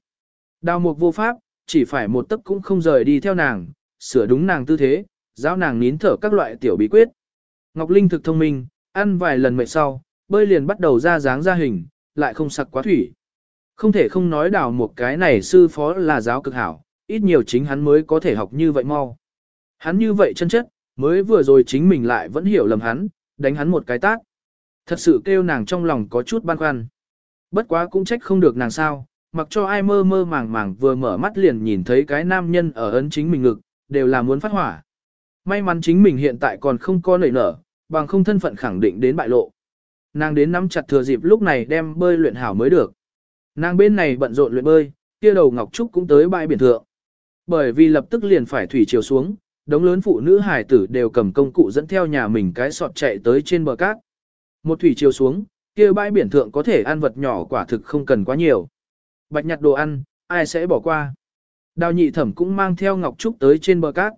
Đào Mục vô pháp, chỉ phải một tấc cũng không rời đi theo nàng, sửa đúng nàng tư thế, giáo nàng nín thở các loại tiểu bí quyết. Ngọc Linh thực thông minh, ăn vài lần mệt sau, bơi liền bắt đầu ra dáng ra hình, lại không sặc quá thủy. Không thể không nói đào một cái này sư phó là giáo cực hảo, ít nhiều chính hắn mới có thể học như vậy mau. Hắn như vậy chân chất, mới vừa rồi chính mình lại vẫn hiểu lầm hắn, đánh hắn một cái tác. Thật sự kêu nàng trong lòng có chút băn khoăn. Bất quá cũng trách không được nàng sao, mặc cho ai mơ mơ màng màng vừa mở mắt liền nhìn thấy cái nam nhân ở ấn chính mình ngực, đều là muốn phát hỏa. May mắn chính mình hiện tại còn không có nảy nở, bằng không thân phận khẳng định đến bại lộ. Nàng đến nắm chặt thừa dịp lúc này đem bơi luyện hảo mới được. Nàng bên này bận rộn luyện bơi, kia đầu Ngọc Trúc cũng tới bãi biển thượng. Bởi vì lập tức liền phải thủy chiều xuống, đống lớn phụ nữ hải tử đều cầm công cụ dẫn theo nhà mình cái sọt chạy tới trên bờ cát. Một thủy chiều xuống, kia bãi biển thượng có thể ăn vật nhỏ quả thực không cần quá nhiều. Bạch nhặt đồ ăn, ai sẽ bỏ qua. Đào nhị thẩm cũng mang theo Ngọc Trúc tới trên bờ cát.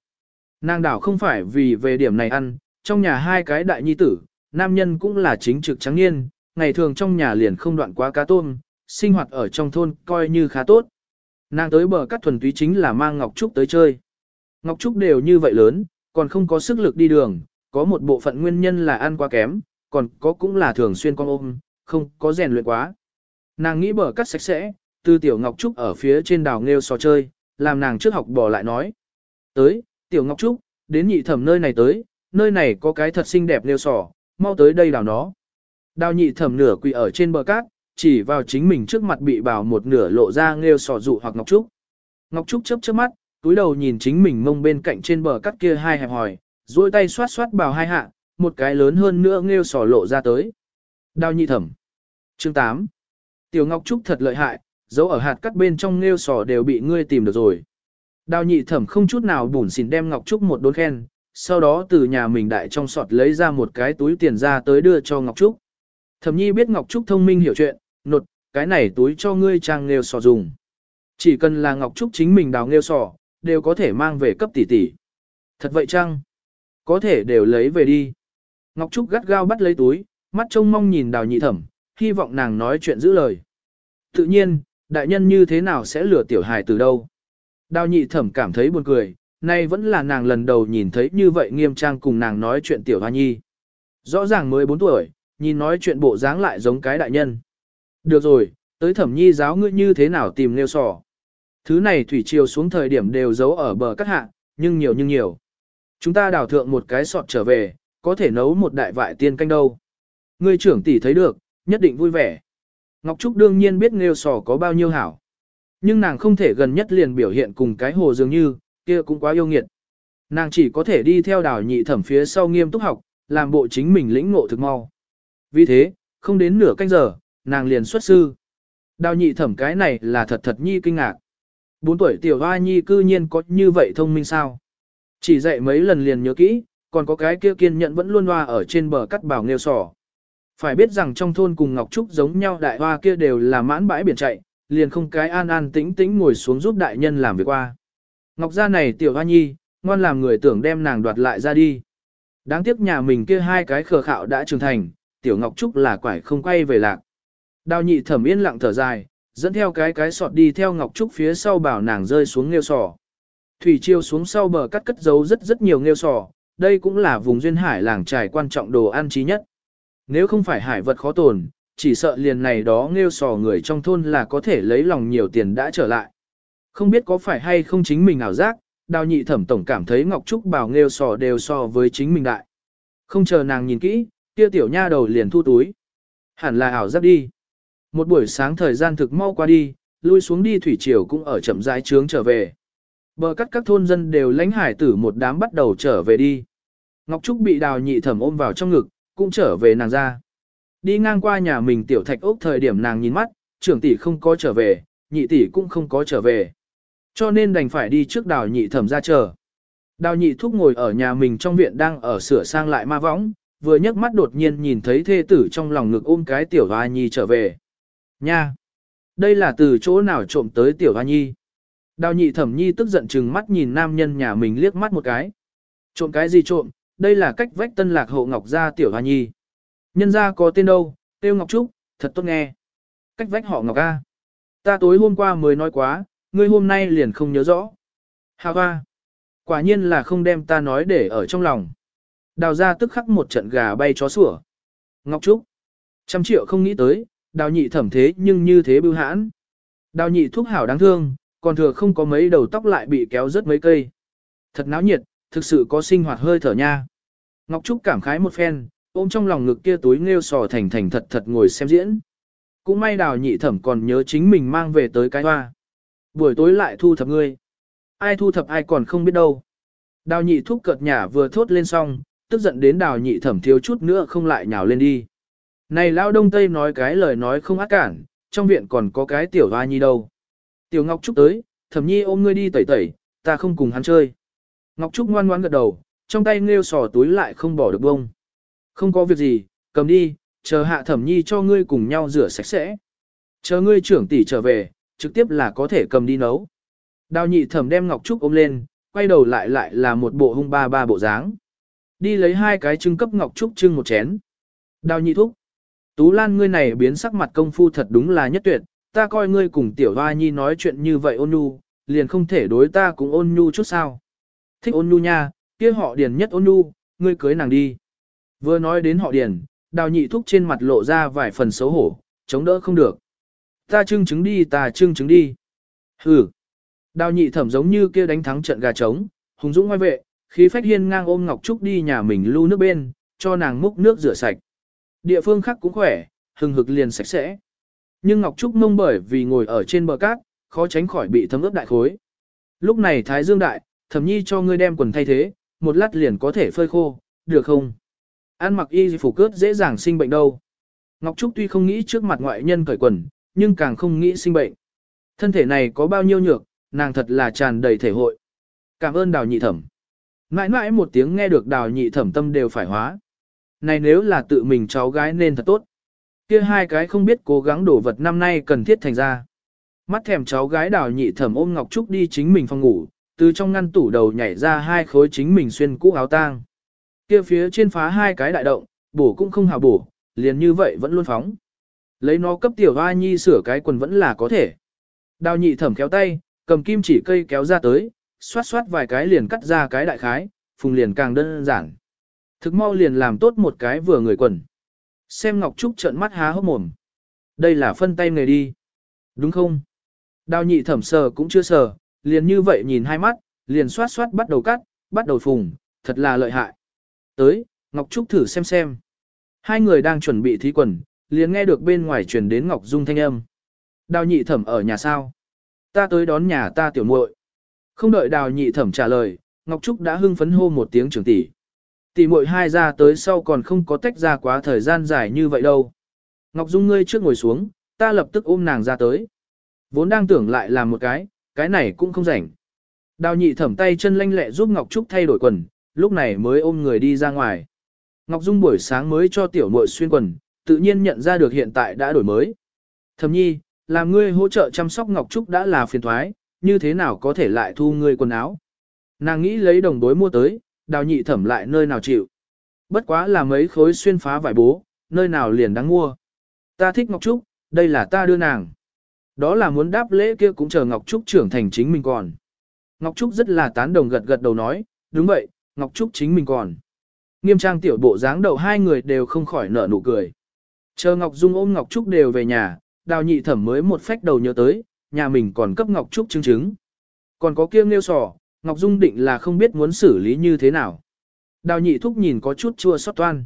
Nàng đảo không phải vì về điểm này ăn, trong nhà hai cái đại nhi tử, nam nhân cũng là chính trực trắng niên, ngày thường trong nhà liền không đoạn quá cá tôm, sinh hoạt ở trong thôn coi như khá tốt. Nàng tới bờ cát thuần túy chính là mang Ngọc Trúc tới chơi. Ngọc Trúc đều như vậy lớn, còn không có sức lực đi đường, có một bộ phận nguyên nhân là ăn quá kém, còn có cũng là thường xuyên con ôm, không có rèn luyện quá. Nàng nghĩ bờ cát sạch sẽ, từ tiểu Ngọc Trúc ở phía trên đào nghêu sò chơi, làm nàng trước học bỏ lại nói. Tới, tiểu Ngọc Trúc, đến nhị thẩm nơi này tới, nơi này có cái thật xinh đẹp nghêu sò, mau tới đây đào nó. Đào nhị thẩm nửa quỳ ở trên bờ cát, chỉ vào chính mình trước mặt bị bào một nửa lộ ra nghêu sò dụ hoặc Ngọc Trúc. Ngọc Trúc chớp chớp mắt, túi đầu nhìn chính mình mông bên cạnh trên bờ cắt kia hai hẹp hòi, duỗi tay xoát xoát bào hai hạ, một cái lớn hơn nữa nghêu sò lộ ra tới. Đào nhị thẩm. Chương 8. Tiểu Ngọc Trúc thật lợi hại, dấu ở hạt cắt bên trong nghêu sò đều bị ngươi tìm được rồi. Đào nhị thẩm không chút nào bùn xỉn đem Ngọc Trúc một đốn khen, sau đó từ nhà mình đại trong sọt lấy ra một cái túi tiền ra tới đưa cho Ngọc Trúc. Thẩm nhi biết Ngọc Trúc thông minh hiểu chuyện, nột, cái này túi cho ngươi trang nghêu sò dùng. Chỉ cần là Ngọc Trúc chính mình đào nghêu sò, đều có thể mang về cấp tỷ tỷ. Thật vậy chăng? Có thể đều lấy về đi. Ngọc Trúc gắt gao bắt lấy túi, mắt trông mong nhìn đào nhị thẩm, hy vọng nàng nói chuyện giữ lời. Tự nhiên, đại nhân như thế nào sẽ lừa tiểu hài từ đâu? Đào nhị thẩm cảm thấy buồn cười, nay vẫn là nàng lần đầu nhìn thấy như vậy nghiêm trang cùng nàng nói chuyện tiểu hoa nhi. Rõ ràng mới 4 tuổi, nhìn nói chuyện bộ dáng lại giống cái đại nhân. Được rồi, tới thẩm nhi giáo ngươi như thế nào tìm nêu sò. Thứ này thủy triều xuống thời điểm đều giấu ở bờ cắt hạ, nhưng nhiều nhưng nhiều. Chúng ta đào thượng một cái sọt trở về, có thể nấu một đại vại tiên canh đâu. Ngươi trưởng tỷ thấy được, nhất định vui vẻ. Ngọc Trúc đương nhiên biết nêu sò có bao nhiêu hảo. Nhưng nàng không thể gần nhất liền biểu hiện cùng cái hồ dường như, kia cũng quá yêu nghiệt. Nàng chỉ có thể đi theo đào nhị thẩm phía sau nghiêm túc học, làm bộ chính mình lĩnh ngộ thực mau. Vì thế, không đến nửa canh giờ, nàng liền xuất sư. Đào nhị thẩm cái này là thật thật nhi kinh ngạc. Bốn tuổi tiểu hoa nhi cư nhiên có như vậy thông minh sao. Chỉ dạy mấy lần liền nhớ kỹ, còn có cái kia kiên nhẫn vẫn luôn hoa ở trên bờ cắt bảo nghêu sỏ. Phải biết rằng trong thôn cùng Ngọc Trúc giống nhau đại hoa kia đều là mãn bãi biển chạy, liền không cái an an tĩnh tĩnh ngồi xuống giúp đại nhân làm việc qua. Ngọc gia này tiểu hoa nhi, ngoan làm người tưởng đem nàng đoạt lại ra đi. Đáng tiếc nhà mình kia hai cái khờ khạo đã trưởng thành, tiểu Ngọc Trúc là quải không quay về lạc. Đào nhị thẩm yên lặng thở dài, dẫn theo cái cái sọt đi theo Ngọc Trúc phía sau bảo nàng rơi xuống nghêu sò. Thủy chiêu xuống sau bờ cắt cất giấu rất rất nhiều nghêu sò, đây cũng là vùng duyên hải làng trài quan trọng đồ ăn trí nhất. Nếu không phải hải vật khó tồn, chỉ sợ liền này đó nghêu sò người trong thôn là có thể lấy lòng nhiều tiền đã trở lại. Không biết có phải hay không chính mình ảo giác, đào nhị thẩm tổng cảm thấy Ngọc Trúc bảo nghêu sò đều so với chính mình đại. Không chờ nàng nhìn kỹ, kia tiểu nha đầu liền thu túi. Hẳn là ảo giác đi. Một buổi sáng thời gian thực mau qua đi, lui xuống đi thủy triều cũng ở chậm rãi trướng trở về. Bờ cắt các thôn dân đều lánh hải tử một đám bắt đầu trở về đi. Ngọc Trúc bị đào nhị thẩm ôm vào trong ngực, cũng trở về nàng ra. Đi ngang qua nhà mình tiểu thạch ốc thời điểm nàng nhìn mắt, trưởng tỷ không có trở về, nhị tỷ cũng không có trở về. Cho nên đành phải đi trước đào nhị thẩm ra chờ. Đào nhị thúc ngồi ở nhà mình trong viện đang ở sửa sang lại ma võng, vừa nhấc mắt đột nhiên nhìn thấy thê tử trong lòng ngực ôm cái tiểu hoa nhi trở về. Nha! Đây là từ chỗ nào trộm tới tiểu hoa nhi? Đào nhị thẩm nhi tức giận chừng mắt nhìn nam nhân nhà mình liếc mắt một cái. Trộm cái gì trộm? Đây là cách vách tân lạc hộ ngọc gia tiểu hoa nhi. Nhân gia có tên đâu, tiêu ngọc trúc, thật tốt nghe. Cách vách họ ngọc a. Ta tối hôm qua mới nói quá, ngươi hôm nay liền không nhớ rõ. Hà hoa. Quả nhiên là không đem ta nói để ở trong lòng. Đào ra tức khắc một trận gà bay chó sủa. Ngọc Trúc. Trăm triệu không nghĩ tới, đào nhị thẩm thế nhưng như thế bưu hãn. Đào nhị thuốc hảo đáng thương, còn thừa không có mấy đầu tóc lại bị kéo rớt mấy cây. Thật náo nhiệt, thực sự có sinh hoạt hơi thở nha. Ngọc Trúc cảm khái một phen, ôm trong lòng ngực kia túi nghêu sò thành thành thật thật ngồi xem diễn. Cũng may đào nhị thẩm còn nhớ chính mình mang về tới cái hoa. Buổi tối lại thu thập ngươi. Ai thu thập ai còn không biết đâu. Đào nhị thúc cợt nhả vừa thốt lên xong, tức giận đến đào nhị thẩm thiếu chút nữa không lại nhào lên đi. Này lao đông tây nói cái lời nói không ác cản, trong viện còn có cái tiểu hoa nhi đâu. Tiểu Ngọc Trúc tới, thẩm nhi ôm ngươi đi tẩy tẩy, ta không cùng hắn chơi. Ngọc Trúc ngoan ngoãn gật đầu, trong tay nghêu sò túi lại không bỏ được bông. Không có việc gì, cầm đi, chờ hạ thẩm nhi cho ngươi cùng nhau rửa sạch sẽ. Chờ ngươi trưởng tỷ trở về, trực tiếp là có thể cầm đi nấu. Đào nhị thẩm đem Ngọc Trúc ôm lên, quay đầu lại lại là một bộ hung ba ba bộ dáng. Đi lấy hai cái trưng cấp Ngọc Trúc trưng một chén. Đào nhị thúc. Tú Lan ngươi này biến sắc mặt công phu thật đúng là nhất tuyệt, ta coi ngươi cùng tiểu hoa nhi nói chuyện như vậy ôn nhu, liền không thể đối ta cũng ôn nhu chút sao. Thích ôn nhu nha, kia họ điền nhất ôn nhu, ngươi cưới nàng đi. Vừa nói đến họ điền, đào nhị thúc trên mặt lộ ra vài phần xấu hổ, chống đỡ không được. Ta trưng chứng đi ta trưng chứng đi. Hừ. Đào nhị thẩm giống như kia đánh thắng trận gà trống, hùng dũng ngoài vệ, khí phách hiên ngang ôm Ngọc Trúc đi nhà mình lưu nước bên, cho nàng múc nước rửa sạch. Địa phương khác cũng khỏe, hừng hực liền sạch sẽ. Nhưng Ngọc Trúc mông bởi vì ngồi ở trên bờ cát, khó tránh khỏi bị thấm ướt đại khối. Lúc này Thái Dương Đại, thẩm nhi cho ngươi đem quần thay thế, một lát liền có thể phơi khô, được không? Ăn mặc y phủ cướp dễ dàng sinh bệnh đâu. Ngọc Trúc tuy không nghĩ trước mặt ngoại nhân cởi quần, nhưng càng không nghĩ sinh bệnh. Thân thể này có bao nhiêu nhược, nàng thật là tràn đầy thể hội. Cảm ơn đào nhị thẩm. Mãi mãi một tiếng nghe được đào nhị thẩm tâm đều phải hóa. Này nếu là tự mình cháu gái nên thật tốt. Kia hai cái không biết cố gắng đổ vật năm nay cần thiết thành ra. Mắt thèm cháu gái đào nhị thẩm ôm Ngọc Trúc đi chính mình phòng ngủ, từ trong ngăn tủ đầu nhảy ra hai khối chính mình xuyên cũ áo tang. Kia phía trên phá hai cái đại động, bổ cũng không hào bổ, liền như vậy vẫn luôn phóng. Lấy nó cấp tiểu hoa nhi sửa cái quần vẫn là có thể. Đào nhị thẩm kéo tay, cầm kim chỉ cây kéo ra tới, xoát xoát vài cái liền cắt ra cái đại khái, phùng liền càng đơn giản. Thực mau liền làm tốt một cái vừa người quần. Xem Ngọc Trúc trợn mắt há hốc mồm. Đây là phân tay người đi. Đúng không? Đào nhị thẩm sờ cũng chưa sờ, liền như vậy nhìn hai mắt, liền xoát xoát bắt đầu cắt, bắt đầu phùng, thật là lợi hại. Tới, Ngọc Trúc thử xem xem. Hai người đang chuẩn bị thí quần, liền nghe được bên ngoài truyền đến Ngọc Dung thanh âm. Đào nhị thẩm ở nhà sao? Ta tới đón nhà ta tiểu muội. Không đợi đào nhị thẩm trả lời, Ngọc Trúc đã hưng phấn hô một tiếng trưởng tỷ. Tỷ muội hai ra tới sau còn không có tách ra quá thời gian dài như vậy đâu. Ngọc Dung ngươi trước ngồi xuống, ta lập tức ôm nàng ra tới. Vốn đang tưởng lại làm một cái, cái này cũng không rảnh. Đào nhị thẩm tay chân lanh lẹ giúp Ngọc Trúc thay đổi quần, lúc này mới ôm người đi ra ngoài. Ngọc Dung buổi sáng mới cho tiểu muội xuyên quần, tự nhiên nhận ra được hiện tại đã đổi mới. Thẩm nhi, làm ngươi hỗ trợ chăm sóc Ngọc Trúc đã là phiền thoái, như thế nào có thể lại thu ngươi quần áo. Nàng nghĩ lấy đồng đối mua tới, đào nhị thẩm lại nơi nào chịu. Bất quá là mấy khối xuyên phá vải bố, nơi nào liền đáng mua. Ta thích Ngọc Trúc, đây là ta đưa nàng. Đó là muốn đáp lễ kia cũng chờ Ngọc Trúc trưởng thành chính mình còn. Ngọc Trúc rất là tán đồng gật gật đầu nói, đúng vậy, Ngọc Trúc chính mình còn. Nghiêm trang tiểu bộ dáng đầu hai người đều không khỏi nở nụ cười. Chờ Ngọc Dung ôm Ngọc Trúc đều về nhà, đào nhị thẩm mới một phách đầu nhớ tới, nhà mình còn cấp Ngọc Trúc chứng chứng. Còn có kia nêu sò, Ngọc Dung định là không biết muốn xử lý như thế nào. Đào nhị thúc nhìn có chút chua xót toan.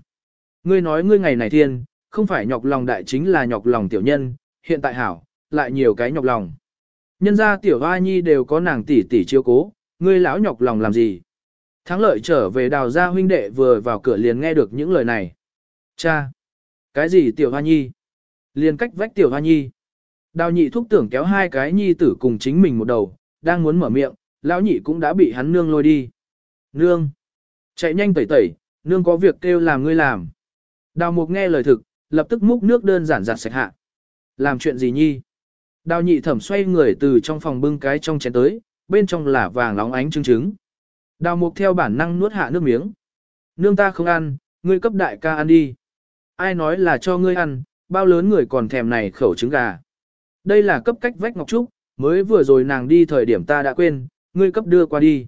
Ngươi nói ngươi ngày này thiên, không phải nhọc lòng đại chính là nhọc lòng tiểu nhân, hiện tại hảo, lại nhiều cái nhọc lòng. Nhân ra tiểu hoa nhi đều có nàng tỷ tỷ chiếu cố, ngươi lão nhọc lòng làm gì. Thắng lợi trở về đào gia huynh đệ vừa vào cửa liền nghe được những lời này. Cha! Cái gì tiểu hoa nhi? Liền cách vách tiểu hoa nhi. Đào nhị thúc tưởng kéo hai cái nhi tử cùng chính mình một đầu, đang muốn mở miệng, lão nhị cũng đã bị hắn nương lôi đi. Nương! Chạy nhanh tẩy tẩy, nương có việc kêu làm ngươi làm. Đào mục nghe lời thực, lập tức múc nước đơn giản giặt sạch hạ. Làm chuyện gì nhi? Đào nhị thẩm xoay người từ trong phòng bưng cái trong chén tới, bên trong là vàng lóng ánh trứng trứng. Đào mục theo bản năng nuốt hạ nước miếng. Nương ta không ăn, ngươi cấp đại ca ăn đi. Ai nói là cho ngươi ăn, bao lớn người còn thèm này khẩu trứng gà. Đây là cấp cách vách Ngọc Trúc, mới vừa rồi nàng đi thời điểm ta đã quên, ngươi cấp đưa qua đi.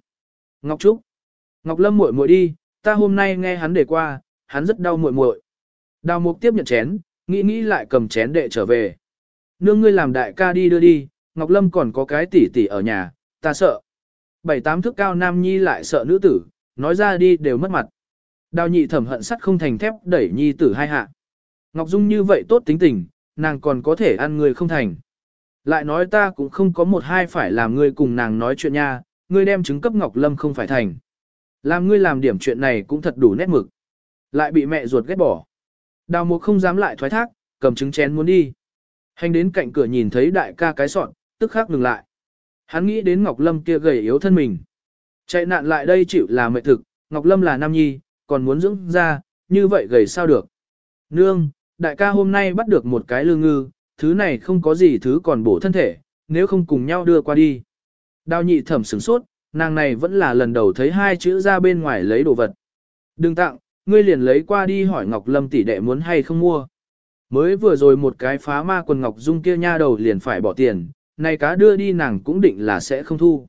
Ngọc Trúc. Ngọc Lâm muội muội đi, ta hôm nay nghe hắn để qua, hắn rất đau muội muội. Đào mục tiếp nhận chén, nghĩ nghĩ lại cầm chén đệ trở về. Nương ngươi làm đại ca đi đưa đi, Ngọc Lâm còn có cái tỷ tỷ ở nhà, ta sợ. Bảy tám thước cao nam nhi lại sợ nữ tử, nói ra đi đều mất mặt. Đào nhị thẩm hận sắt không thành thép đẩy nhi tử hai hạ. Ngọc Dung như vậy tốt tính tình, nàng còn có thể ăn người không thành. Lại nói ta cũng không có một hai phải làm ngươi cùng nàng nói chuyện nha, ngươi đem chứng cấp Ngọc Lâm không phải thành. Làm ngươi làm điểm chuyện này cũng thật đủ nét mực. Lại bị mẹ ruột ghét bỏ. Đào mục không dám lại thoái thác, cầm trứng chén muốn đi. Hành đến cạnh cửa nhìn thấy đại ca cái sọn, tức khắc ngừng lại. Hắn nghĩ đến Ngọc Lâm kia gầy yếu thân mình. Chạy nạn lại đây chịu là mệt thực, Ngọc Lâm là nam nhi, còn muốn dưỡng ra, như vậy gầy sao được. Nương, đại ca hôm nay bắt được một cái lương ngư, thứ này không có gì thứ còn bổ thân thể, nếu không cùng nhau đưa qua đi. Đào nhị thẩm sửng sốt, nàng này vẫn là lần đầu thấy hai chữ ra bên ngoài lấy đồ vật. Đừng tặng, ngươi liền lấy qua đi hỏi Ngọc Lâm tỷ đệ muốn hay không mua. Mới vừa rồi một cái phá ma quần Ngọc Dung kia nha đầu liền phải bỏ tiền, này cá đưa đi nàng cũng định là sẽ không thu.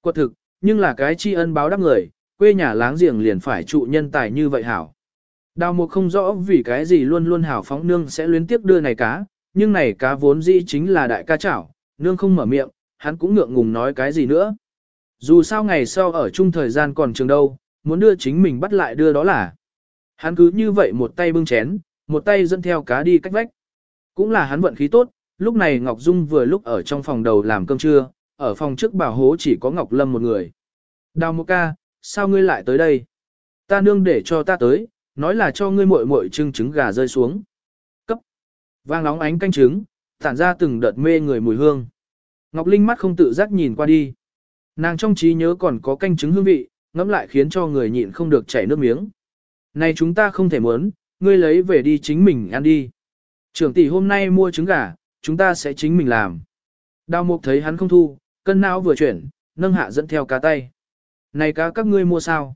Quật thực, nhưng là cái tri ân báo đáp người, quê nhà láng giềng liền phải trụ nhân tài như vậy hảo. Đào mục không rõ vì cái gì luôn luôn hảo phóng nương sẽ luyến tiếp đưa này cá, nhưng này cá vốn dĩ chính là đại ca chảo, nương không mở miệng, hắn cũng ngượng ngùng nói cái gì nữa. Dù sao ngày sau ở chung thời gian còn trường đâu, muốn đưa chính mình bắt lại đưa đó là. Hắn cứ như vậy một tay bưng chén, một tay dẫn theo cá đi cách vách. Cũng là hắn vận khí tốt, lúc này Ngọc Dung vừa lúc ở trong phòng đầu làm cơm trưa, ở phòng trước bảo hố chỉ có Ngọc Lâm một người. Đào một ca, sao ngươi lại tới đây? Ta nương để cho ta tới, nói là cho ngươi muội muội trưng trứng gà rơi xuống. Vang nóng ánh canh trứng, tản ra từng đợt mê người mùi hương. Ngọc Linh mắt không tự giác nhìn qua đi. Nàng trong trí nhớ còn có canh trứng hương vị, ngẫm lại khiến cho người nhịn không được chảy nước miếng. Này chúng ta không thể muốn, ngươi lấy về đi chính mình ăn đi. Trưởng tỷ hôm nay mua trứng gà, chúng ta sẽ chính mình làm. Đào mục thấy hắn không thu, cân não vừa chuyển, nâng hạ dẫn theo cá tay. Này cá các ngươi mua sao?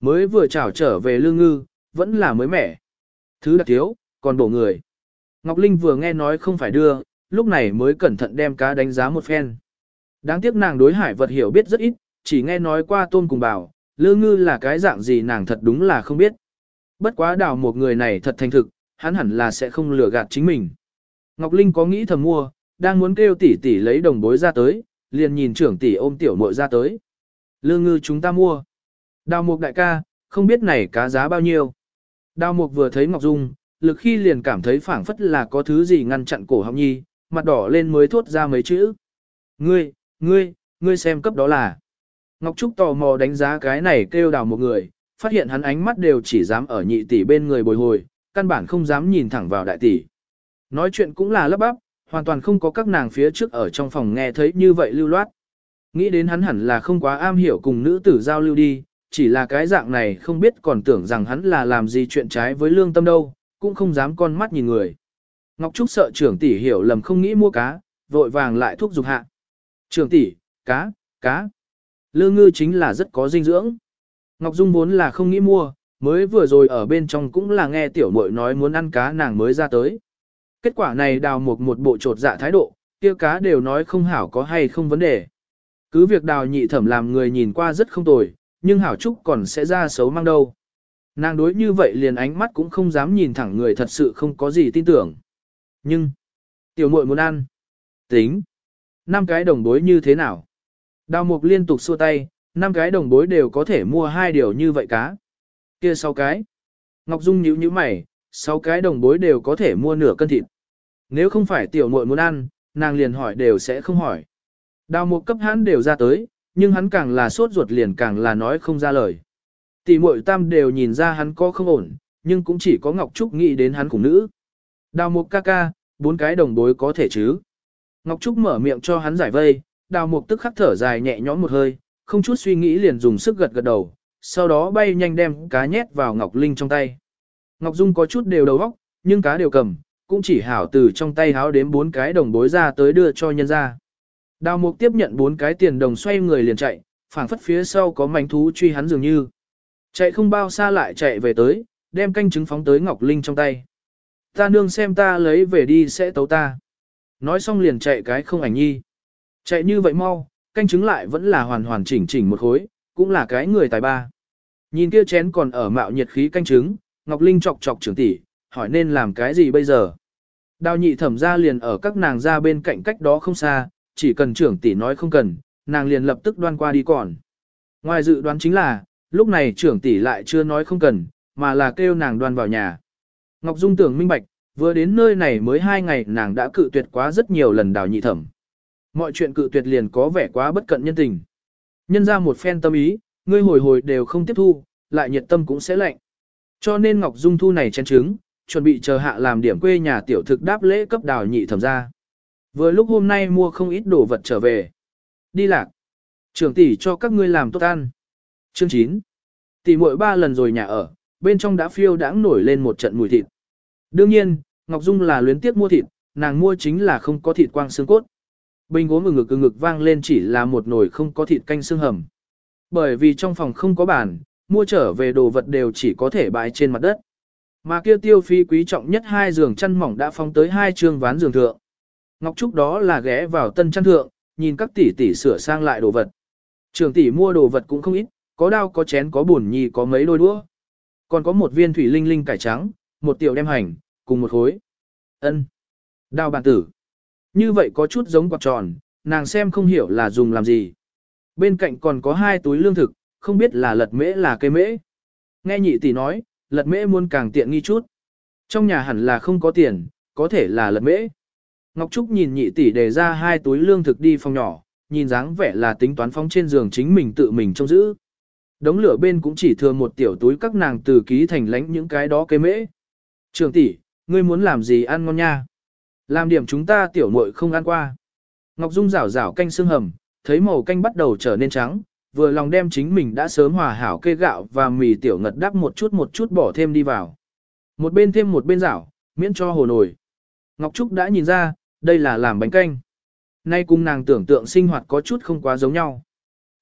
Mới vừa trảo trở về lương ngư, vẫn là mới mẻ. Thứ đặc thiếu, còn bổ người. Ngọc Linh vừa nghe nói không phải đưa, lúc này mới cẩn thận đem cá đánh giá một phen. Đáng tiếc nàng đối hải vật hiểu biết rất ít, chỉ nghe nói qua tôm cùng bảo, lương ngư là cái dạng gì nàng thật đúng là không biết. Bất quá đào một người này thật thành thực, hắn hẳn là sẽ không lừa gạt chính mình. Ngọc Linh có nghĩ thầm mua, đang muốn kêu tỷ tỷ lấy đồng bối ra tới, liền nhìn trưởng tỷ ôm tiểu muội ra tới. Lương ngư chúng ta mua. Đào mục đại ca, không biết này cá giá bao nhiêu. Đào mục vừa thấy Ngọc Dung, lực khi liền cảm thấy phảng phất là có thứ gì ngăn chặn cổ họng nhi, mặt đỏ lên mới thốt ra mấy chữ. Ngươi, ngươi, ngươi xem cấp đó là. Ngọc Trúc tò mò đánh giá cái này kêu đào một người, phát hiện hắn ánh mắt đều chỉ dám ở nhị tỷ bên người bồi hồi, căn bản không dám nhìn thẳng vào đại tỷ. Nói chuyện cũng là lấp bắp, hoàn toàn không có các nàng phía trước ở trong phòng nghe thấy như vậy lưu loát. Nghĩ đến hắn hẳn là không quá am hiểu cùng nữ tử giao lưu đi, chỉ là cái dạng này không biết còn tưởng rằng hắn là làm gì chuyện trái với lương tâm đâu, cũng không dám con mắt nhìn người. Ngọc Trúc sợ trưởng tỷ hiểu lầm không nghĩ mua cá, vội vàng lại thúc giục hạ. Trưởng tỷ, cá, cá. lư ngư chính là rất có dinh dưỡng. Ngọc Dung vốn là không nghĩ mua, mới vừa rồi ở bên trong cũng là nghe tiểu muội nói muốn ăn cá nàng mới ra tới. Kết quả này đào một một bộ trột dạ thái độ, kia cá đều nói không hảo có hay không vấn đề. Cứ việc đào nhị thẩm làm người nhìn qua rất không tồi, nhưng hảo trúc còn sẽ ra xấu mang đâu. Nàng đối như vậy liền ánh mắt cũng không dám nhìn thẳng người thật sự không có gì tin tưởng. Nhưng, tiểu muội muốn ăn. Tính. năm cái đồng bối như thế nào? Đào mục liên tục xua tay, năm cái đồng bối đều có thể mua hai điều như vậy cá. Kia sáu cái. Ngọc Dung nhíu nhíu mày, sáu cái đồng bối đều có thể mua nửa cân thịt. Nếu không phải tiểu muội muốn ăn, nàng liền hỏi đều sẽ không hỏi. Đào mục cấp hắn đều ra tới, nhưng hắn càng là sốt ruột liền càng là nói không ra lời. Tỷ muội tam đều nhìn ra hắn có không ổn, nhưng cũng chỉ có Ngọc Trúc nghĩ đến hắn cùng nữ. Đào mục ca ca, bốn cái đồng bối có thể chứ. Ngọc Trúc mở miệng cho hắn giải vây, đào mục tức khắc thở dài nhẹ nhõm một hơi, không chút suy nghĩ liền dùng sức gật gật đầu, sau đó bay nhanh đem cá nhét vào Ngọc Linh trong tay. Ngọc Dung có chút đều đầu óc, nhưng cá đều cầm, cũng chỉ hảo từ trong tay háo đếm bốn cái đồng bối ra tới đưa cho nhân ra. Đào mục tiếp nhận bốn cái tiền đồng xoay người liền chạy, phảng phất phía sau có mảnh thú truy hắn dường như. Chạy không bao xa lại chạy về tới, đem canh trứng phóng tới Ngọc Linh trong tay. Ta nương xem ta lấy về đi sẽ tấu ta. Nói xong liền chạy cái không ảnh nhi. Chạy như vậy mau, canh trứng lại vẫn là hoàn hoàn chỉnh chỉnh một khối, cũng là cái người tài ba. Nhìn kia chén còn ở mạo nhiệt khí canh trứng, Ngọc Linh chọc chọc trưởng tỷ, hỏi nên làm cái gì bây giờ. Đào nhị thẩm ra liền ở các nàng ra bên cạnh cách đó không xa, chỉ cần trưởng tỷ nói không cần, nàng liền lập tức đoan qua đi còn. Ngoài dự đoán chính là, lúc này trưởng tỷ lại chưa nói không cần, mà là kêu nàng đoan vào nhà. Ngọc Dung tưởng minh bạch, vừa đến nơi này mới hai ngày nàng đã cự tuyệt quá rất nhiều lần đào nhị thẩm. Mọi chuyện cự tuyệt liền có vẻ quá bất cận nhân tình. Nhân ra một phen tâm ý, ngươi hồi hồi đều không tiếp thu, lại nhiệt tâm cũng sẽ lạnh. Cho nên Ngọc Dung thu này chén trứng, chuẩn bị chờ hạ làm điểm quê nhà tiểu thực đáp lễ cấp đào nhị thẩm ra. Vừa lúc hôm nay mua không ít đồ vật trở về. Đi lạc. Trưởng tỷ cho các ngươi làm tốt ăn. Chương 9. Tỷ muội ba lần rồi nhà ở, bên trong đã phiêu đãng nổi lên một trận mùi thịt. Đương nhiên, Ngọc Dung là luyến tiếc mua thịt, nàng mua chính là không có thịt quang xương cốt. Bình gốm ngực ngực ngực vang lên chỉ là một nồi không có thịt canh xương hầm. Bởi vì trong phòng không có bàn, mua trở về đồ vật đều chỉ có thể bãi trên mặt đất. Mà kia tiêu phi quý trọng nhất hai giường chăn mỏng đã phong tới hai trường ván giường thượng. Ngọc Trúc đó là ghé vào tân chăn thượng, nhìn các tỷ tỷ sửa sang lại đồ vật. Trường tỷ mua đồ vật cũng không ít, có đao có chén có buồn nhì có mấy đôi đũa. Còn có một viên thủy linh linh cải trắng, một tiểu đem hành, cùng một khối. ân Đao bàn tử. Như vậy có chút giống quạt tròn, nàng xem không hiểu là dùng làm gì. Bên cạnh còn có hai túi lương thực, không biết là lật mễ là cây mễ. Nghe nhị tỷ nói, lật mễ muốn càng tiện nghi chút. Trong nhà hẳn là không có tiền, có thể là lật mễ. Ngọc Trúc nhìn nhị tỷ đề ra hai túi lương thực đi phòng nhỏ, nhìn dáng vẻ là tính toán phong trên giường chính mình tự mình trông giữ. Đống lửa bên cũng chỉ thừa một tiểu túi các nàng từ ký thành lánh những cái đó kế mễ. Trường tỷ, ngươi muốn làm gì ăn ngon nha? Làm điểm chúng ta tiểu muội không ăn qua. Ngọc Dung rảo rảo canh xương hầm, thấy màu canh bắt đầu trở nên trắng, vừa lòng đem chính mình đã sớm hòa hảo kê gạo và mì tiểu ngật đắp một chút một chút bỏ thêm đi vào. Một bên thêm một bên rảo, miễn cho hồ nổi. Ngọc Trúc đã nhìn ra, đây là làm bánh canh. Nay cùng nàng tưởng tượng sinh hoạt có chút không quá giống nhau.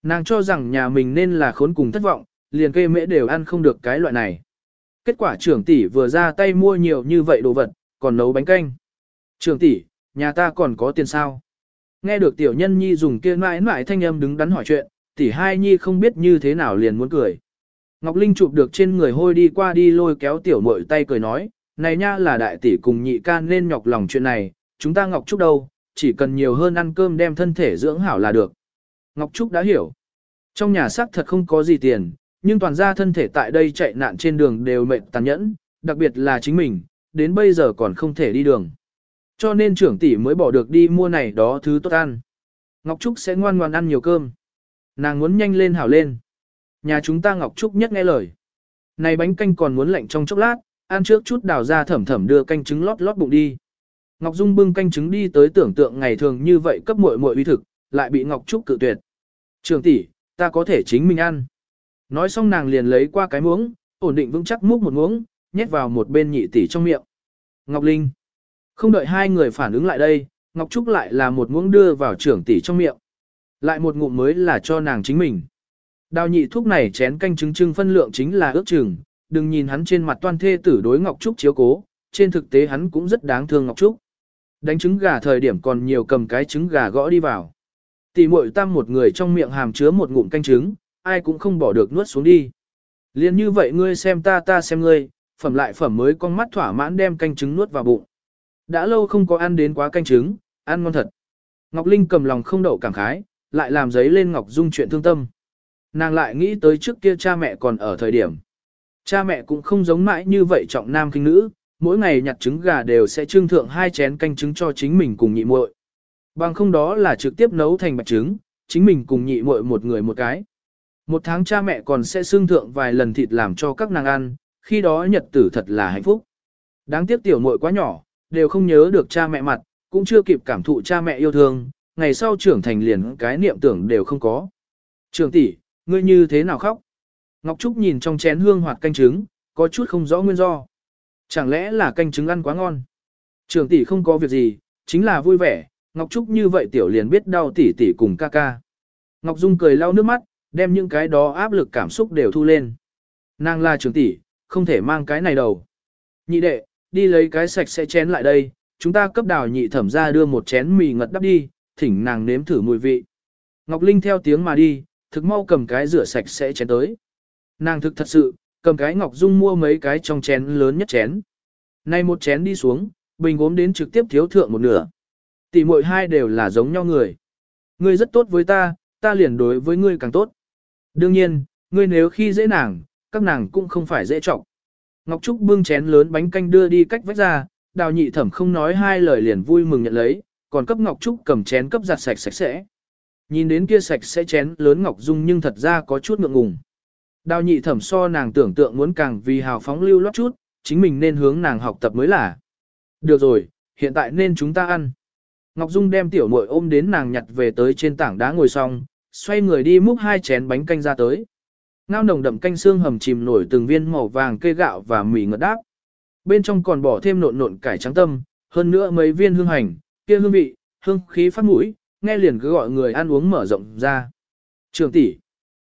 Nàng cho rằng nhà mình nên là khốn cùng thất vọng, liền cây mễ đều ăn không được cái loại này. Kết quả trưởng tỷ vừa ra tay mua nhiều như vậy đồ vật, còn nấu bánh canh. Trưởng tỷ, nhà ta còn có tiền sao? Nghe được tiểu nhân nhi dùng kia mãi mãi thanh âm đứng đắn hỏi chuyện, tỷ hai nhi không biết như thế nào liền muốn cười. Ngọc Linh chụp được trên người hôi đi qua đi lôi kéo tiểu muội tay cười nói, này nha là đại tỷ cùng nhị ca nên nhọc lòng chuyện này, chúng ta Ngọc Trúc đâu, chỉ cần nhiều hơn ăn cơm đem thân thể dưỡng hảo là được. Ngọc Trúc đã hiểu. Trong nhà xác thật không có gì tiền, nhưng toàn gia thân thể tại đây chạy nạn trên đường đều mệt tàn nhẫn, đặc biệt là chính mình, đến bây giờ còn không thể đi đường. Cho nên trưởng tỷ mới bỏ được đi mua này đó thứ tốt ăn. Ngọc Trúc sẽ ngoan ngoan ăn nhiều cơm. Nàng muốn nhanh lên hảo lên. Nhà chúng ta Ngọc Trúc nhất nghe lời. Này bánh canh còn muốn lạnh trong chốc lát, ăn trước chút đào ra thẩm thẩm đưa canh trứng lót lót bụng đi. Ngọc Dung bưng canh trứng đi tới tưởng tượng ngày thường như vậy cấp muội muội uy thực, lại bị Ngọc Trúc cự tuyệt. Trường tỷ, ta có thể chính mình ăn. Nói xong nàng liền lấy qua cái muỗng, ổn định vững chắc múc một muỗng, nhét vào một bên nhị tỷ trong miệng. Ngọc Linh. Không đợi hai người phản ứng lại đây, Ngọc Trúc lại là một muỗng đưa vào trưởng tỷ trong miệng. Lại một ngụm mới là cho nàng chính mình. Đào nhị thuốc này chén canh trứng trưng phân lượng chính là ước chừng, đừng nhìn hắn trên mặt toan thê tử đối Ngọc Trúc chiếu cố, trên thực tế hắn cũng rất đáng thương Ngọc Trúc. Đánh trứng gà thời điểm còn nhiều cầm cái trứng gà gõ đi vào. Tỷ muội tam một người trong miệng hàm chứa một ngụm canh trứng, ai cũng không bỏ được nuốt xuống đi. Liên như vậy ngươi xem ta ta xem ngươi, phẩm lại phẩm mới con mắt thỏa mãn đem canh trứng nuốt vào bụng. Đã lâu không có ăn đến quá canh trứng, ăn ngon thật. Ngọc Linh cầm lòng không đậu cảm khái, lại làm giấy lên Ngọc Dung chuyện thương tâm. Nàng lại nghĩ tới trước kia cha mẹ còn ở thời điểm. Cha mẹ cũng không giống mãi như vậy trọng nam kinh nữ, mỗi ngày nhặt trứng gà đều sẽ trưng thượng hai chén canh trứng cho chính mình cùng nhị muội. Bằng không đó là trực tiếp nấu thành bạch trứng, chính mình cùng nhị muội một người một cái. Một tháng cha mẹ còn sẽ xương thượng vài lần thịt làm cho các nàng ăn, khi đó nhật tử thật là hạnh phúc. Đáng tiếc tiểu muội quá nhỏ, đều không nhớ được cha mẹ mặt, cũng chưa kịp cảm thụ cha mẹ yêu thương, ngày sau trưởng thành liền cái niệm tưởng đều không có. Trường tỷ, ngươi như thế nào khóc? Ngọc Trúc nhìn trong chén hương hoạt canh trứng, có chút không rõ nguyên do. Chẳng lẽ là canh trứng ăn quá ngon? Trường tỷ không có việc gì, chính là vui vẻ, Ngọc Trúc như vậy tiểu liền biết đau tỷ tỷ cùng ca ca. Ngọc Dung cười lau nước mắt, đem những cái đó áp lực cảm xúc đều thu lên. Nàng là trưởng tỷ, không thể mang cái này đầu. Nhị đệ, đi lấy cái sạch sẽ chén lại đây, chúng ta cấp đào nhị thẩm ra đưa một chén mì ngật đắp đi, thỉnh nàng nếm thử mùi vị. Ngọc Linh theo tiếng mà đi, thực mau cầm cái rửa sạch sẽ chén tới. Nàng thực thật sự, cầm cái Ngọc Dung mua mấy cái trong chén lớn nhất chén. Nay một chén đi xuống, bình gốm đến trực tiếp thiếu thượng một nửa. Tỷ muội hai đều là giống nhau người. Ngươi rất tốt với ta, ta liền đối với ngươi càng tốt. Đương nhiên, ngươi nếu khi dễ nàng, các nàng cũng không phải dễ trọng. Ngọc Trúc bưng chén lớn bánh canh đưa đi cách vách ra, đào nhị thẩm không nói hai lời liền vui mừng nhận lấy, còn cấp Ngọc Trúc cầm chén cấp giặt sạch sạch sẽ. Nhìn đến kia sạch sẽ chén lớn Ngọc Dung nhưng thật ra có chút ngượng ngùng. Đào nhị thẩm so nàng tưởng tượng muốn càng vì hào phóng lưu loát chút, chính mình nên hướng nàng học tập mới là. Được rồi, hiện tại nên chúng ta ăn. Ngọc Dung đem tiểu muội ôm đến nàng nhặt về tới trên tảng đá ngồi xong, xoay người đi múc hai chén bánh canh ra tới. Ngao nồng đậm canh xương hầm chìm nổi từng viên màu vàng cây gạo và mì ngợt đáp. Bên trong còn bỏ thêm nộn nộn cải trắng tâm, hơn nữa mấy viên hương hành, kia hương vị, hương khí phát mũi, nghe liền cứ gọi người ăn uống mở rộng ra. Trường tỷ,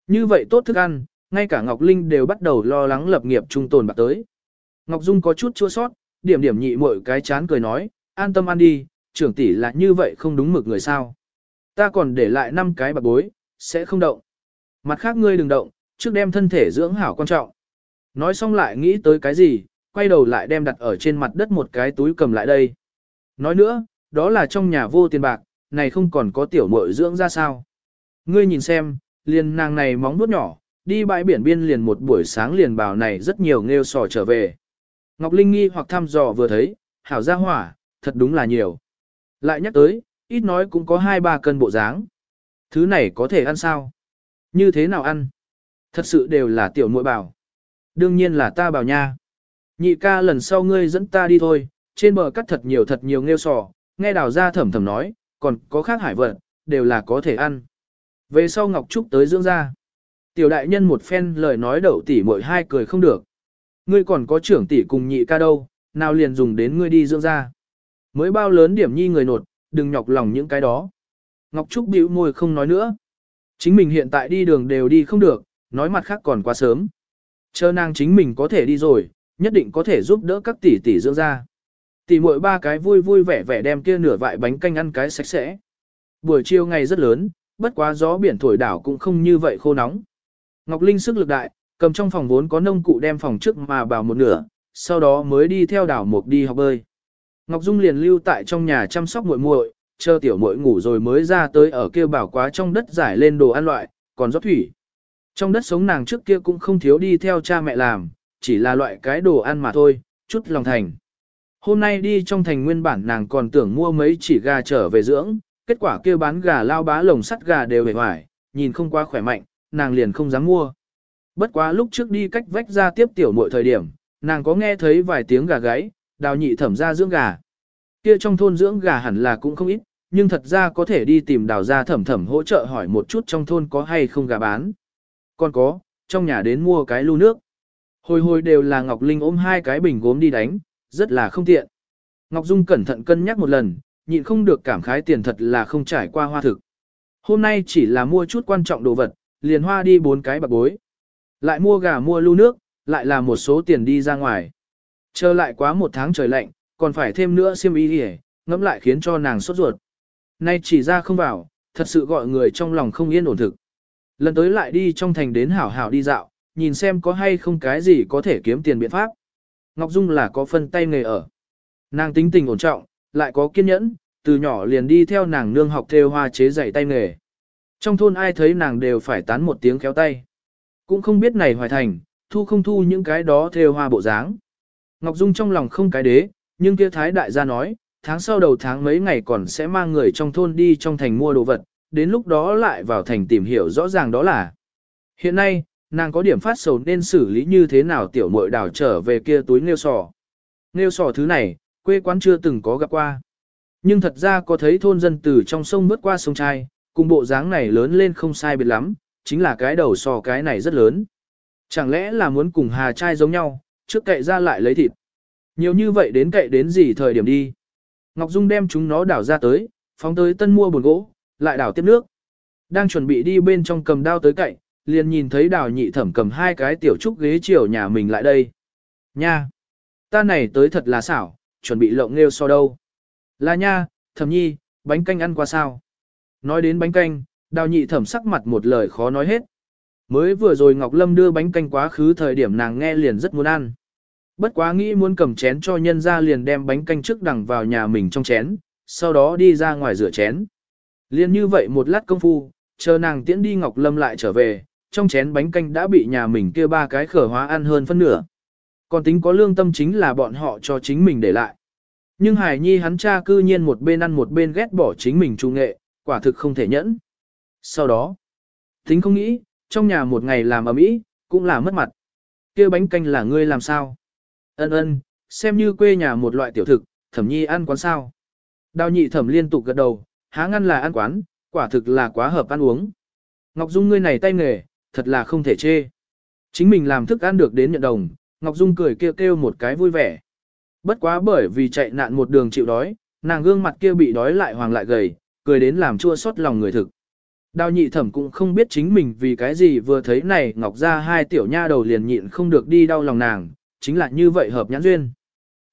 như vậy tốt thức ăn, ngay cả Ngọc Linh đều bắt đầu lo lắng lập nghiệp trung tồn bạc tới. Ngọc Dung có chút chua sót, điểm điểm nhị mội cái chán cười nói, an tâm ăn đi, trưởng tỷ là như vậy không đúng mực người sao. Ta còn để lại năm cái bạc bối, sẽ không động. Mặt khác ngươi đừng động, trước đem thân thể dưỡng hảo quan trọng. Nói xong lại nghĩ tới cái gì, quay đầu lại đem đặt ở trên mặt đất một cái túi cầm lại đây. Nói nữa, đó là trong nhà vô tiền bạc, này không còn có tiểu muội dưỡng ra sao. Ngươi nhìn xem, liền nàng này móng vuốt nhỏ, đi bãi biển biên liền một buổi sáng liền bảo này rất nhiều nghêu sò trở về. Ngọc Linh nghi hoặc thăm dò vừa thấy, hảo ra hỏa, thật đúng là nhiều. Lại nhắc tới, ít nói cũng có 2-3 cân bộ dáng. Thứ này có thể ăn sao? Như thế nào ăn? Thật sự đều là tiểu muội bảo. Đương nhiên là ta bảo nha. Nhị ca lần sau ngươi dẫn ta đi thôi, trên bờ cắt thật nhiều thật nhiều nghêu sò, nghe đào ra thẩm thẩm nói, còn có khác hải vật, đều là có thể ăn. Về sau Ngọc Trúc tới dưỡng ra. Tiểu đại nhân một phen lời nói đậu tỷ mỗi hai cười không được. Ngươi còn có trưởng tỷ cùng nhị ca đâu, nào liền dùng đến ngươi đi dưỡng ra. Mới bao lớn điểm nhi người nột, đừng nhọc lòng những cái đó. Ngọc Trúc bĩu môi không nói nữa. Chính mình hiện tại đi đường đều đi không được, nói mặt khác còn quá sớm. Chờ nàng chính mình có thể đi rồi, nhất định có thể giúp đỡ các tỷ tỷ dưỡng ra. Tỷ muội ba cái vui vui vẻ vẻ đem kia nửa vại bánh canh ăn cái sạch sẽ. Buổi chiều ngày rất lớn, bất quá gió biển thổi đảo cũng không như vậy khô nóng. Ngọc Linh sức lực đại, cầm trong phòng vốn có nông cụ đem phòng trước mà bảo một nửa, sau đó mới đi theo đảo mục đi học bơi. Ngọc Dung liền lưu tại trong nhà chăm sóc muội muội, chờ tiểu muội ngủ rồi mới ra tới ở kia bảo quá trong đất giải lên đồ ăn loại, còn rót thủy. Trong đất sống nàng trước kia cũng không thiếu đi theo cha mẹ làm, chỉ là loại cái đồ ăn mà thôi, chút lòng thành. Hôm nay đi trong thành nguyên bản nàng còn tưởng mua mấy chỉ gà trở về dưỡng, kết quả kia bán gà lao bá lồng sắt gà đều hề hoài, nhìn không quá khỏe mạnh, nàng liền không dám mua. Bất quá lúc trước đi cách vách ra tiếp tiểu muội thời điểm, nàng có nghe thấy vài tiếng gà gáy, đào nhị thẩm ra dưỡng gà. Kia trong thôn dưỡng gà hẳn là cũng không ít, nhưng thật ra có thể đi tìm đào ra thẩm thẩm hỗ trợ hỏi một chút trong thôn có hay không gà bán. Còn có, trong nhà đến mua cái lu nước. Hồi hồi đều là Ngọc Linh ôm hai cái bình gốm đi đánh, rất là không tiện. Ngọc Dung cẩn thận cân nhắc một lần, nhịn không được cảm khái tiền thật là không trải qua hoa thực. Hôm nay chỉ là mua chút quan trọng đồ vật, liền hoa đi bốn cái bạc bối. Lại mua gà mua lưu nước, lại là một số tiền đi ra ngoài. Chờ lại quá một tháng trời lạnh, còn phải thêm nữa xiêm y hề, ngẫm lại khiến cho nàng sốt ruột. Nay chỉ ra không vào, thật sự gọi người trong lòng không yên ổn thực. Lần tới lại đi trong thành đến hảo hảo đi dạo, nhìn xem có hay không cái gì có thể kiếm tiền biện pháp. Ngọc Dung là có phân tay nghề ở. Nàng tính tình ổn trọng, lại có kiên nhẫn, từ nhỏ liền đi theo nàng nương học theo hoa chế dạy tay nghề. Trong thôn ai thấy nàng đều phải tán một tiếng khéo tay. Cũng không biết này hoài thành, thu không thu những cái đó theo hoa bộ dáng. Ngọc Dung trong lòng không cái đế, nhưng kia thái đại gia nói, tháng sau đầu tháng mấy ngày còn sẽ mang người trong thôn đi trong thành mua đồ vật, đến lúc đó lại vào thành tìm hiểu rõ ràng đó là. Hiện nay, nàng có điểm phát sầu nên xử lý như thế nào tiểu muội đảo trở về kia túi nêu sò. Nêu sò thứ này, quê quán chưa từng có gặp qua. Nhưng thật ra có thấy thôn dân từ trong sông bước qua sông trai, cùng bộ dáng này lớn lên không sai biệt lắm, chính là cái đầu sò cái này rất lớn. Chẳng lẽ là muốn cùng hà trai giống nhau, trước cậy ra lại lấy thịt. Nhiều như vậy đến cậy đến gì thời điểm đi. Ngọc Dung đem chúng nó đảo ra tới, phóng tới tân mua buồn gỗ, lại đảo tiếp nước. Đang chuẩn bị đi bên trong cầm đao tới cậy, liền nhìn thấy đào nhị thẩm cầm hai cái tiểu trúc ghế chiều nhà mình lại đây. Nha! Ta này tới thật là xảo, chuẩn bị lộng nêu so đâu. Là nha, thẩm nhi, bánh canh ăn qua sao? Nói đến bánh canh, đào nhị thẩm sắc mặt một lời khó nói hết. Mới vừa rồi Ngọc Lâm đưa bánh canh quá khứ thời điểm nàng nghe liền rất muốn ăn. Bất quá nghĩ muốn cầm chén cho nhân ra liền đem bánh canh trước đằng vào nhà mình trong chén, sau đó đi ra ngoài rửa chén. Liên như vậy một lát công phu, chờ nàng tiễn đi Ngọc Lâm lại trở về, trong chén bánh canh đã bị nhà mình kia ba cái khở hóa ăn hơn phân nửa. Còn tính có lương tâm chính là bọn họ cho chính mình để lại. Nhưng Hải Nhi hắn cha cư nhiên một bên ăn một bên ghét bỏ chính mình trung nghệ, quả thực không thể nhẫn. Sau đó, tính không nghĩ, trong nhà một ngày làm ở mỹ, cũng là mất mặt. kia bánh canh là ngươi làm sao? Ân ân, xem như quê nhà một loại tiểu thực, thẩm nhi ăn quán sao. Đào nhị thẩm liên tục gật đầu, há ngăn là ăn quán, quả thực là quá hợp ăn uống. Ngọc Dung ngươi này tay nghề, thật là không thể chê. Chính mình làm thức ăn được đến nhận đồng, Ngọc Dung cười kêu kêu một cái vui vẻ. Bất quá bởi vì chạy nạn một đường chịu đói, nàng gương mặt kia bị đói lại hoàng lại gầy, cười đến làm chua xót lòng người thực. Đào nhị thẩm cũng không biết chính mình vì cái gì vừa thấy này Ngọc ra hai tiểu nha đầu liền nhịn không được đi đau lòng nàng, chính là như vậy hợp nhãn duyên.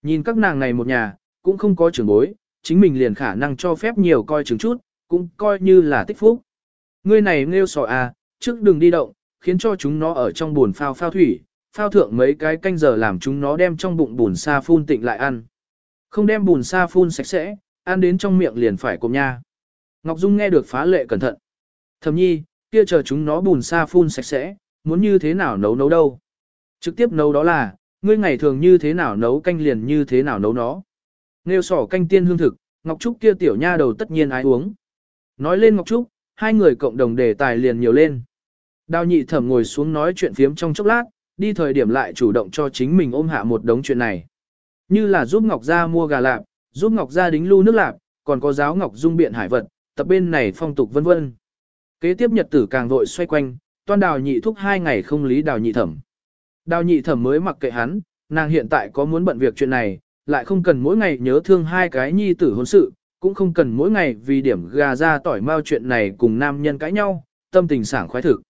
Nhìn các nàng này một nhà, cũng không có trưởng bối, chính mình liền khả năng cho phép nhiều coi chừng chút, cũng coi như là tích phúc. Ngươi này nêu sò à, trước đừng đi động, khiến cho chúng nó ở trong buồn phao phao thủy, phao thượng mấy cái canh giờ làm chúng nó đem trong bụng bùn sa phun tịnh lại ăn. Không đem bùn sa phun sạch sẽ, ăn đến trong miệng liền phải cộm nha. Ngọc Dung nghe được phá lệ cẩn thận. Thầm nhi, kia chờ chúng nó bùn sa phun sạch sẽ, muốn như thế nào nấu nấu đâu. Trực tiếp nấu đó là, ngươi ngày thường như thế nào nấu canh liền như thế nào nấu nó. Nêu sỏ canh tiên hương thực, Ngọc Trúc kia tiểu nha đầu tất nhiên ái uống. Nói lên Ngọc Trúc, hai người cộng đồng đề tài liền nhiều lên. Đào nhị thẩm ngồi xuống nói chuyện phiếm trong chốc lát, đi thời điểm lại chủ động cho chính mình ôm hạ một đống chuyện này. Như là giúp Ngọc Gia mua gà lạp, giúp Ngọc Gia đính lưu nước lạp, còn có giáo Ngọc Dung biện hải vật, tập bên này phong tục vân vân. Kế tiếp nhật tử càng vội xoay quanh, toan đào nhị thúc hai ngày không lý đào nhị thẩm. Đào nhị thẩm mới mặc kệ hắn, nàng hiện tại có muốn bận việc chuyện này, lại không cần mỗi ngày nhớ thương hai cái nhi tử hôn sự, cũng không cần mỗi ngày vì điểm gà ra tỏi mao chuyện này cùng nam nhân cãi nhau, tâm tình sảng khoái thực.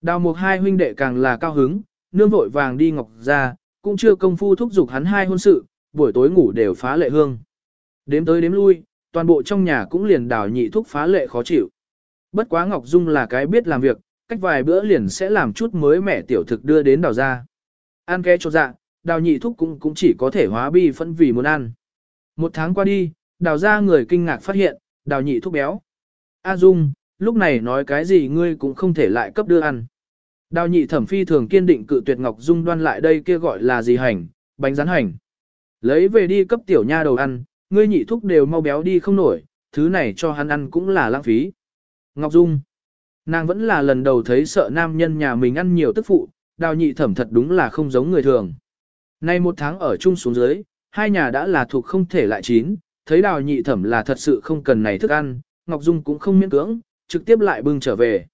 Đào mục hai huynh đệ càng là cao hứng, nương vội vàng đi ngọc ra, cũng chưa công phu thúc giục hắn hai hôn sự, buổi tối ngủ đều phá lệ hương. Đếm tới đếm lui, toàn bộ trong nhà cũng liền đào nhị thúc phá lệ khó chịu. Bất quá Ngọc Dung là cái biết làm việc, cách vài bữa liền sẽ làm chút mới mẻ tiểu thực đưa đến đào ra. Ăn ké cho dạ, đào nhị thúc cũng cũng chỉ có thể hóa bi phân vì muốn ăn. Một tháng qua đi, đào ra người kinh ngạc phát hiện, đào nhị thúc béo. A Dung, lúc này nói cái gì ngươi cũng không thể lại cấp đưa ăn. Đào nhị thẩm phi thường kiên định cự tuyệt Ngọc Dung đoan lại đây kia gọi là gì hành, bánh rán hành. Lấy về đi cấp tiểu nha đầu ăn, ngươi nhị thúc đều mau béo đi không nổi, thứ này cho hắn ăn cũng là lãng phí. Ngọc Dung, nàng vẫn là lần đầu thấy sợ nam nhân nhà mình ăn nhiều tức phụ, đào nhị thẩm thật đúng là không giống người thường. Nay một tháng ở chung xuống dưới, hai nhà đã là thuộc không thể lại chín, thấy đào nhị thẩm là thật sự không cần này thức ăn, Ngọc Dung cũng không miễn cưỡng, trực tiếp lại bưng trở về.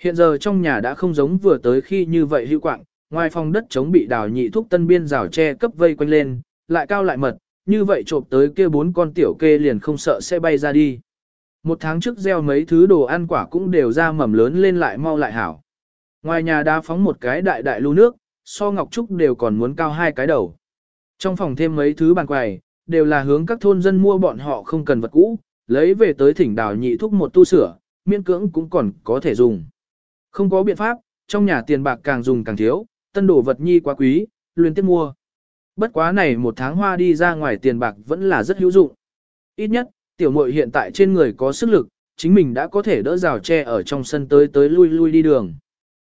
Hiện giờ trong nhà đã không giống vừa tới khi như vậy hữu quạng, ngoài phòng đất chống bị đào nhị thúc tân biên rào tre cấp vây quanh lên, lại cao lại mật, như vậy trộm tới kia bốn con tiểu kê liền không sợ sẽ bay ra đi. Một tháng trước gieo mấy thứ đồ ăn quả cũng đều ra mầm lớn lên lại mau lại hảo. Ngoài nhà đã phóng một cái đại đại lưu nước, so ngọc trúc đều còn muốn cao hai cái đầu. Trong phòng thêm mấy thứ bàn quầy, đều là hướng các thôn dân mua bọn họ không cần vật cũ, lấy về tới thỉnh đào nhị thúc một tu sửa, miễn cưỡng cũng còn có thể dùng. Không có biện pháp, trong nhà tiền bạc càng dùng càng thiếu, tân đồ vật nhi quá quý, luyện tiếp mua. Bất quá này một tháng hoa đi ra ngoài tiền bạc vẫn là rất hữu dụng. Ít nhất, tiểu muội hiện tại trên người có sức lực, chính mình đã có thể đỡ rào tre ở trong sân tới tới lui lui đi đường.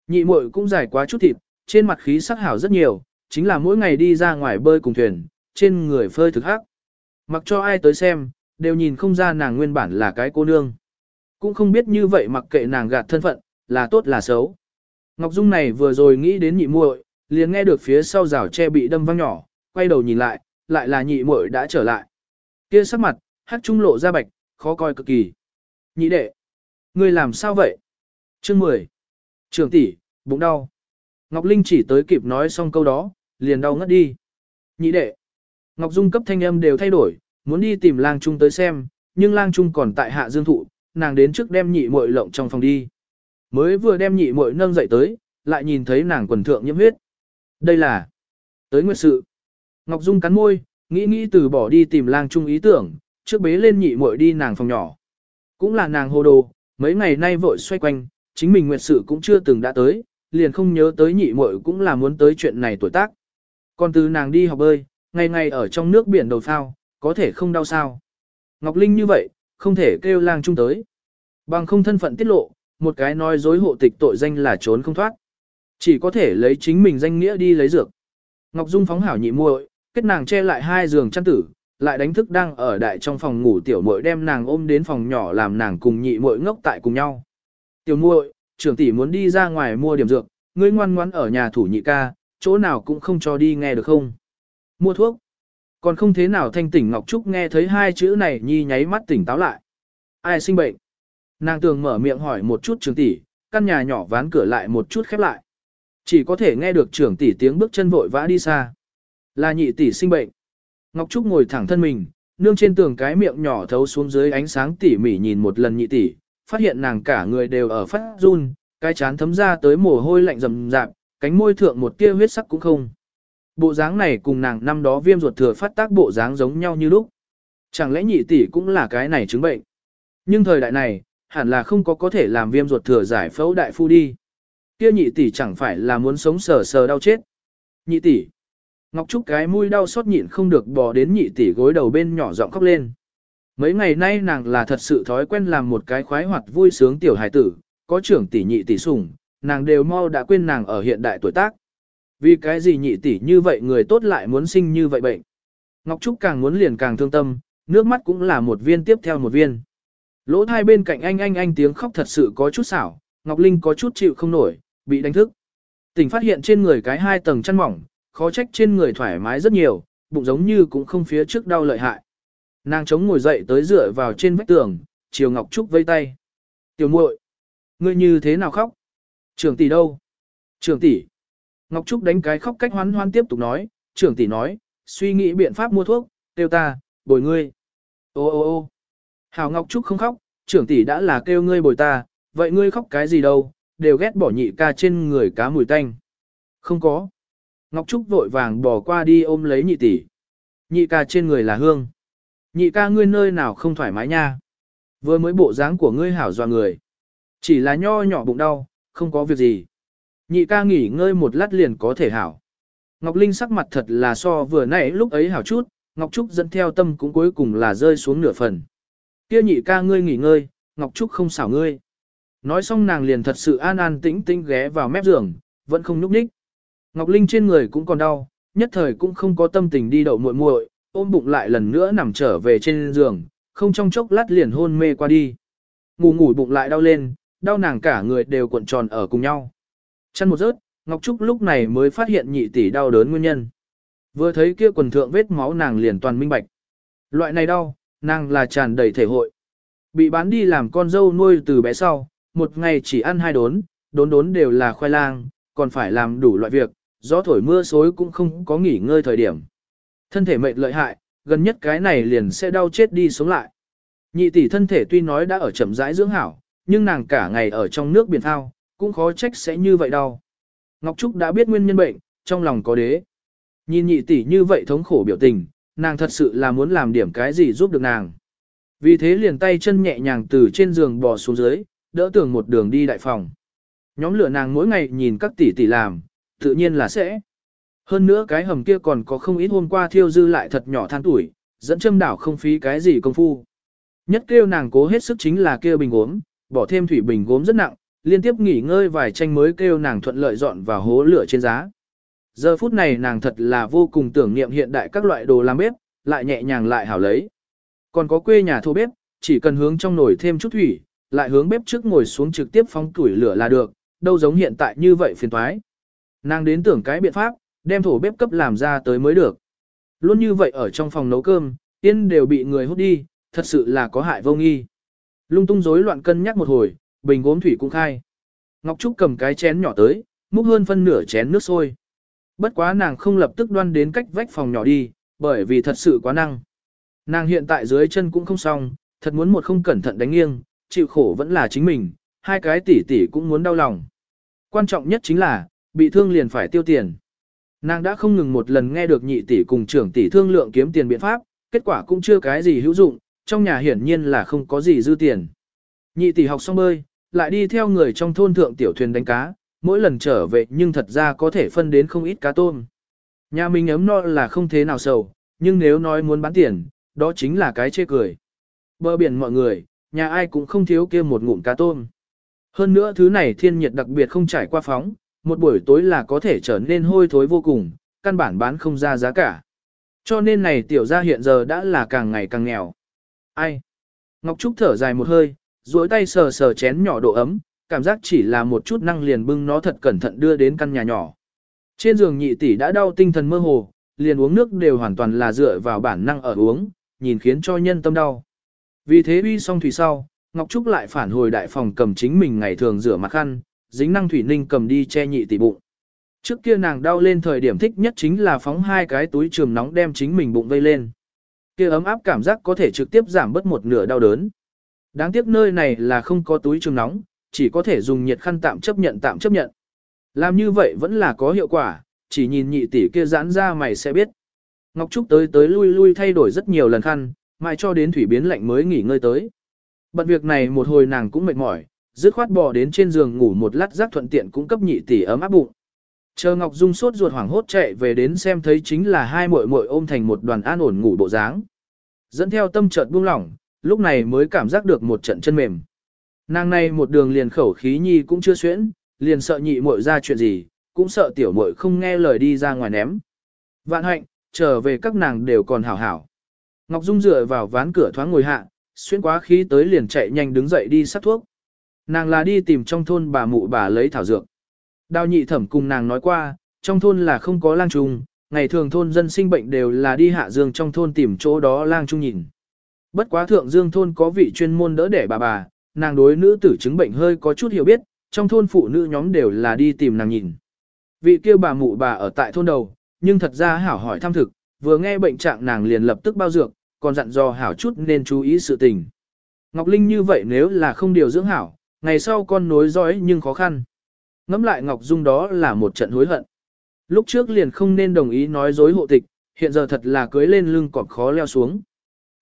Nhị muội cũng dài quá chút thịt, trên mặt khí sắc hảo rất nhiều, chính là mỗi ngày đi ra ngoài bơi cùng thuyền, trên người phơi thực hắc. Mặc cho ai tới xem, đều nhìn không ra nàng nguyên bản là cái cô nương. Cũng không biết như vậy mặc kệ nàng gạt thân phận, là tốt là xấu. Ngọc Dung này vừa rồi nghĩ đến nhị muội, liền nghe được phía sau rào tre bị đâm văng nhỏ, quay đầu nhìn lại, lại là nhị muội đã trở lại. Kia sắc mặt, hắc trung lộ ra bạch, khó coi cực kỳ. Nhị đệ, ngươi làm sao vậy? Chương 10. Trưởng tỷ, bụng đau. Ngọc Linh chỉ tới kịp nói xong câu đó, liền đau ngất đi. Nhị đệ. Ngọc Dung cấp thanh âm đều thay đổi, muốn đi tìm lang trung tới xem, nhưng lang trung còn tại hạ dương thụ, nàng đến trước đem nhị muội lộng trong phòng đi. Mới vừa đem nhị muội nâng dậy tới, lại nhìn thấy nàng quần thượng nhiễm huyết. Đây là tới nguyệt sự. Ngọc Dung cắn môi, nghĩ nghĩ từ bỏ đi tìm lang trung ý tưởng, trước bế lên nhị muội đi nàng phòng nhỏ. Cũng là nàng hồ đồ, mấy ngày nay vội xoay quanh, chính mình nguyệt sự cũng chưa từng đã tới, liền không nhớ tới nhị muội cũng là muốn tới chuyện này tuổi tác. Còn từ nàng đi học bơi, ngày ngày ở trong nước biển đầu phao, có thể không đau sao. Ngọc Linh như vậy, không thể kêu lang trung tới. Bằng không thân phận tiết lộ, một cái nói dối hộ tịch tội danh là trốn không thoát. Chỉ có thể lấy chính mình danh nghĩa đi lấy dược. Ngọc Dung phóng hảo nhị muội, kết nàng che lại hai giường chăn tử, lại đánh thức đang ở đại trong phòng ngủ tiểu muội đem nàng ôm đến phòng nhỏ làm nàng cùng nhị muội ngốc tại cùng nhau. Tiểu muội, trưởng tỷ muốn đi ra ngoài mua điểm dược, ngươi ngoan ngoãn ở nhà thủ nhị ca, chỗ nào cũng không cho đi nghe được không? Mua thuốc. Còn không thế nào thanh tỉnh Ngọc Trúc nghe thấy hai chữ này nhi nháy mắt tỉnh táo lại. Ai sinh bệnh? Nàng tường mở miệng hỏi một chút trưởng tỷ, căn nhà nhỏ ván cửa lại một chút khép lại. Chỉ có thể nghe được trưởng tỷ tiếng bước chân vội vã đi xa. Là nhị tỷ sinh bệnh. Ngọc Trúc ngồi thẳng thân mình, nương trên tường cái miệng nhỏ thấu xuống dưới ánh sáng tỉ mỉ nhìn một lần nhị tỷ, phát hiện nàng cả người đều ở phát run, cái chán thấm ra tới mồ hôi lạnh rầm rạp, cánh môi thượng một tia huyết sắc cũng không. Bộ dáng này cùng nàng năm đó viêm ruột thừa phát tác bộ dáng giống nhau như lúc. Chẳng lẽ nhị tỷ cũng là cái này chứng bệnh? Nhưng thời đại này, hẳn là không có có thể làm viêm ruột thừa giải phẫu đại phu đi. Kia nhị tỷ chẳng phải là muốn sống sờ sờ đau chết. Nhị tỷ. Ngọc Trúc cái mũi đau xót nhịn không được bò đến nhị tỷ gối đầu bên nhỏ giọng khóc lên. Mấy ngày nay nàng là thật sự thói quen làm một cái khoái hoạt vui sướng tiểu hài tử, có trưởng tỷ nhị tỷ sủng, nàng đều mau đã quên nàng ở hiện đại tuổi tác. Vì cái gì nhị tỷ như vậy người tốt lại muốn sinh như vậy bệnh. Ngọc Trúc càng muốn liền càng thương tâm, nước mắt cũng là một viên tiếp theo một viên. Lỗ thai bên cạnh anh anh anh tiếng khóc thật sự có chút xảo, Ngọc Linh có chút chịu không nổi, bị đánh thức. Tỉnh phát hiện trên người cái hai tầng chăn mỏng, khó trách trên người thoải mái rất nhiều, bụng giống như cũng không phía trước đau lợi hại. Nàng chống ngồi dậy tới dựa vào trên vách tường, chiều Ngọc Trúc vây tay. Tiểu muội, ngươi như thế nào khóc? Trưởng tỷ đâu? Trưởng tỷ. Ngọc Trúc đánh cái khóc cách hoán hoan tiếp tục nói, trưởng tỷ nói, suy nghĩ biện pháp mua thuốc, tiêu ta, bồi ngươi. Ô ô ô Hảo Ngọc Trúc không khóc, trưởng tỷ đã là kêu ngươi bồi ta, vậy ngươi khóc cái gì đâu, đều ghét bỏ nhị ca trên người cá mùi tanh. Không có. Ngọc Trúc vội vàng bỏ qua đi ôm lấy nhị tỷ. Nhị ca trên người là hương. Nhị ca ngươi nơi nào không thoải mái nha. Vừa mới bộ dáng của ngươi hảo dọa người. Chỉ là nho nhỏ bụng đau, không có việc gì. Nhị ca nghỉ ngơi một lát liền có thể hảo. Ngọc Linh sắc mặt thật là so vừa nãy lúc ấy hảo chút, Ngọc Trúc dẫn theo tâm cũng cuối cùng là rơi xuống nửa phần. Kia nhị ca ngươi nghỉ ngơi, Ngọc Trúc không xảo ngươi. Nói xong nàng liền thật sự an an tĩnh tĩnh ghé vào mép giường, vẫn không nhúc nhích. Ngọc Linh trên người cũng còn đau, nhất thời cũng không có tâm tình đi đậu muội muội, ôm bụng lại lần nữa nằm trở về trên giường, không trong chốc lát liền hôn mê qua đi. Ngủ ngủ bụng lại đau lên, đau nàng cả người đều cuộn tròn ở cùng nhau. Chăn một rớt, Ngọc Trúc lúc này mới phát hiện nhị tỷ đau đớn nguyên nhân. Vừa thấy kia quần thượng vết máu nàng liền toàn minh bạch. Loại này đau, nàng là tràn đầy thể hội. Bị bán đi làm con dâu nuôi từ bé sau, một ngày chỉ ăn hai đốn, đốn đốn đều là khoai lang, còn phải làm đủ loại việc, gió thổi mưa xối cũng không có nghỉ ngơi thời điểm. Thân thể mệt lợi hại, gần nhất cái này liền sẽ đau chết đi sống lại. Nhị tỷ thân thể tuy nói đã ở chậm rãi dưỡng hảo, nhưng nàng cả ngày ở trong nước biển thao, cũng khó trách sẽ như vậy đau. Ngọc Trúc đã biết nguyên nhân bệnh, trong lòng có đế. Nhìn nhị tỷ như vậy thống khổ biểu tình, nàng thật sự là muốn làm điểm cái gì giúp được nàng. Vì thế liền tay chân nhẹ nhàng từ trên giường bò xuống dưới, đỡ tưởng một đường đi đại phòng. Nhóm lửa nàng mỗi ngày nhìn các tỷ tỷ làm, tự nhiên là sẽ. Hơn nữa cái hầm kia còn có không ít hôm qua thiêu dư lại thật nhỏ than tuổi, dẫn châm đảo không phí cái gì công phu. Nhất kêu nàng cố hết sức chính là kêu bình gốm, bỏ thêm thủy bình gốm rất nặng, liên tiếp nghỉ ngơi vài tranh mới kêu nàng thuận lợi dọn vào hố lửa trên giá. Giờ phút này nàng thật là vô cùng tưởng niệm hiện đại các loại đồ làm bếp, lại nhẹ nhàng lại hảo lấy. Còn có quê nhà thô bếp, chỉ cần hướng trong nồi thêm chút thủy, lại hướng bếp trước ngồi xuống trực tiếp phóng tuổi lửa là được, đâu giống hiện tại như vậy phiền toái. Nàng đến tưởng cái biện pháp, đem thổ bếp cấp làm ra tới mới được. Luôn như vậy ở trong phòng nấu cơm, tiên đều bị người hút đi, thật sự là có hại vô nghi. Lung tung rối loạn cân nhắc một hồi, bình gốm thủy cũng khai. Ngọc Trúc cầm cái chén nhỏ tới, múc hơn phân nửa chén nước sôi. Bất quá nàng không lập tức đoan đến cách vách phòng nhỏ đi, bởi vì thật sự quá năng. Nàng hiện tại dưới chân cũng không xong, thật muốn một không cẩn thận đánh nghiêng, chịu khổ vẫn là chính mình, hai cái tỷ tỷ cũng muốn đau lòng. Quan trọng nhất chính là, bị thương liền phải tiêu tiền. Nàng đã không ngừng một lần nghe được nhị tỷ cùng trưởng tỷ thương lượng kiếm tiền biện pháp, kết quả cũng chưa cái gì hữu dụng, trong nhà hiển nhiên là không có gì dư tiền. Nhị tỷ học xong bơi, lại đi theo người trong thôn thượng tiểu thuyền đánh cá, mỗi lần trở về nhưng thật ra có thể phân đến không ít cá tôm. Nhà mình ấm no là không thế nào sầu, nhưng nếu nói muốn bán tiền, đó chính là cái chê cười. Bờ biển mọi người, nhà ai cũng không thiếu kia một ngụm cá tôm. Hơn nữa thứ này thiên nhiệt đặc biệt không trải qua phóng, một buổi tối là có thể trở nên hôi thối vô cùng, căn bản bán không ra giá cả. Cho nên này tiểu gia hiện giờ đã là càng ngày càng nghèo. Ai? Ngọc Trúc thở dài một hơi, duỗi tay sờ sờ chén nhỏ độ ấm, cảm giác chỉ là một chút năng liền bưng nó thật cẩn thận đưa đến căn nhà nhỏ. Trên giường nhị tỷ đã đau tinh thần mơ hồ, liền uống nước đều hoàn toàn là dựa vào bản năng ở uống, nhìn khiến cho nhân tâm đau. Vì thế uy xong thủy sau, Ngọc Trúc lại phản hồi đại phòng cầm chính mình ngày thường rửa mặt khăn, dính năng thủy ninh cầm đi che nhị tỷ bụng. Trước kia nàng đau lên thời điểm thích nhất chính là phóng hai cái túi trường nóng đem chính mình bụng vây lên. Kia ấm áp cảm giác có thể trực tiếp giảm bớt một nửa đau đớn. Đáng tiếc nơi này là không có túi trường nóng, chỉ có thể dùng nhiệt khăn tạm chấp nhận tạm chấp nhận. Làm như vậy vẫn là có hiệu quả, chỉ nhìn nhị tỷ kia giãn ra mày sẽ biết. Ngọc Trúc tới tới lui lui thay đổi rất nhiều lần khăn, mãi cho đến thủy biến lạnh mới nghỉ ngơi tới. Bận việc này một hồi nàng cũng mệt mỏi, dứt khoát bò đến trên giường ngủ một lát giác thuận tiện cũng cấp nhị tỷ ấm áp bụng. Chờ Ngọc Dung sốt ruột hoảng hốt chạy về đến xem thấy chính là hai muội muội ôm thành một đoàn an ổn ngủ bộ dáng. Dẫn theo tâm chợt buông lỏng, lúc này mới cảm giác được một trận chân mềm. Nàng này một đường liền khẩu khí nhi cũng chưa xuyễn, liền sợ nhị muội ra chuyện gì, cũng sợ tiểu muội không nghe lời đi ra ngoài ném. Vạn hạnh, trở về các nàng đều còn hảo hảo. Ngọc Dung dựa vào ván cửa thoáng ngồi hạ, xuyên quá khí tới liền chạy nhanh đứng dậy đi sắc thuốc. Nàng là đi tìm trong thôn bà mụ bà lấy thảo dược. Đào nhị thẩm cùng nàng nói qua, trong thôn là không có lang trùng, ngày thường thôn dân sinh bệnh đều là đi hạ dương trong thôn tìm chỗ đó lang trung nhìn. Bất quá thượng dương thôn có vị chuyên môn đỡ đẻ bà bà, nàng đối nữ tử chứng bệnh hơi có chút hiểu biết, trong thôn phụ nữ nhóm đều là đi tìm nàng nhìn. Vị kia bà mụ bà ở tại thôn đầu, nhưng thật ra hảo hỏi thăm thực, vừa nghe bệnh trạng nàng liền lập tức bao dược, còn dặn dò hảo chút nên chú ý sự tình. Ngọc Linh như vậy nếu là không điều dưỡng hảo, ngày sau con nối dõi nhưng khó khăn. Ngắm lại Ngọc Dung đó là một trận hối hận. Lúc trước liền không nên đồng ý nói dối hộ tịch, hiện giờ thật là cưới lên lưng cọp khó leo xuống.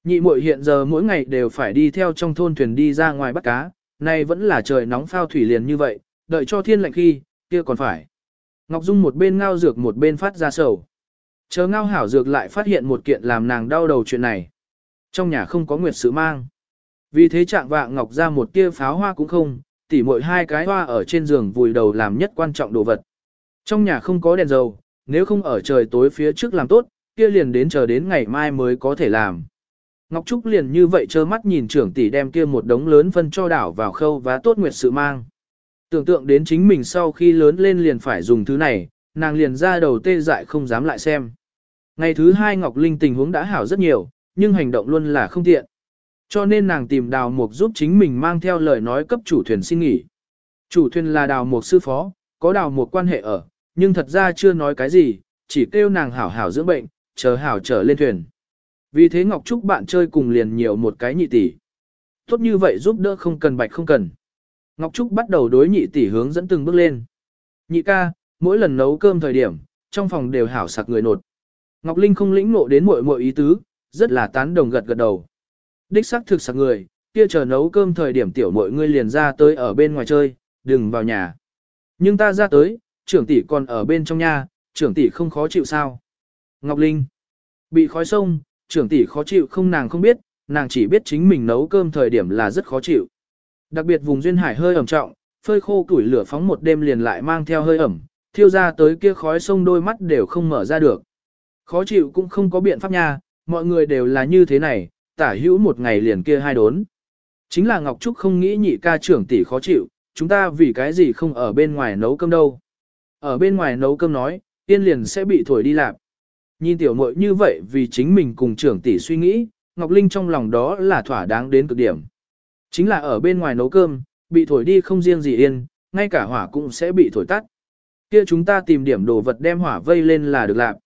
Nhị muội hiện giờ mỗi ngày đều phải đi theo trong thôn thuyền đi ra ngoài bắt cá, nay vẫn là trời nóng phao thủy liền như vậy, đợi cho thiên lạnh khi, kia còn phải. Ngọc Dung một bên ngao dược một bên phát ra sầu. Chờ ngao hảo dược lại phát hiện một kiện làm nàng đau đầu chuyện này. Trong nhà không có nguyệt sự mang. Vì thế trạng vạng Ngọc ra một tia pháo hoa cũng không, tỉ mỗi hai cái hoa ở trên giường vùi đầu làm nhất quan trọng đồ vật. Trong nhà không có đèn dầu, nếu không ở trời tối phía trước làm tốt, kia liền đến chờ đến ngày mai mới có thể làm. Ngọc Trúc liền như vậy trơ mắt nhìn trưởng tỷ đem kia một đống lớn phân cho đảo vào khâu và tốt nguyệt sự mang. Tưởng tượng đến chính mình sau khi lớn lên liền phải dùng thứ này, nàng liền ra đầu tê dại không dám lại xem. Ngày thứ hai Ngọc Linh tình huống đã hảo rất nhiều, nhưng hành động luôn là không tiện. Cho nên nàng tìm đào mục giúp chính mình mang theo lời nói cấp chủ thuyền xin nghỉ. Chủ thuyền là đào mục sư phó, có đào mục quan hệ ở, nhưng thật ra chưa nói cái gì, chỉ kêu nàng hảo hảo dưỡng bệnh, chờ hảo trở lên thuyền. Vì thế Ngọc Trúc bạn chơi cùng liền nhiều một cái nhị tỷ. Tốt như vậy giúp đỡ không cần bạch không cần. Ngọc Trúc bắt đầu đối nhị tỷ hướng dẫn từng bước lên. Nhị ca, mỗi lần nấu cơm thời điểm, trong phòng đều hảo sặc người nột. Ngọc Linh không lĩnh ngộ đến muội muội ý tứ, rất là tán đồng gật gật đầu. Đích xác thực sạc người, kia chờ nấu cơm thời điểm tiểu muội ngươi liền ra tới ở bên ngoài chơi, đừng vào nhà. Nhưng ta ra tới, trưởng tỷ còn ở bên trong nhà, trưởng tỷ không khó chịu sao? Ngọc Linh bị khói sông, trưởng tỷ khó chịu không nàng không biết, nàng chỉ biết chính mình nấu cơm thời điểm là rất khó chịu. Đặc biệt vùng duyên hải hơi ẩm trọng, phơi khô củi lửa phóng một đêm liền lại mang theo hơi ẩm, thiêu ra tới kia khói sông đôi mắt đều không mở ra được. Khó chịu cũng không có biện pháp nha, mọi người đều là như thế này, tả hữu một ngày liền kia hai đốn. Chính là Ngọc Trúc không nghĩ nhị ca trưởng tỷ khó chịu, chúng ta vì cái gì không ở bên ngoài nấu cơm đâu. Ở bên ngoài nấu cơm nói, tiên liền sẽ bị thổi đi lạp. Nhìn tiểu muội như vậy vì chính mình cùng trưởng tỷ suy nghĩ, Ngọc Linh trong lòng đó là thỏa đáng đến cực điểm. Chính là ở bên ngoài nấu cơm, bị thổi đi không riêng gì yên, ngay cả hỏa cũng sẽ bị thổi tắt. Kia chúng ta tìm điểm đồ vật đem hỏa vây lên là được làm.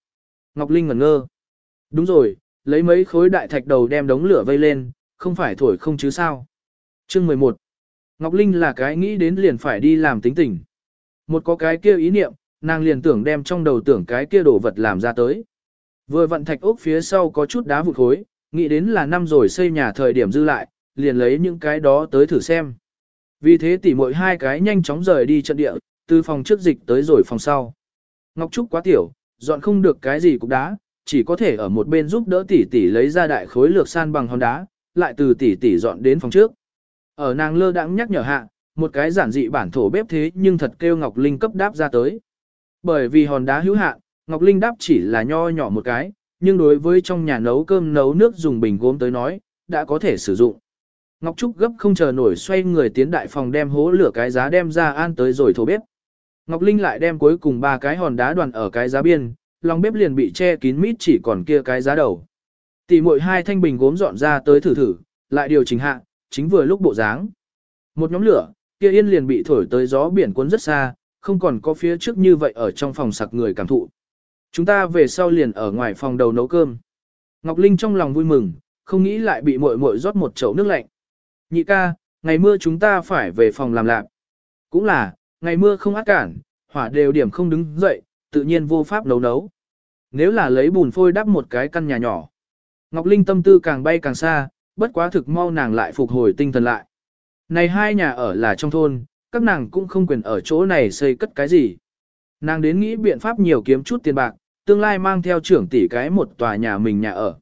Ngọc Linh ngẩn ngơ. Đúng rồi, lấy mấy khối đại thạch đầu đem đống lửa vây lên, không phải thổi không chứ sao. Chương 11. Ngọc Linh là cái nghĩ đến liền phải đi làm tính tình. Một có cái kia ý niệm, nàng liền tưởng đem trong đầu tưởng cái kia đồ vật làm ra tới. Vừa vận thạch ốc phía sau có chút đá vụt khối, nghĩ đến là năm rồi xây nhà thời điểm dư lại, liền lấy những cái đó tới thử xem. Vì thế tỉ mỗi hai cái nhanh chóng rời đi trận địa, từ phòng trước dịch tới rồi phòng sau. Ngọc Trúc quá tiểu, dọn không được cái gì cục đá, chỉ có thể ở một bên giúp đỡ tỷ tỷ lấy ra đại khối lược san bằng hòn đá, lại từ tỷ tỷ dọn đến phòng trước. Ở nàng lơ đãng nhắc nhở hạ, một cái giản dị bản thổ bếp thế nhưng thật kêu Ngọc Linh cấp đáp ra tới. Bởi vì hòn đá hữu hạn, Ngọc Linh đáp chỉ là nho nhỏ một cái, nhưng đối với trong nhà nấu cơm nấu nước dùng bình gốm tới nói, đã có thể sử dụng. Ngọc Trúc gấp không chờ nổi xoay người tiến đại phòng đem hố lửa cái giá đem ra an tới rồi thổ bếp. Ngọc Linh lại đem cuối cùng ba cái hòn đá đoàn ở cái giá biên, lòng bếp liền bị che kín mít chỉ còn kia cái giá đầu. Tỷ muội hai thanh bình gốm dọn ra tới thử thử, lại điều chỉnh hạ, chính vừa lúc bộ dáng. Một nhóm lửa, kia yên liền bị thổi tới gió biển cuốn rất xa, không còn có phía trước như vậy ở trong phòng sặc người cảm thụ. Chúng ta về sau liền ở ngoài phòng đầu nấu cơm. Ngọc Linh trong lòng vui mừng, không nghĩ lại bị muội muội rót một chậu nước lạnh. Nhị ca, ngày mưa chúng ta phải về phòng làm lạc. Cũng là, ngày mưa không át cản, hỏa đều điểm không đứng dậy, tự nhiên vô pháp nấu nấu. Nếu là lấy bùn phôi đắp một cái căn nhà nhỏ. Ngọc Linh tâm tư càng bay càng xa, bất quá thực mau nàng lại phục hồi tinh thần lại. Này hai nhà ở là trong thôn, các nàng cũng không quyền ở chỗ này xây cất cái gì. Nàng đến nghĩ biện pháp nhiều kiếm chút tiền bạc, tương lai mang theo trưởng tỷ cái một tòa nhà mình nhà ở.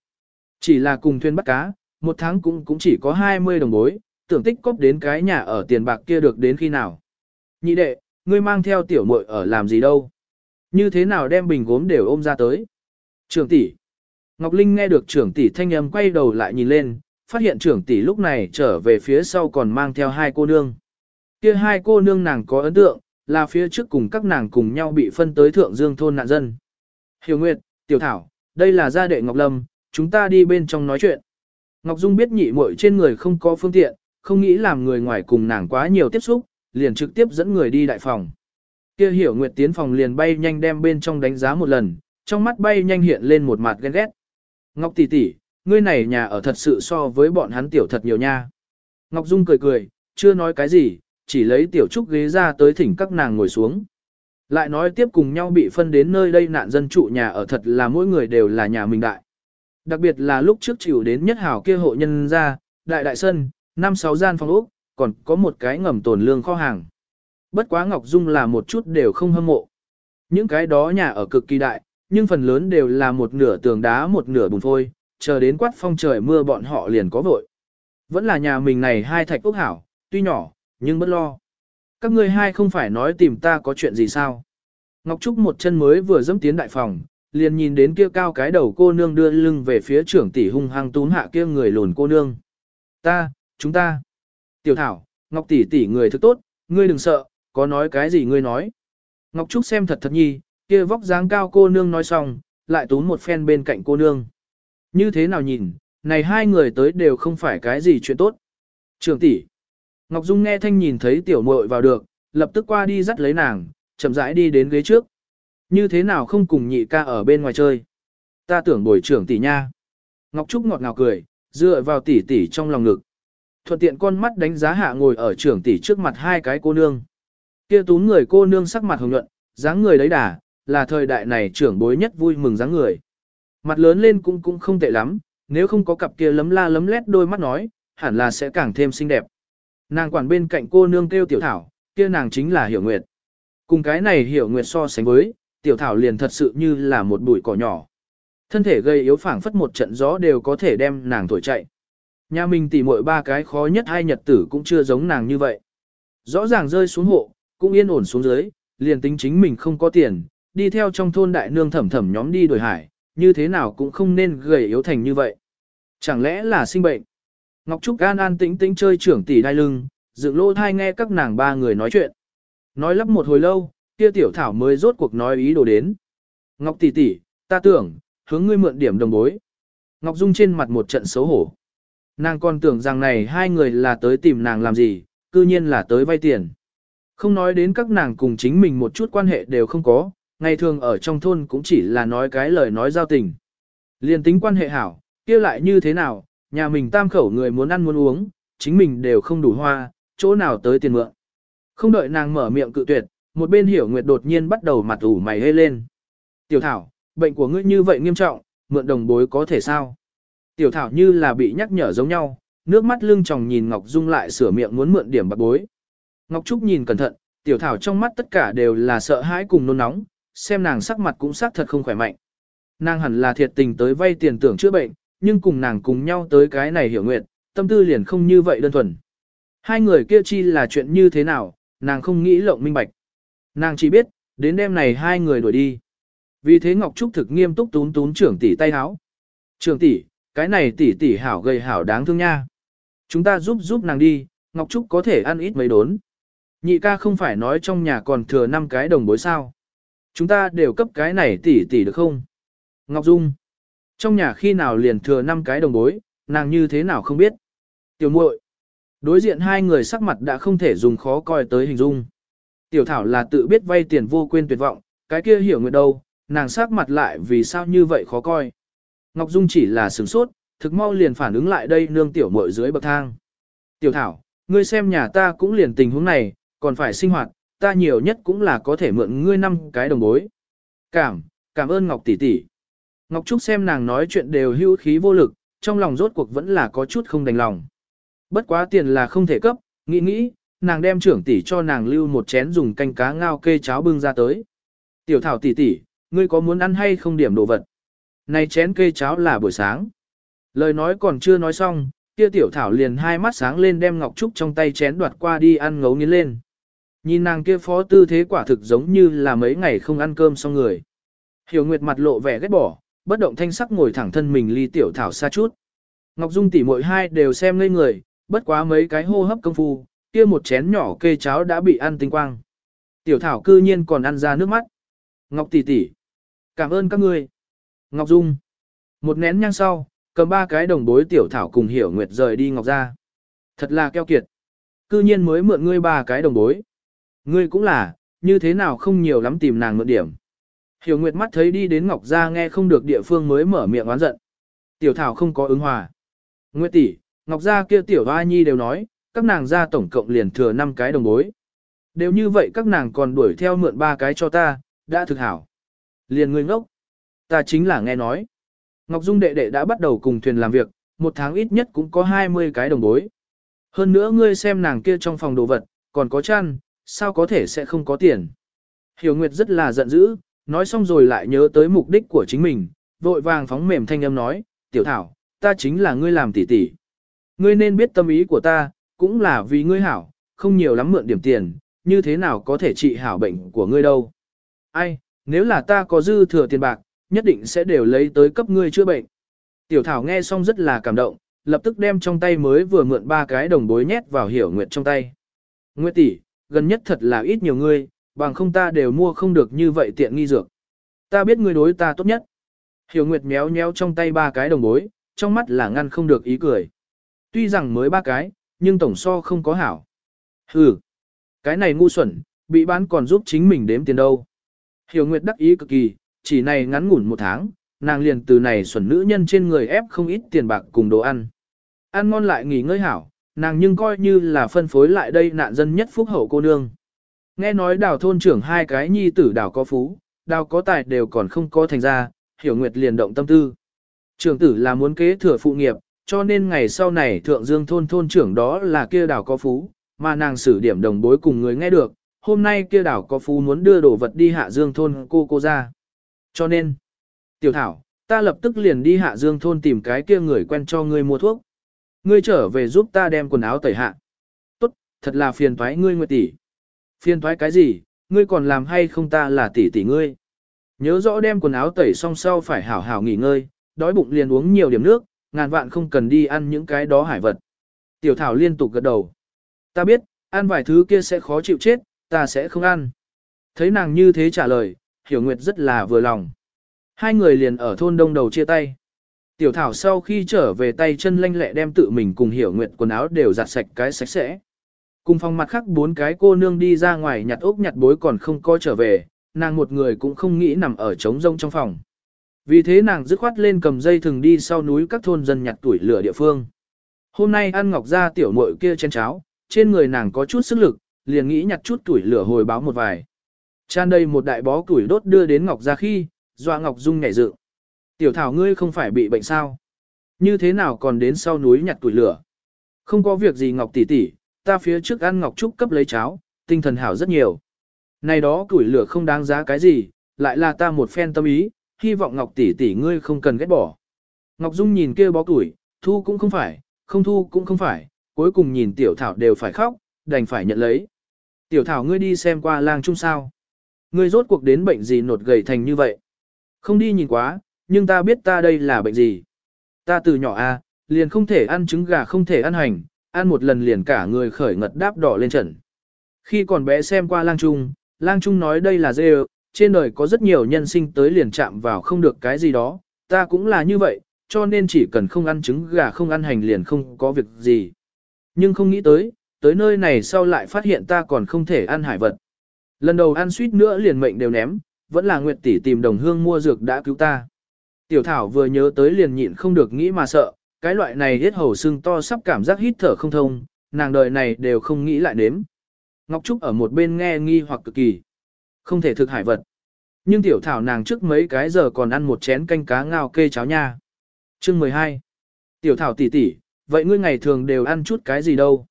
Chỉ là cùng thuyền bắt cá, một tháng cũng cũng chỉ có 20 đồng bối, tưởng tích cóp đến cái nhà ở tiền bạc kia được đến khi nào. Nhị đệ, ngươi mang theo tiểu muội ở làm gì đâu? Như thế nào đem bình gốm đều ôm ra tới? Trưởng tỷ. Ngọc Linh nghe được trưởng tỷ thanh âm quay đầu lại nhìn lên, phát hiện trưởng tỷ lúc này trở về phía sau còn mang theo hai cô nương. Kia hai cô nương nàng có ấn tượng, là phía trước cùng các nàng cùng nhau bị phân tới thượng dương thôn nạn dân. Hiểu Nguyệt, Tiểu Thảo, đây là gia đệ Ngọc Lâm, chúng ta đi bên trong nói chuyện. Ngọc Dung biết nhị muội trên người không có phương tiện, không nghĩ làm người ngoài cùng nàng quá nhiều tiếp xúc, liền trực tiếp dẫn người đi đại phòng. Kia Hiểu Nguyệt tiến phòng liền bay nhanh đem bên trong đánh giá một lần, trong mắt bay nhanh hiện lên một mặt ghen ghét. Ngọc tỷ tỷ, ngươi này nhà ở thật sự so với bọn hắn tiểu thật nhiều nha. Ngọc Dung cười cười, chưa nói cái gì, chỉ lấy tiểu trúc ghế ra tới thỉnh các nàng ngồi xuống. Lại nói tiếp cùng nhau bị phân đến nơi đây nạn dân trụ nhà ở thật là mỗi người đều là nhà mình đại. Đặc biệt là lúc trước chịu đến nhất hảo kia hộ nhân ra, đại đại sân, năm sáu gian phòng ốc, còn có một cái ngầm tồn lương kho hàng. Bất quá Ngọc Dung là một chút đều không hâm mộ. Những cái đó nhà ở cực kỳ đại, nhưng phần lớn đều là một nửa tường đá một nửa bùn phôi, chờ đến quát phong trời mưa bọn họ liền có vội. Vẫn là nhà mình này hai thạch ốc hảo, tuy nhỏ, nhưng bất lo. Các ngươi hai không phải nói tìm ta có chuyện gì sao? Ngọc Trúc một chân mới vừa dẫm tiến đại phòng, liền nhìn đến kia cao cái đầu cô nương đưa lưng về phía trưởng tỷ hung hăng tún hạ kia người lùn cô nương. Ta, chúng ta. Tiểu Thảo, Ngọc tỷ tỷ người thức tốt, ngươi đừng sợ, có nói cái gì ngươi nói. Ngọc Trúc xem thật thật nhi, kia vóc dáng cao cô nương nói xong, lại tún một phen bên cạnh cô nương. Như thế nào nhìn, này hai người tới đều không phải cái gì chuyện tốt. Trưởng tỷ. Ngọc Dung nghe thanh nhìn thấy tiểu muội vào được, lập tức qua đi dắt lấy nàng, chậm rãi đi đến ghế trước. Như thế nào không cùng nhị ca ở bên ngoài chơi? Ta tưởng bồi trưởng tỷ nha. Ngọc Trúc ngọt ngào cười, dựa vào tỷ tỷ trong lòng ngực. Thuận tiện con mắt đánh giá hạ ngồi ở trưởng tỷ trước mặt hai cái cô nương. Kia tún người cô nương sắc mặt hồng nhuận, dáng người đấy đà, là thời đại này trưởng bối nhất vui mừng dáng người. Mặt lớn lên cũng cũng không tệ lắm, nếu không có cặp kia lấm la lấm lét đôi mắt nói, hẳn là sẽ càng thêm xinh đẹp. Nàng quản bên cạnh cô nương kêu tiểu thảo, kia nàng chính là hiểu nguyệt. Cùng cái này hiểu nguyệt so sánh với, tiểu thảo liền thật sự như là một bụi cỏ nhỏ. Thân thể gây yếu phảng phất một trận gió đều có thể đem nàng thổi chạy. Nhà mình tỉ muội ba cái khó nhất hai nhật tử cũng chưa giống nàng như vậy. Rõ ràng rơi xuống hộ, cũng yên ổn xuống dưới, liền tính chính mình không có tiền, đi theo trong thôn đại nương thẩm thẩm nhóm đi đổi hải, như thế nào cũng không nên gầy yếu thành như vậy. Chẳng lẽ là sinh bệnh? Ngọc Trúc an an tĩnh tĩnh chơi trưởng tỷ đai lưng, dựng lô thai nghe các nàng ba người nói chuyện. Nói lắp một hồi lâu, kia tiểu thảo mới rốt cuộc nói ý đồ đến. Ngọc tỷ tỷ, ta tưởng, hướng ngươi mượn điểm đồng bối. Ngọc Dung trên mặt một trận xấu hổ. Nàng còn tưởng rằng này hai người là tới tìm nàng làm gì, cư nhiên là tới vay tiền. Không nói đến các nàng cùng chính mình một chút quan hệ đều không có, ngày thường ở trong thôn cũng chỉ là nói cái lời nói giao tình. Liên tính quan hệ hảo, kia lại như thế nào, nhà mình tam khẩu người muốn ăn muốn uống, chính mình đều không đủ hoa, chỗ nào tới tiền mượn. Không đợi nàng mở miệng cự tuyệt, một bên hiểu nguyệt đột nhiên bắt đầu mặt ủ mày hê lên. Tiểu thảo, bệnh của ngươi như vậy nghiêm trọng, mượn đồng bối có thể sao? Tiểu thảo như là bị nhắc nhở giống nhau, nước mắt lưng tròng nhìn Ngọc Dung lại sửa miệng muốn mượn điểm bạc bối. Ngọc Trúc nhìn cẩn thận, tiểu thảo trong mắt tất cả đều là sợ hãi cùng nôn nóng, xem nàng sắc mặt cũng sắc thật không khỏe mạnh. Nàng hẳn là thiệt tình tới vay tiền tưởng chữa bệnh, nhưng cùng nàng cùng nhau tới cái này hiểu nguyện, tâm tư liền không như vậy đơn thuần. Hai người kia chi là chuyện như thế nào, nàng không nghĩ lộng minh bạch. Nàng chỉ biết, đến đêm này hai người đuổi đi. Vì thế Ngọc Trúc thực nghiêm túc tún tún trưởng tỷ tay háo. Trưởng tỷ, cái này tỷ tỷ hảo gầy hảo đáng thương nha. Chúng ta giúp giúp nàng đi, Ngọc Trúc có thể ăn ít mấy đốn. Nhị ca không phải nói trong nhà còn thừa 5 cái đồng bối sao. Chúng ta đều cấp cái này tỷ tỷ được không? Ngọc Dung. Trong nhà khi nào liền thừa 5 cái đồng bối, nàng như thế nào không biết. Tiểu muội. Đối diện hai người sắc mặt đã không thể dùng khó coi tới hình dung. Tiểu Thảo là tự biết vay tiền vô quên tuyệt vọng, cái kia hiểu nguyện đâu, nàng sắc mặt lại vì sao như vậy khó coi. Ngọc Dung chỉ là sửng sốt, thực mau liền phản ứng lại đây nương tiểu muội dưới bậc thang. Tiểu Thảo, ngươi xem nhà ta cũng liền tình huống này, còn phải sinh hoạt, ta nhiều nhất cũng là có thể mượn ngươi năm cái đồng bối. Cảm, cảm ơn Ngọc tỷ tỷ. Ngọc Trúc xem nàng nói chuyện đều hữu khí vô lực, trong lòng rốt cuộc vẫn là có chút không đành lòng. Bất quá tiền là không thể cấp, nghĩ nghĩ, nàng đem trưởng tỷ cho nàng lưu một chén dùng canh cá ngao kê cháo bưng ra tới. Tiểu thảo tỷ tỷ, ngươi có muốn ăn hay không điểm đồ vật? Này chén kê cháo là buổi sáng. Lời nói còn chưa nói xong, kia tiểu thảo liền hai mắt sáng lên đem ngọc trúc trong tay chén đoạt qua đi ăn ngấu nghiến lên. Nhìn nàng kia phó tư thế quả thực giống như là mấy ngày không ăn cơm xong người. Hiểu Nguyệt mặt lộ vẻ ghét bỏ, bất động thanh sắc ngồi thẳng thân mình ly tiểu thảo xa chút. Ngọc Dung tỷ muội hai đều xem ngây người, bất quá mấy cái hô hấp công phu, kia một chén nhỏ kê cháo đã bị ăn tinh quang. Tiểu thảo cư nhiên còn ăn ra nước mắt. Ngọc tỷ tỷ, cảm ơn các ngươi. Ngọc Dung, một nén nhang sau, cầm ba cái đồng bối tiểu thảo cùng hiểu nguyệt rời đi Ngọc ra. Thật là keo kiệt. Cư nhiên mới mượn ngươi ba cái đồng bối. Ngươi cũng là, như thế nào không nhiều lắm tìm nàng mượn điểm. Hiểu Nguyệt mắt thấy đi đến Ngọc Gia nghe không được địa phương mới mở miệng oán giận. Tiểu Thảo không có ứng hòa. Nguyệt tỷ, Ngọc Gia kia tiểu hoa nhi đều nói, các nàng ra tổng cộng liền thừa 5 cái đồng bối. Đều như vậy các nàng còn đuổi theo mượn ba cái cho ta, đã thực hảo. Liền ngươi ngốc. Ta chính là nghe nói. Ngọc Dung đệ đệ đã bắt đầu cùng thuyền làm việc, một tháng ít nhất cũng có 20 cái đồng bối. Hơn nữa ngươi xem nàng kia trong phòng đồ vật, còn có chăn, sao có thể sẽ không có tiền. Hiểu Nguyệt rất là giận dữ, nói xong rồi lại nhớ tới mục đích của chính mình, vội vàng phóng mềm thanh âm nói, tiểu thảo, ta chính là ngươi làm tỷ tỷ. Ngươi nên biết tâm ý của ta, cũng là vì ngươi hảo, không nhiều lắm mượn điểm tiền, như thế nào có thể trị hảo bệnh của ngươi đâu. Ai, nếu là ta có dư thừa tiền bạc, nhất định sẽ đều lấy tới cấp ngươi chữa bệnh. Tiểu thảo nghe xong rất là cảm động, lập tức đem trong tay mới vừa mượn ba cái đồng bối nhét vào hiểu nguyệt trong tay. Nguyệt tỷ, gần nhất thật là ít nhiều ngươi, bằng không ta đều mua không được như vậy tiện nghi dược. Ta biết ngươi đối ta tốt nhất. Hiểu Nguyệt méo méo trong tay ba cái đồng bối, trong mắt là ngăn không được ý cười. Tuy rằng mới ba cái, nhưng tổng so không có hảo. Hừ, cái này ngu xuẩn, bị bán còn giúp chính mình đếm tiền đâu. Hiểu Nguyệt đắc ý cực kỳ, chỉ này ngắn ngủn một tháng, nàng liền từ này xuẩn nữ nhân trên người ép không ít tiền bạc cùng đồ ăn. Ăn ngon lại nghỉ ngơi hảo, nàng nhưng coi như là phân phối lại đây nạn dân nhất phúc hậu cô nương. Nghe nói đào thôn trưởng hai cái nhi tử đào có phú, đào có tài đều còn không có thành ra, Hiểu Nguyệt liền động tâm tư. Trưởng tử là muốn kế thừa phụ nghiệp, cho nên ngày sau này thượng dương thôn thôn trưởng đó là kia đào có phú, mà nàng xử điểm đồng bối cùng người nghe được, hôm nay kia đảo có phú muốn đưa đồ vật đi hạ dương thôn cô cô ra. Cho nên, tiểu thảo, ta lập tức liền đi hạ dương thôn tìm cái kia người quen cho ngươi mua thuốc. Ngươi trở về giúp ta đem quần áo tẩy hạ. Tốt, thật là phiền toái ngươi nguyệt tỷ. Phiền toái cái gì, ngươi còn làm hay không ta là tỷ tỷ ngươi. Nhớ rõ đem quần áo tẩy xong sau phải hảo hảo nghỉ ngơi, đói bụng liền uống nhiều điểm nước, ngàn vạn không cần đi ăn những cái đó hải vật. Tiểu thảo liên tục gật đầu. Ta biết, ăn vài thứ kia sẽ khó chịu chết, ta sẽ không ăn. Thấy nàng như thế trả lời, hiểu nguyệt rất là vừa lòng. Hai người liền ở thôn đông đầu chia tay. Tiểu thảo sau khi trở về tay chân lanh lẹ đem tự mình cùng hiểu nguyệt quần áo đều giặt sạch cái sạch sẽ. Cùng phòng mặt khác bốn cái cô nương đi ra ngoài nhặt ốc nhặt bối còn không có trở về, nàng một người cũng không nghĩ nằm ở trống rông trong phòng. Vì thế nàng dứt khoát lên cầm dây thừng đi sau núi các thôn dân nhặt tuổi lửa địa phương. Hôm nay ăn ngọc ra tiểu muội kia chén cháo, trên người nàng có chút sức lực, liền nghĩ nhặt chút tuổi lửa hồi báo một vài. Chan đây một đại bó tuổi đốt đưa đến ngọc ra khi, dọa ngọc dung nhảy dựng. Tiểu thảo ngươi không phải bị bệnh sao? Như thế nào còn đến sau núi nhặt tuổi lửa? Không có việc gì ngọc tỷ tỷ, ta phía trước ăn ngọc trúc cấp lấy cháo, tinh thần hảo rất nhiều. Này đó tuổi lửa không đáng giá cái gì, lại là ta một phen tâm ý, hy vọng Ngọc tỷ tỷ ngươi không cần ghét bỏ. Ngọc Dung nhìn kia bó tuổi, thu cũng không phải, không thu cũng không phải, cuối cùng nhìn tiểu thảo đều phải khóc, đành phải nhận lấy. Tiểu thảo ngươi đi xem qua lang trung sao. Ngươi rốt cuộc đến bệnh gì nột gầy thành như vậy. Không đi nhìn quá, nhưng ta biết ta đây là bệnh gì. Ta từ nhỏ a, liền không thể ăn trứng gà không thể ăn hành, ăn một lần liền cả người khởi ngật đáp đỏ lên trần. Khi còn bé xem qua lang trung, lang trung nói đây là dê trên đời có rất nhiều nhân sinh tới liền chạm vào không được cái gì đó, ta cũng là như vậy, cho nên chỉ cần không ăn trứng gà không ăn hành liền không có việc gì. Nhưng không nghĩ tới, tới nơi này sau lại phát hiện ta còn không thể ăn hải vật. Lần đầu ăn suýt nữa liền mệnh đều ném, vẫn là Nguyệt tỷ tìm đồng hương mua dược đã cứu ta. Tiểu Thảo vừa nhớ tới liền nhịn không được nghĩ mà sợ, cái loại này hết hầu sưng to sắp cảm giác hít thở không thông, nàng đời này đều không nghĩ lại nếm. Ngọc Trúc ở một bên nghe nghi hoặc cực kỳ. Không thể thực hải vật. Nhưng tiểu thảo nàng trước mấy cái giờ còn ăn một chén canh cá ngao kê cháo nha. Chương 12. Tiểu thảo tỷ tỷ, vậy ngươi ngày thường đều ăn chút cái gì đâu?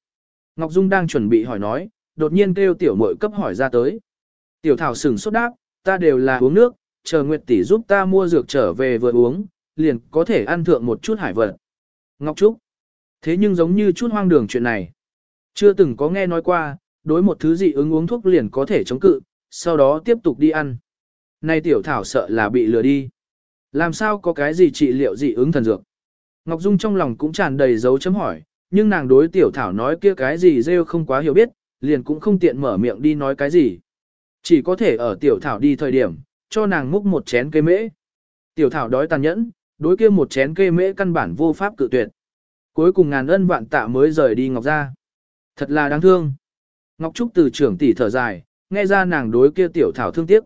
Ngọc Dung đang chuẩn bị hỏi nói, đột nhiên kêu tiểu muội cấp hỏi ra tới. Tiểu thảo sửng sốt đáp, ta đều là uống nước, chờ Nguyệt tỷ giúp ta mua dược trở về vừa uống, liền có thể ăn thượng một chút hải vật. Ngọc Trúc. Thế nhưng giống như chút hoang đường chuyện này. Chưa từng có nghe nói qua, đối một thứ gì ứng uống thuốc liền có thể chống cự, sau đó tiếp tục đi ăn. nay tiểu thảo sợ là bị lừa đi. Làm sao có cái gì trị liệu dị ứng thần dược? Ngọc Dung trong lòng cũng tràn đầy dấu chấm hỏi, nhưng nàng đối tiểu thảo nói kia cái gì rêu không quá hiểu biết, liền cũng không tiện mở miệng đi nói cái gì. Chỉ có thể ở tiểu thảo đi thời điểm, cho nàng múc một chén cây mễ. Tiểu thảo đói tàn nhẫn, đối kia một chén cây mễ căn bản vô pháp cự tuyệt. Cuối cùng ngàn ân vạn tạ mới rời đi Ngọc ra. Thật là đáng thương. Ngọc Trúc từ trưởng tỷ thở dài, nghe ra nàng đối kia tiểu thảo thương tiếc.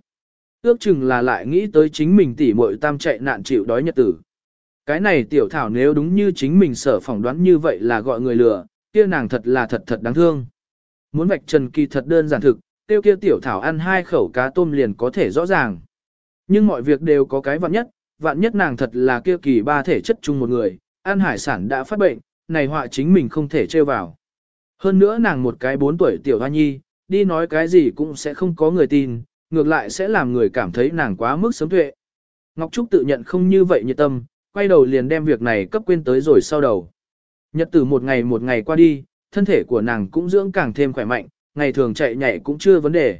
Ước chừng là lại nghĩ tới chính mình tỷ muội tam chạy nạn chịu đói nhật tử. Cái này tiểu thảo nếu đúng như chính mình sở phỏng đoán như vậy là gọi người lừa, kia nàng thật là thật thật đáng thương. Muốn vạch trần kỳ thật đơn giản thực, tiêu kia tiểu thảo ăn hai khẩu cá tôm liền có thể rõ ràng. Nhưng mọi việc đều có cái vạn nhất, vạn nhất nàng thật là kia kỳ ba thể chất chung một người, an hải sản đã phát bệnh, này họa chính mình không thể trêu vào. Hơn nữa nàng một cái bốn tuổi tiểu hoa nhi, đi nói cái gì cũng sẽ không có người tin, ngược lại sẽ làm người cảm thấy nàng quá mức sớm tuệ. Ngọc Trúc tự nhận không như vậy nhiệt tâm, quay đầu liền đem việc này cấp quên tới rồi sau đầu. Nhật tử một ngày một ngày qua đi, thân thể của nàng cũng dưỡng càng thêm khỏe mạnh, ngày thường chạy nhảy cũng chưa vấn đề.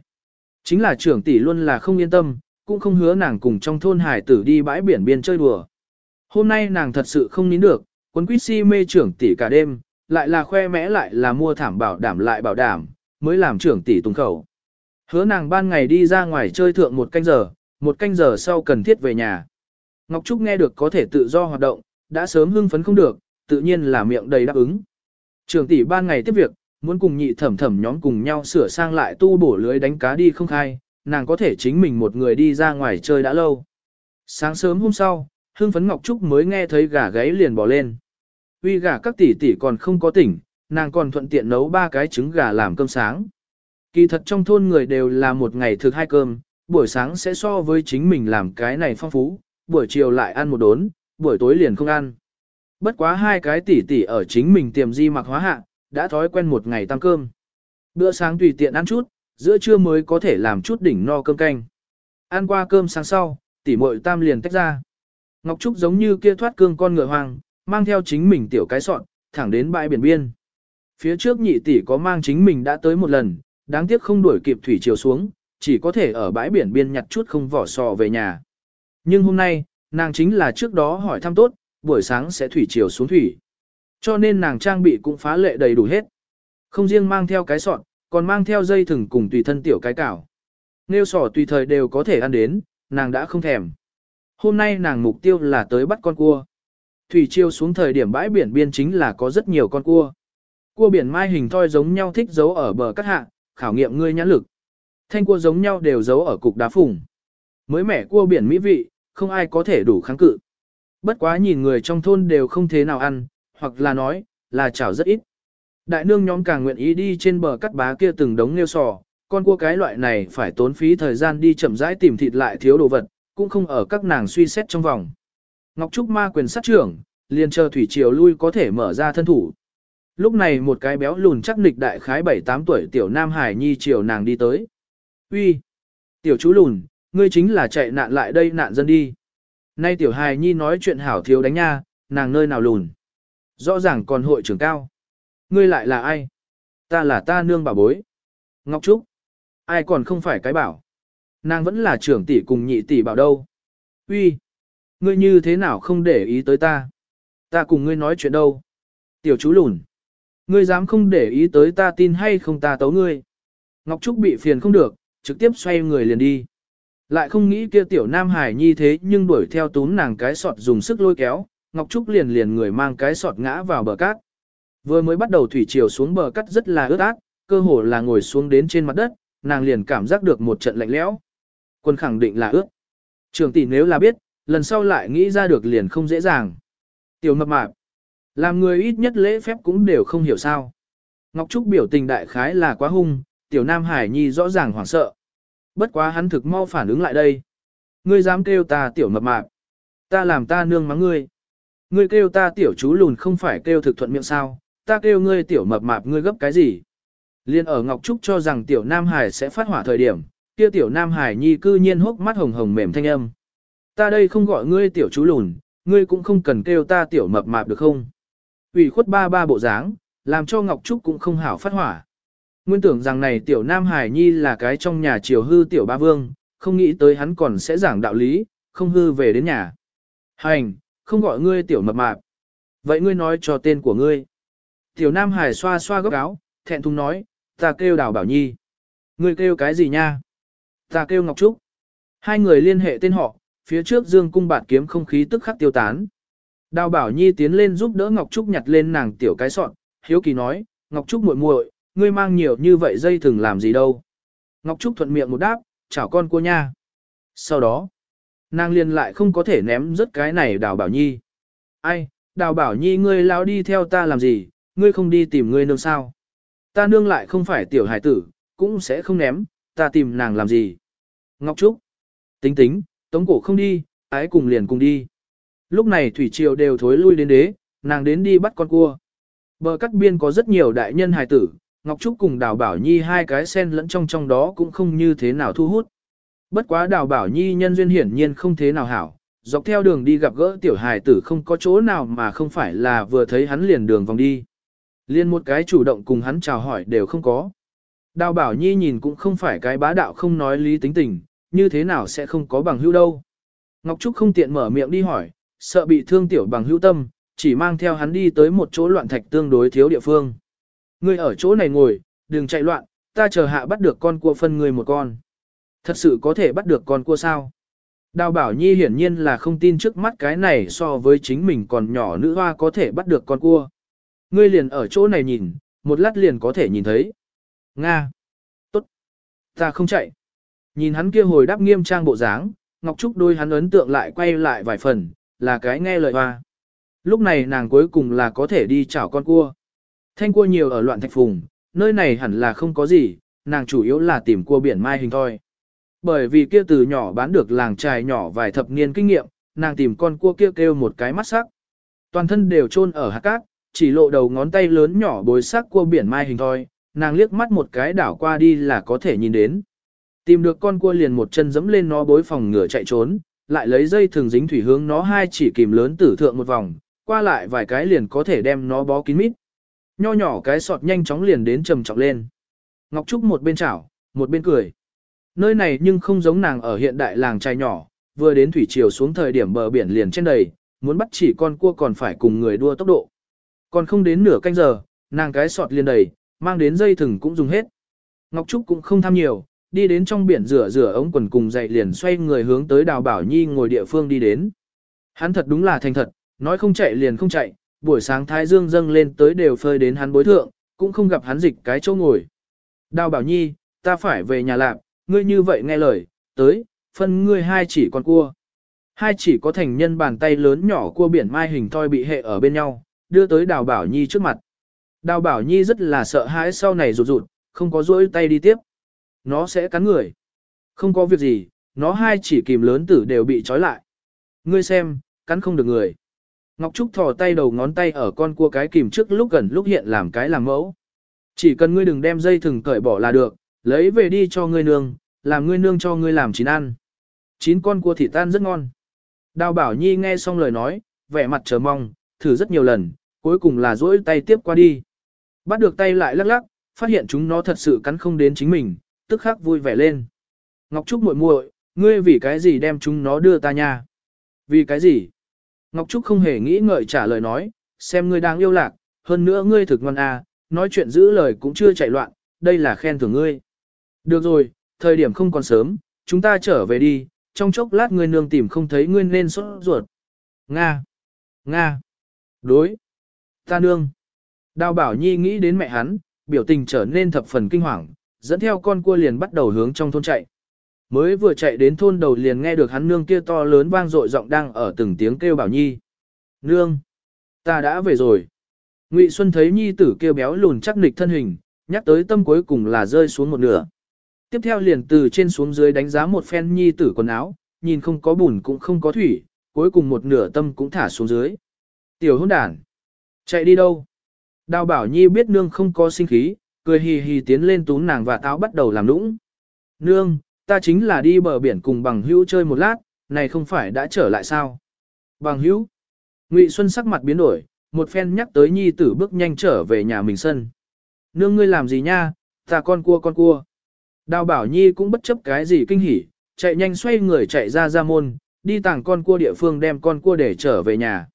Chính là trưởng tỷ luôn là không yên tâm, cũng không hứa nàng cùng trong thôn hải tử đi bãi biển biên chơi đùa. Hôm nay nàng thật sự không nín được, quân quýt si mê trưởng tỷ cả đêm, lại là khoe mẽ lại là mua thảm bảo đảm lại bảo đảm, mới làm trưởng tỷ tung khẩu. Hứa nàng ban ngày đi ra ngoài chơi thượng một canh giờ, một canh giờ sau cần thiết về nhà. Ngọc Trúc nghe được có thể tự do hoạt động, đã sớm hưng phấn không được, tự nhiên là miệng đầy đáp ứng. Trường tỷ ban ngày tiếp việc, muốn cùng nhị thẩm thẩm nhóm cùng nhau sửa sang lại tu bổ lưới đánh cá đi không khai, nàng có thể chính mình một người đi ra ngoài chơi đã lâu. Sáng sớm hôm sau, hưng phấn Ngọc Trúc mới nghe thấy gà gáy liền bỏ lên. Vì gà các tỷ tỷ còn không có tỉnh, nàng còn thuận tiện nấu ba cái trứng gà làm cơm sáng. Kỳ thật trong thôn người đều là một ngày thực hai cơm, buổi sáng sẽ so với chính mình làm cái này phong phú, buổi chiều lại ăn một đốn, buổi tối liền không ăn. Bất quá hai cái tỷ tỷ ở chính mình tiềm di mặc hóa hạ, đã thói quen một ngày tăng cơm. Bữa sáng tùy tiện ăn chút, giữa trưa mới có thể làm chút đỉnh no cơm canh. Ăn qua cơm sáng sau, tỷ muội tam liền tách ra. Ngọc Trúc giống như kia thoát cương con ngựa hoang, mang theo chính mình tiểu cái sọn, thẳng đến bãi biển biên. Phía trước nhị tỷ có mang chính mình đã tới một lần, đáng tiếc không đuổi kịp thủy chiều xuống, chỉ có thể ở bãi biển biên nhặt chút không vỏ sò về nhà. Nhưng hôm nay, nàng chính là trước đó hỏi thăm tốt, buổi sáng sẽ thủy chiều xuống thủy. Cho nên nàng trang bị cũng phá lệ đầy đủ hết. Không riêng mang theo cái sọn, còn mang theo dây thừng cùng tùy thân tiểu cái cảo. Nêu sò tùy thời đều có thể ăn đến, nàng đã không thèm. Hôm nay nàng mục tiêu là tới bắt con cua. Thủy chiêu xuống thời điểm bãi biển biên chính là có rất nhiều con cua. Cua biển mai hình thoi giống nhau thích giấu ở bờ các hạ, khảo nghiệm ngươi nhãn lực. Thanh cua giống nhau đều giấu ở cục đá phùng. Mới mẻ cua biển mỹ vị, không ai có thể đủ kháng cự. Bất quá nhìn người trong thôn đều không thế nào ăn, hoặc là nói, là chảo rất ít. Đại nương nhóm càng nguyện ý đi trên bờ cắt bá kia từng đống nêu sò, con cua cái loại này phải tốn phí thời gian đi chậm rãi tìm thịt lại thiếu đồ vật, cũng không ở các nàng suy xét trong vòng. Ngọc Trúc ma quyền sát trưởng, liền chờ thủy triều lui có thể mở ra thân thủ. Lúc này một cái béo lùn chắc nịch đại khái 7-8 tuổi tiểu nam hải nhi chiều nàng đi tới. Uy, Tiểu chú lùn, ngươi chính là chạy nạn lại đây nạn dân đi. Nay tiểu hài nhi nói chuyện hảo thiếu đánh nha, nàng nơi nào lùn. Rõ ràng còn hội trưởng cao. Ngươi lại là ai? Ta là ta nương bà bối. Ngọc Trúc. Ai còn không phải cái bảo. Nàng vẫn là trưởng tỷ cùng nhị tỷ bảo đâu. Uy, Ngươi như thế nào không để ý tới ta? Ta cùng ngươi nói chuyện đâu? Tiểu chú lùn. Ngươi dám không để ý tới ta tin hay không ta tấu ngươi? Ngọc Trúc bị phiền không được, trực tiếp xoay người liền đi. Lại không nghĩ kia tiểu nam hải nhi thế nhưng đuổi theo túm nàng cái sọt dùng sức lôi kéo, Ngọc Trúc liền liền người mang cái sọt ngã vào bờ cát. Vừa mới bắt đầu thủy chiều xuống bờ cát rất là ướt át, cơ hồ là ngồi xuống đến trên mặt đất, nàng liền cảm giác được một trận lạnh lẽo. Quân khẳng định là ướt. Trường tỷ nếu là biết, lần sau lại nghĩ ra được liền không dễ dàng. Tiểu mập mạp, làm người ít nhất lễ phép cũng đều không hiểu sao. Ngọc Trúc biểu tình đại khái là quá hung, tiểu nam hải nhi rõ ràng hoảng sợ. Bất quá hắn thực mau phản ứng lại đây. Ngươi dám kêu ta tiểu mập mạp. Ta làm ta nương mắng ngươi. Ngươi kêu ta tiểu chú lùn không phải kêu thực thuận miệng sao, ta kêu ngươi tiểu mập mạp ngươi gấp cái gì. Liên ở Ngọc Trúc cho rằng tiểu Nam Hải sẽ phát hỏa thời điểm, kia tiểu Nam Hải nhi cư nhiên hốc mắt hồng hồng mềm thanh âm. Ta đây không gọi ngươi tiểu chú lùn, ngươi cũng không cần kêu ta tiểu mập mạp được không? ủy khuất ba ba bộ dáng, làm cho Ngọc Trúc cũng không hảo phát hỏa. Nguyên tưởng rằng này tiểu Nam Hải Nhi là cái trong nhà triều hư tiểu ba vương, không nghĩ tới hắn còn sẽ giảng đạo lý, không hư về đến nhà. Hành, không gọi ngươi tiểu mập mạp. Vậy ngươi nói cho tên của ngươi. Tiểu Nam Hải xoa xoa góc áo, thẹn thùng nói, ta kêu đào bảo nhi. Ngươi kêu cái gì nha? Ta kêu Ngọc Trúc. Hai người liên hệ tên họ, phía trước dương cung bạt kiếm không khí tức khắc tiêu tán. Đào bảo nhi tiến lên giúp đỡ Ngọc Trúc nhặt lên nàng tiểu cái sọn, hiếu kỳ nói, Ngọc Trúc muội muội, ngươi mang nhiều như vậy dây thừng làm gì đâu. Ngọc Trúc thuận miệng một đáp, chào con cô nha. Sau đó, nàng liền lại không có thể ném rớt cái này đào bảo nhi. Ai, đào bảo nhi ngươi lao đi theo ta làm gì, ngươi không đi tìm ngươi nương sao. Ta nương lại không phải tiểu hải tử, cũng sẽ không ném, ta tìm nàng làm gì. Ngọc Trúc, tính tính, tống cổ không đi, ái cùng liền cùng đi. Lúc này thủy triều đều thối lui đến đế, nàng đến đi bắt con cua. Bờ cắt biên có rất nhiều đại nhân hài tử, Ngọc Trúc cùng Đào Bảo Nhi hai cái sen lẫn trong trong đó cũng không như thế nào thu hút. Bất quá Đào Bảo Nhi nhân duyên hiển nhiên không thế nào hảo, dọc theo đường đi gặp gỡ tiểu hài tử không có chỗ nào mà không phải là vừa thấy hắn liền đường vòng đi. Liên một cái chủ động cùng hắn chào hỏi đều không có. Đào Bảo Nhi nhìn cũng không phải cái bá đạo không nói lý tính tình, như thế nào sẽ không có bằng hữu đâu. Ngọc Trúc không tiện mở miệng đi hỏi, sợ bị thương tiểu bằng hữu tâm, chỉ mang theo hắn đi tới một chỗ loạn thạch tương đối thiếu địa phương. Ngươi ở chỗ này ngồi, đừng chạy loạn, ta chờ hạ bắt được con cua phân người một con. Thật sự có thể bắt được con cua sao? Đào bảo nhi hiển nhiên là không tin trước mắt cái này so với chính mình còn nhỏ nữ hoa có thể bắt được con cua. Ngươi liền ở chỗ này nhìn, một lát liền có thể nhìn thấy. Nga! Tốt! Ta không chạy. Nhìn hắn kia hồi đáp nghiêm trang bộ dáng, Ngọc Trúc đôi hắn ấn tượng lại quay lại vài phần, là cái nghe lời hoa. Lúc này nàng cuối cùng là có thể đi chảo con cua. Thanh cua nhiều ở loạn thạch phùng, nơi này hẳn là không có gì, nàng chủ yếu là tìm cua biển mai hình thôi. Bởi vì kia từ nhỏ bán được làng trài nhỏ vài thập niên kinh nghiệm, nàng tìm con cua kia kêu một cái mắt sắc. Toàn thân đều chôn ở hạt cát, chỉ lộ đầu ngón tay lớn nhỏ bối sắc cua biển mai hình thôi, nàng liếc mắt một cái đảo qua đi là có thể nhìn đến. Tìm được con cua liền một chân dẫm lên nó bối phòng ngửa chạy trốn, lại lấy dây thường dính thủy hướng nó hai chỉ kìm lớn tử thượng một vòng, qua lại vài cái liền có thể đem nó bó kín mít. Nho nhỏ cái sọt nhanh chóng liền đến trầm trọng lên. Ngọc Trúc một bên chảo, một bên cười. Nơi này nhưng không giống nàng ở hiện đại làng trai nhỏ, vừa đến thủy triều xuống thời điểm bờ biển liền trên đầy, muốn bắt chỉ con cua còn phải cùng người đua tốc độ. Còn không đến nửa canh giờ, nàng cái sọt liền đầy, mang đến dây thừng cũng dùng hết. Ngọc Trúc cũng không tham nhiều, đi đến trong biển rửa rửa ống quần cùng dậy liền xoay người hướng tới đào bảo nhi ngồi địa phương đi đến. Hắn thật đúng là thành thật, nói không chạy liền không chạy, buổi sáng thái dương dâng lên tới đều phơi đến hắn bối thượng, cũng không gặp hắn dịch cái chỗ ngồi. Đào bảo nhi, ta phải về nhà lạp, ngươi như vậy nghe lời, tới, phân ngươi hai chỉ con cua. Hai chỉ có thành nhân bàn tay lớn nhỏ cua biển mai hình thoi bị hệ ở bên nhau, đưa tới đào bảo nhi trước mặt. Đào bảo nhi rất là sợ hãi sau này rụt rụt, không có rỗi tay đi tiếp. Nó sẽ cắn người. Không có việc gì, nó hai chỉ kìm lớn tử đều bị trói lại. Ngươi xem, cắn không được người. Ngọc Trúc thò tay đầu ngón tay ở con cua cái kìm trước lúc gần lúc hiện làm cái làm mẫu. Chỉ cần ngươi đừng đem dây thừng cởi bỏ là được, lấy về đi cho ngươi nương, làm ngươi nương cho ngươi làm chín ăn. Chín con cua thịt tan rất ngon. Đào Bảo Nhi nghe xong lời nói, vẻ mặt chờ mong, thử rất nhiều lần, cuối cùng là duỗi tay tiếp qua đi. Bắt được tay lại lắc lắc, phát hiện chúng nó thật sự cắn không đến chính mình, tức khắc vui vẻ lên. Ngọc Trúc muội muội, ngươi vì cái gì đem chúng nó đưa ta nha? Vì cái gì? Ngọc Trúc không hề nghĩ ngợi trả lời nói, xem ngươi đang yêu lạc, hơn nữa ngươi thực ngoan à, nói chuyện giữ lời cũng chưa chạy loạn, đây là khen thưởng ngươi. Được rồi, thời điểm không còn sớm, chúng ta trở về đi, trong chốc lát ngươi nương tìm không thấy ngươi nên sốt ruột. Nga! Nga! Đối! Ta nương! Đào bảo nhi nghĩ đến mẹ hắn, biểu tình trở nên thập phần kinh hoàng, dẫn theo con cua liền bắt đầu hướng trong thôn chạy. Mới vừa chạy đến thôn đầu liền nghe được hắn nương kia to lớn vang dội giọng đang ở từng tiếng kêu bảo nhi. Nương! Ta đã về rồi. Ngụy Xuân thấy nhi tử kêu béo lùn chắc nịch thân hình, nhắc tới tâm cuối cùng là rơi xuống một nửa. Tiếp theo liền từ trên xuống dưới đánh giá một phen nhi tử quần áo, nhìn không có bùn cũng không có thủy, cuối cùng một nửa tâm cũng thả xuống dưới. Tiểu hôn đàn! Chạy đi đâu? Đào bảo nhi biết nương không có sinh khí, cười hì hì tiến lên túm nàng và táo bắt đầu làm lũng. Nương, ta chính là đi bờ biển cùng bằng hữu chơi một lát, này không phải đã trở lại sao? Bằng hữu? Ngụy Xuân sắc mặt biến đổi, một phen nhắc tới nhi tử bước nhanh trở về nhà mình sân. Nương ngươi làm gì nha, ta con cua con cua. Đào bảo nhi cũng bất chấp cái gì kinh hỉ, chạy nhanh xoay người chạy ra ra môn, đi tàng con cua địa phương đem con cua để trở về nhà.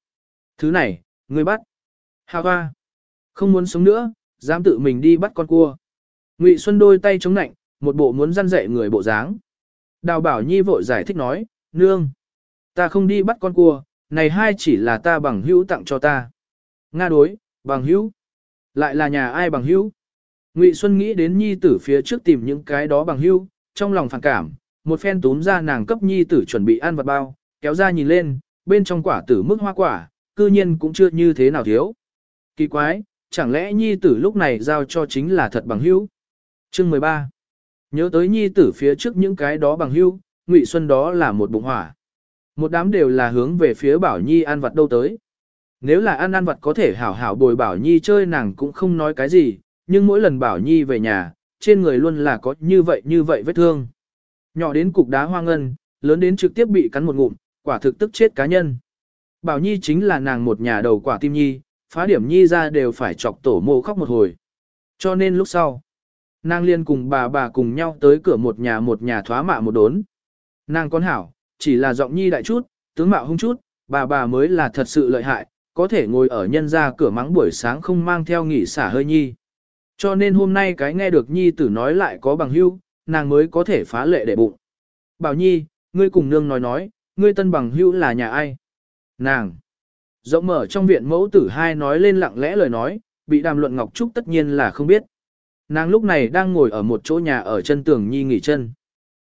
Thứ này, ngươi bắt. Hà hoa. Không muốn sống nữa, dám tự mình đi bắt con cua. Ngụy Xuân đôi tay chống nạnh, một bộ muốn răn dạy người bộ dáng. Đào bảo nhi vội giải thích nói, nương. Ta không đi bắt con cua, này hai chỉ là ta bằng hữu tặng cho ta. Nga đối, bằng hữu. Lại là nhà ai bằng hữu? Ngụy Xuân nghĩ đến nhi tử phía trước tìm những cái đó bằng hữu, trong lòng phản cảm, một phen túm ra nàng cấp nhi tử chuẩn bị ăn vật bao, kéo ra nhìn lên, bên trong quả tử mức hoa quả, cư nhiên cũng chưa như thế nào thiếu. Kỳ quái, chẳng lẽ nhi tử lúc này giao cho chính là thật bằng hữu? Chương 13. Nhớ tới nhi tử phía trước những cái đó bằng hữu, Ngụy Xuân đó là một bụng hỏa. Một đám đều là hướng về phía Bảo Nhi ăn vật đâu tới. Nếu là ăn ăn vật có thể hảo hảo bồi Bảo Nhi chơi nàng cũng không nói cái gì, nhưng mỗi lần Bảo Nhi về nhà, trên người luôn là có như vậy như vậy vết thương. Nhỏ đến cục đá hoa ngân, lớn đến trực tiếp bị cắn một ngụm, quả thực tức chết cá nhân. Bảo Nhi chính là nàng một nhà đầu quả tim Nhi, phá điểm Nhi ra đều phải chọc tổ mồ khóc một hồi. Cho nên lúc sau, nàng liên cùng bà bà cùng nhau tới cửa một nhà một nhà thoá mạ một đốn. Nàng con hảo, chỉ là giọng Nhi đại chút, tướng mạo hung chút, bà bà mới là thật sự lợi hại, có thể ngồi ở nhân ra cửa mắng buổi sáng không mang theo nghỉ xả hơi Nhi. Cho nên hôm nay cái nghe được Nhi tử nói lại có bằng hữu, nàng mới có thể phá lệ để bụng. Bảo Nhi, ngươi cùng nương nói nói, ngươi tân bằng hữu là nhà ai? Nàng. Rộng mở trong viện mẫu tử hai nói lên lặng lẽ lời nói, bị đàm luận Ngọc Trúc tất nhiên là không biết. Nàng lúc này đang ngồi ở một chỗ nhà ở chân tường Nhi nghỉ chân.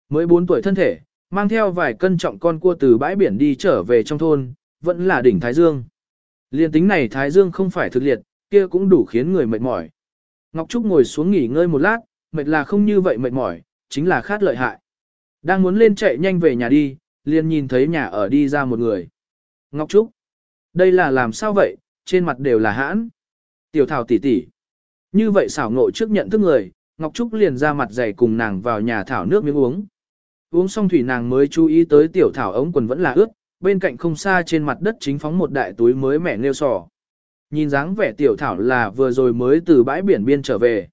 Mới 4 tuổi thân thể, mang theo vài cân trọng con cua từ bãi biển đi trở về trong thôn, vẫn là đỉnh Thái Dương. Liên tính này Thái Dương không phải thực liệt, kia cũng đủ khiến người mệt mỏi. Ngọc Trúc ngồi xuống nghỉ ngơi một lát, mệt là không như vậy mệt mỏi, chính là khát lợi hại. Đang muốn lên chạy nhanh về nhà đi, liền nhìn thấy nhà ở đi ra một người. Ngọc Trúc, đây là làm sao vậy, trên mặt đều là hãn. Tiểu Thảo tỷ tỷ. Như vậy xảo ngộ trước nhận thức người, Ngọc Trúc liền ra mặt dày cùng nàng vào nhà thảo nước miếng uống. Uống xong thủy nàng mới chú ý tới tiểu thảo ống quần vẫn là ướt, bên cạnh không xa trên mặt đất chính phóng một đại túi mới mẻ nêu sò. Nhìn dáng vẻ tiểu thảo là vừa rồi mới từ bãi biển biên trở về.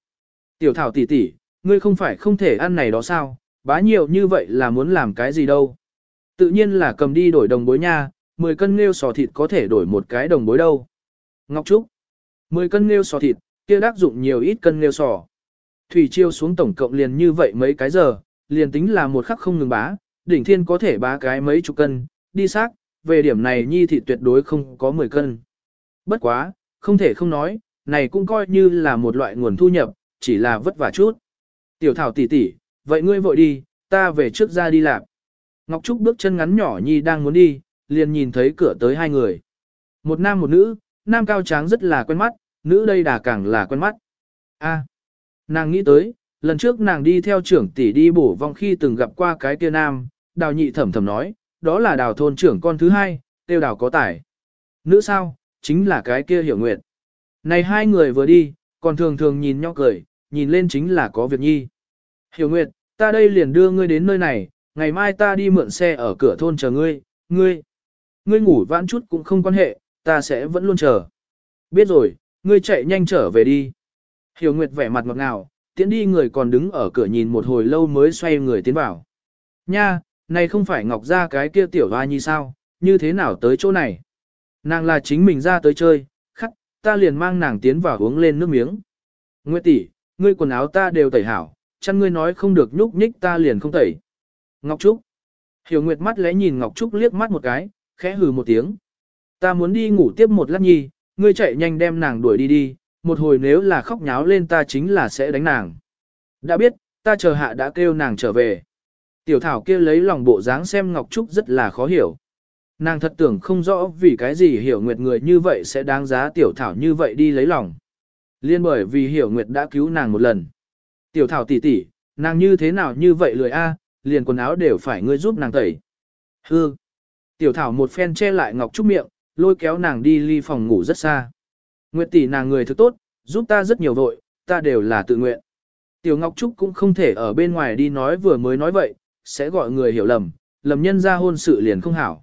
Tiểu thảo tỷ tỷ, ngươi không phải không thể ăn này đó sao, bá nhiều như vậy là muốn làm cái gì đâu. Tự nhiên là cầm đi đổi đồng bối nha, 10 cân nêu sò thịt có thể đổi một cái đồng bối đâu. Ngọc Trúc, 10 cân nêu sò thịt, kia đắc dụng nhiều ít cân nêu sò. Thủy chiêu xuống tổng cộng liền như vậy mấy cái giờ, liền tính là một khắc không ngừng bá, đỉnh thiên có thể bá cái mấy chục cân, đi xác, về điểm này nhi thịt tuyệt đối không có 10 cân. Bất quá, không thể không nói, này cũng coi như là một loại nguồn thu nhập, chỉ là vất vả chút. Tiểu thảo tỷ tỷ, vậy ngươi vội đi, ta về trước ra đi làm. Ngọc Trúc bước chân ngắn nhỏ nhi đang muốn đi, liền nhìn thấy cửa tới hai người. Một nam một nữ, nam cao tráng rất là quen mắt, nữ đây đà càng là quen mắt. A, nàng nghĩ tới, lần trước nàng đi theo trưởng tỷ đi bổ vong khi từng gặp qua cái kia nam, đào nhị thẩm thầm nói, đó là đào thôn trưởng con thứ hai, tiêu đào có tài. Nữ sao, chính là cái kia hiểu nguyệt. Này hai người vừa đi, còn thường thường nhìn nhau cười, nhìn lên chính là có việc nhi. Hiểu nguyệt, ta đây liền đưa ngươi đến nơi này, ngày mai ta đi mượn xe ở cửa thôn chờ ngươi, ngươi. Ngươi ngủ vãn chút cũng không quan hệ, ta sẽ vẫn luôn chờ. Biết rồi, ngươi chạy nhanh trở về đi. Hiểu Nguyệt vẻ mặt ngọt ngào, tiến đi người còn đứng ở cửa nhìn một hồi lâu mới xoay người tiến vào. Nha, này không phải Ngọc ra cái kia tiểu hoa nhi sao, như thế nào tới chỗ này? Nàng là chính mình ra tới chơi, khắc, ta liền mang nàng tiến vào uống lên nước miếng. Nguyệt tỷ, ngươi quần áo ta đều tẩy hảo, chăn ngươi nói không được nhúc nhích ta liền không tẩy. Ngọc Trúc. Hiểu Nguyệt mắt lẽ nhìn Ngọc Trúc liếc mắt một cái, khẽ hừ một tiếng. Ta muốn đi ngủ tiếp một lát nhi, ngươi chạy nhanh đem nàng đuổi đi đi, một hồi nếu là khóc nháo lên ta chính là sẽ đánh nàng. Đã biết, ta chờ hạ đã kêu nàng trở về. Tiểu thảo kia lấy lòng bộ dáng xem Ngọc Trúc rất là khó hiểu. Nàng thật tưởng không rõ vì cái gì hiểu nguyệt người như vậy sẽ đáng giá tiểu thảo như vậy đi lấy lòng. Liên bởi vì hiểu nguyệt đã cứu nàng một lần. Tiểu thảo tỷ tỷ, nàng như thế nào như vậy lười a, liền quần áo đều phải ngươi giúp nàng tẩy. Hư. Tiểu thảo một phen che lại Ngọc Trúc miệng, lôi kéo nàng đi ly phòng ngủ rất xa. Nguyệt tỷ nàng người thực tốt, giúp ta rất nhiều vội, ta đều là tự nguyện. Tiểu Ngọc Trúc cũng không thể ở bên ngoài đi nói vừa mới nói vậy, sẽ gọi người hiểu lầm, lầm nhân ra hôn sự liền không hảo.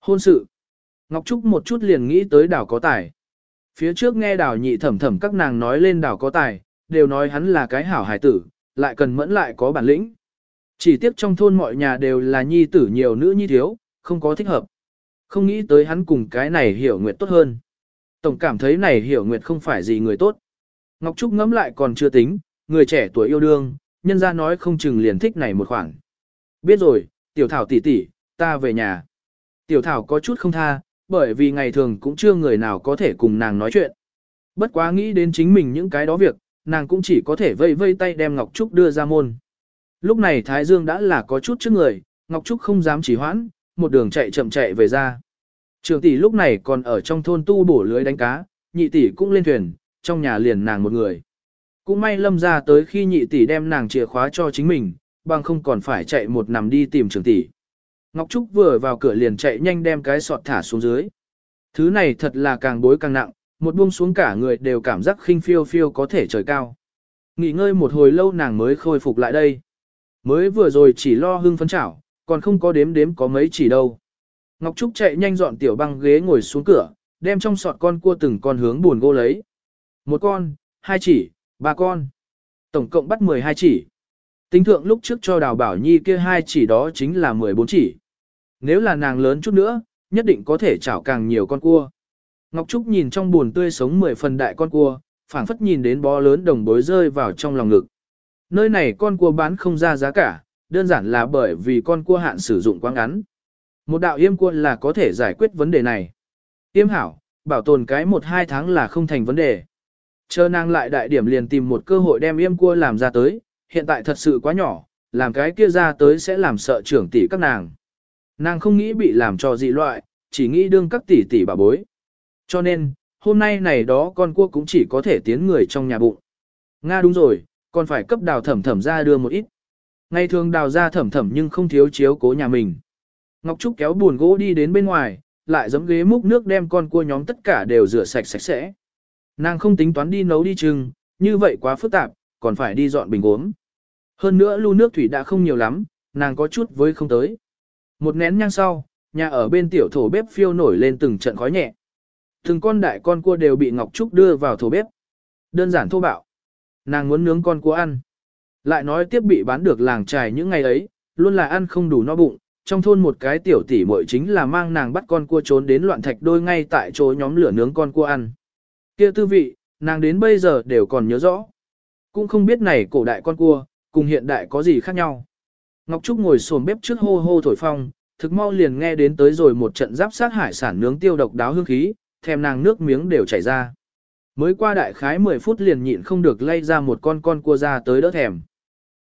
Hôn sự. Ngọc Trúc một chút liền nghĩ tới đảo có tài. Phía trước nghe đảo nhị thẩm thẩm các nàng nói lên đảo có tài, đều nói hắn là cái hảo hài tử, lại cần mẫn lại có bản lĩnh. Chỉ tiếc trong thôn mọi nhà đều là nhi tử nhiều nữ nhi thiếu, không có thích hợp. Không nghĩ tới hắn cùng cái này hiểu nguyệt tốt hơn. Tổng cảm thấy này hiểu nguyệt không phải gì người tốt. Ngọc Trúc ngẫm lại còn chưa tính, người trẻ tuổi yêu đương, nhân ra nói không chừng liền thích này một khoảng. Biết rồi, tiểu thảo tỷ tỷ, ta về nhà. Tiểu thảo có chút không tha, bởi vì ngày thường cũng chưa người nào có thể cùng nàng nói chuyện. Bất quá nghĩ đến chính mình những cái đó việc, nàng cũng chỉ có thể vây vây tay đem Ngọc Trúc đưa ra môn. Lúc này Thái Dương đã là có chút trước người, Ngọc Trúc không dám chỉ hoãn, một đường chạy chậm chạy về ra. Trường tỷ lúc này còn ở trong thôn tu bổ lưới đánh cá, nhị tỷ cũng lên thuyền, trong nhà liền nàng một người. Cũng may lâm ra tới khi nhị tỷ đem nàng chìa khóa cho chính mình, bằng không còn phải chạy một nằm đi tìm trường tỷ. Ngọc Trúc vừa vào cửa liền chạy nhanh đem cái sọt thả xuống dưới. Thứ này thật là càng bối càng nặng, một buông xuống cả người đều cảm giác khinh phiêu phiêu có thể trời cao. Nghỉ ngơi một hồi lâu nàng mới khôi phục lại đây. Mới vừa rồi chỉ lo hưng phấn chảo, còn không có đếm đếm có mấy chỉ đâu. Ngọc Trúc chạy nhanh dọn tiểu băng ghế ngồi xuống cửa, đem trong sọt con cua từng con hướng buồn gỗ lấy. Một con, hai chỉ, ba con. Tổng cộng bắt 12 chỉ. Tính thượng lúc trước cho đào bảo nhi kia hai chỉ đó chính là 14 chỉ. Nếu là nàng lớn chút nữa, nhất định có thể chảo càng nhiều con cua. Ngọc Trúc nhìn trong buồn tươi sống 10 phần đại con cua, phảng phất nhìn đến bó lớn đồng bối rơi vào trong lòng ngực. Nơi này con cua bán không ra giá cả, đơn giản là bởi vì con cua hạn sử dụng quá ngắn. Một đạo yêm cua là có thể giải quyết vấn đề này. Yêm hảo, bảo tồn cái một hai tháng là không thành vấn đề. Chờ nàng lại đại điểm liền tìm một cơ hội đem yêm cua làm ra tới, hiện tại thật sự quá nhỏ, làm cái kia ra tới sẽ làm sợ trưởng tỷ các nàng. Nàng không nghĩ bị làm cho dị loại, chỉ nghĩ đương các tỷ tỷ bà bối. Cho nên, hôm nay này đó con cua cũng chỉ có thể tiến người trong nhà bụng. Nga đúng rồi, còn phải cấp đào thẩm thẩm ra đưa một ít. Ngày thường đào ra thẩm thẩm nhưng không thiếu chiếu cố nhà mình. Ngọc Trúc kéo buồn gỗ đi đến bên ngoài, lại giấm ghế múc nước đem con cua nhóm tất cả đều rửa sạch sạch sẽ. Nàng không tính toán đi nấu đi chừng, như vậy quá phức tạp, còn phải đi dọn bình gốm. Hơn nữa lưu nước thủy đã không nhiều lắm, nàng có chút với không tới. Một nén nhang sau, nhà ở bên tiểu thổ bếp phiêu nổi lên từng trận khói nhẹ. Từng con đại con cua đều bị Ngọc Trúc đưa vào thổ bếp. Đơn giản thô bạo. Nàng muốn nướng con cua ăn. Lại nói tiếp bị bán được làng trài những ngày ấy, luôn là ăn không đủ no bụng. Trong thôn một cái tiểu tỷ muội chính là mang nàng bắt con cua trốn đến loạn thạch đôi ngay tại chỗ nhóm lửa nướng con cua ăn. Kia tư vị, nàng đến bây giờ đều còn nhớ rõ. Cũng không biết này cổ đại con cua, cùng hiện đại có gì khác nhau. Ngọc Trúc ngồi xổm bếp trước hô hô thổi phong, thực mau liền nghe đến tới rồi một trận giáp sát hải sản nướng tiêu độc đáo hương khí, thèm nàng nước miếng đều chảy ra. Mới qua đại khái 10 phút liền nhịn không được lay ra một con con cua ra tới đỡ thèm.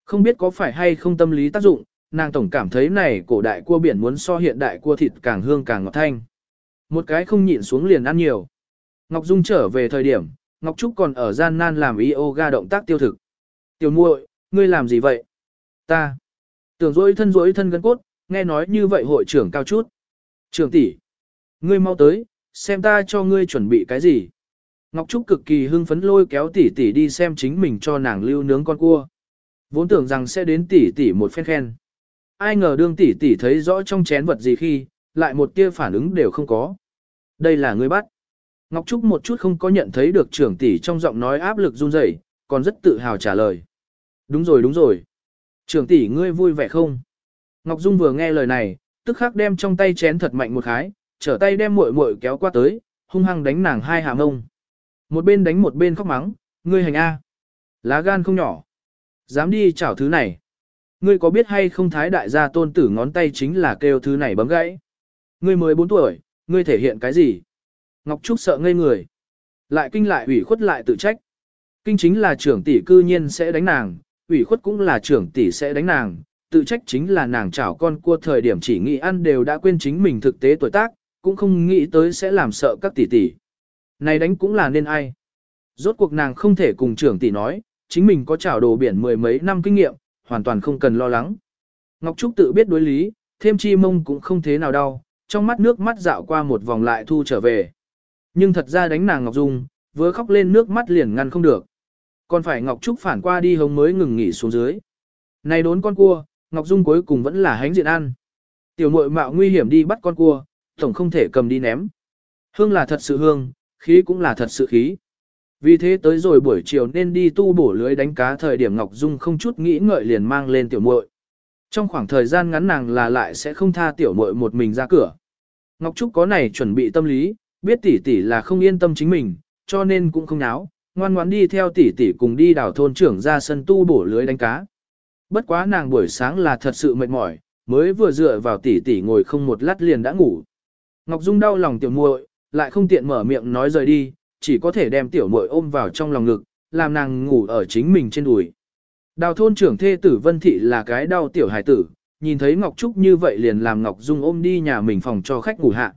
Không biết có phải hay không tâm lý tác dụng, nàng tổng cảm thấy này cổ đại cua biển muốn so hiện đại cua thịt càng hương càng ngọt thanh. Một cái không nhịn xuống liền ăn nhiều. Ngọc Dung trở về thời điểm, Ngọc Trúc còn ở gian nan làm yoga động tác tiêu thực. Tiểu muội, ngươi làm gì vậy? Ta. Tưởng dối thân dối thân gân cốt, nghe nói như vậy hội trưởng cao chút. Trưởng tỷ, ngươi mau tới, xem ta cho ngươi chuẩn bị cái gì. Ngọc Trúc cực kỳ hưng phấn lôi kéo tỷ tỷ đi xem chính mình cho nàng lưu nướng con cua. Vốn tưởng rằng sẽ đến tỷ tỷ một phen khen. Ai ngờ đương tỷ tỷ thấy rõ trong chén vật gì khi, lại một tia phản ứng đều không có. Đây là ngươi bắt. Ngọc Trúc một chút không có nhận thấy được trưởng tỷ trong giọng nói áp lực run rẩy, còn rất tự hào trả lời. Đúng rồi đúng rồi. Trưởng tỷ ngươi vui vẻ không? Ngọc Dung vừa nghe lời này, tức khắc đem trong tay chén thật mạnh một khái, trở tay đem muội muội kéo qua tới, hung hăng đánh nàng hai hạ mông. Một bên đánh một bên khóc mắng, ngươi hành A. Lá gan không nhỏ. Dám đi chảo thứ này. Ngươi có biết hay không thái đại gia tôn tử ngón tay chính là kêu thứ này bấm gãy. Ngươi mới 4 tuổi, ngươi thể hiện cái gì? Ngọc Trúc sợ ngây người. Lại kinh lại ủy khuất lại tự trách. Kinh chính là trưởng tỷ cư nhiên sẽ đánh nàng, ủy khuất cũng là trưởng tỷ sẽ đánh nàng, tự trách chính là nàng chảo con cua thời điểm chỉ nghĩ ăn đều đã quên chính mình thực tế tuổi tác, cũng không nghĩ tới sẽ làm sợ các tỷ tỷ. Này đánh cũng là nên ai. Rốt cuộc nàng không thể cùng trưởng tỷ nói, chính mình có chảo đồ biển mười mấy năm kinh nghiệm, hoàn toàn không cần lo lắng. Ngọc Trúc tự biết đối lý, thêm chi mông cũng không thế nào đau, trong mắt nước mắt dạo qua một vòng lại thu trở về. Nhưng thật ra đánh nàng Ngọc Dung, vừa khóc lên nước mắt liền ngăn không được. Còn phải Ngọc Trúc phản qua đi hống mới ngừng nghỉ xuống dưới. Này đốn con cua, Ngọc Dung cuối cùng vẫn là hánh diện ăn. Tiểu muội mạo nguy hiểm đi bắt con cua, tổng không thể cầm đi ném. Hương là thật sự hương, khí cũng là thật sự khí. Vì thế tới rồi buổi chiều nên đi tu bổ lưới đánh cá thời điểm Ngọc Dung không chút nghĩ ngợi liền mang lên tiểu muội. Trong khoảng thời gian ngắn nàng là lại sẽ không tha tiểu muội một mình ra cửa. Ngọc Trúc có này chuẩn bị tâm lý, biết tỷ tỷ là không yên tâm chính mình, cho nên cũng không náo, ngoan ngoãn đi theo tỷ tỷ cùng đi đảo thôn trưởng ra sân tu bổ lưới đánh cá. Bất quá nàng buổi sáng là thật sự mệt mỏi, mới vừa dựa vào tỷ tỷ ngồi không một lát liền đã ngủ. Ngọc Dung đau lòng tiểu muội, lại không tiện mở miệng nói rời đi, chỉ có thể đem tiểu muội ôm vào trong lòng ngực, làm nàng ngủ ở chính mình trên đùi. Đào thôn trưởng thê tử Vân Thị là cái đau tiểu hải tử, nhìn thấy Ngọc Trúc như vậy liền làm Ngọc Dung ôm đi nhà mình phòng cho khách ngủ hạ.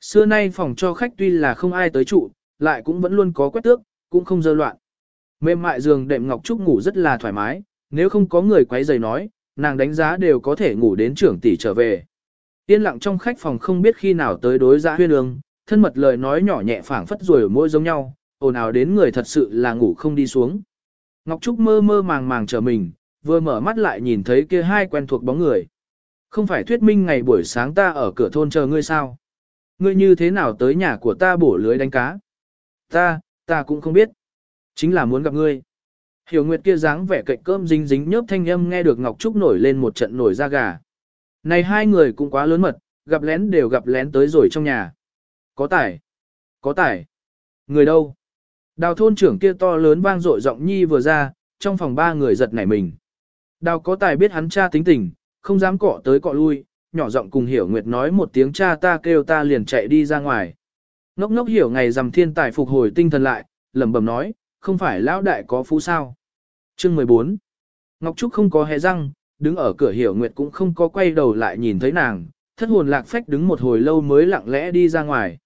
Xưa nay phòng cho khách tuy là không ai tới trụ, lại cũng vẫn luôn có quét tước, cũng không dơ loạn. Mềm mại giường đệm Ngọc Trúc ngủ rất là thoải mái, nếu không có người quấy giày nói, nàng đánh giá đều có thể ngủ đến trưởng tỷ trở về. Yên lặng trong khách phòng không biết khi nào tới đối giã huyên ương, thân mật lời nói nhỏ nhẹ phảng phất rồi ở môi giống nhau, ồn ào đến người thật sự là ngủ không đi xuống. Ngọc Trúc mơ mơ màng màng chờ mình, vừa mở mắt lại nhìn thấy kia hai quen thuộc bóng người. Không phải thuyết minh ngày buổi sáng ta ở cửa thôn chờ ngươi sao? Ngươi như thế nào tới nhà của ta bổ lưới đánh cá? Ta, ta cũng không biết. Chính là muốn gặp ngươi. Hiểu Nguyệt kia dáng vẻ cạnh cơm dính dính nhớp thanh âm nghe được Ngọc Trúc nổi lên một trận nổi da gà. Này hai người cũng quá lớn mật, gặp lén đều gặp lén tới rồi trong nhà. Có tài, Có tài, Người đâu? Đào thôn trưởng kia to lớn vang dội giọng nhi vừa ra, trong phòng ba người giật nảy mình. Đào có tài biết hắn cha tính tình, không dám cọ tới cọ lui, nhỏ giọng cùng hiểu nguyệt nói một tiếng cha ta kêu ta liền chạy đi ra ngoài. Ngốc ngốc hiểu ngày rằm thiên tài phục hồi tinh thần lại, lẩm bẩm nói, không phải lão đại có phú sao. Chương 14 Ngọc Trúc không có hé răng, đứng ở cửa hiểu nguyệt cũng không có quay đầu lại nhìn thấy nàng, thất hồn lạc phách đứng một hồi lâu mới lặng lẽ đi ra ngoài.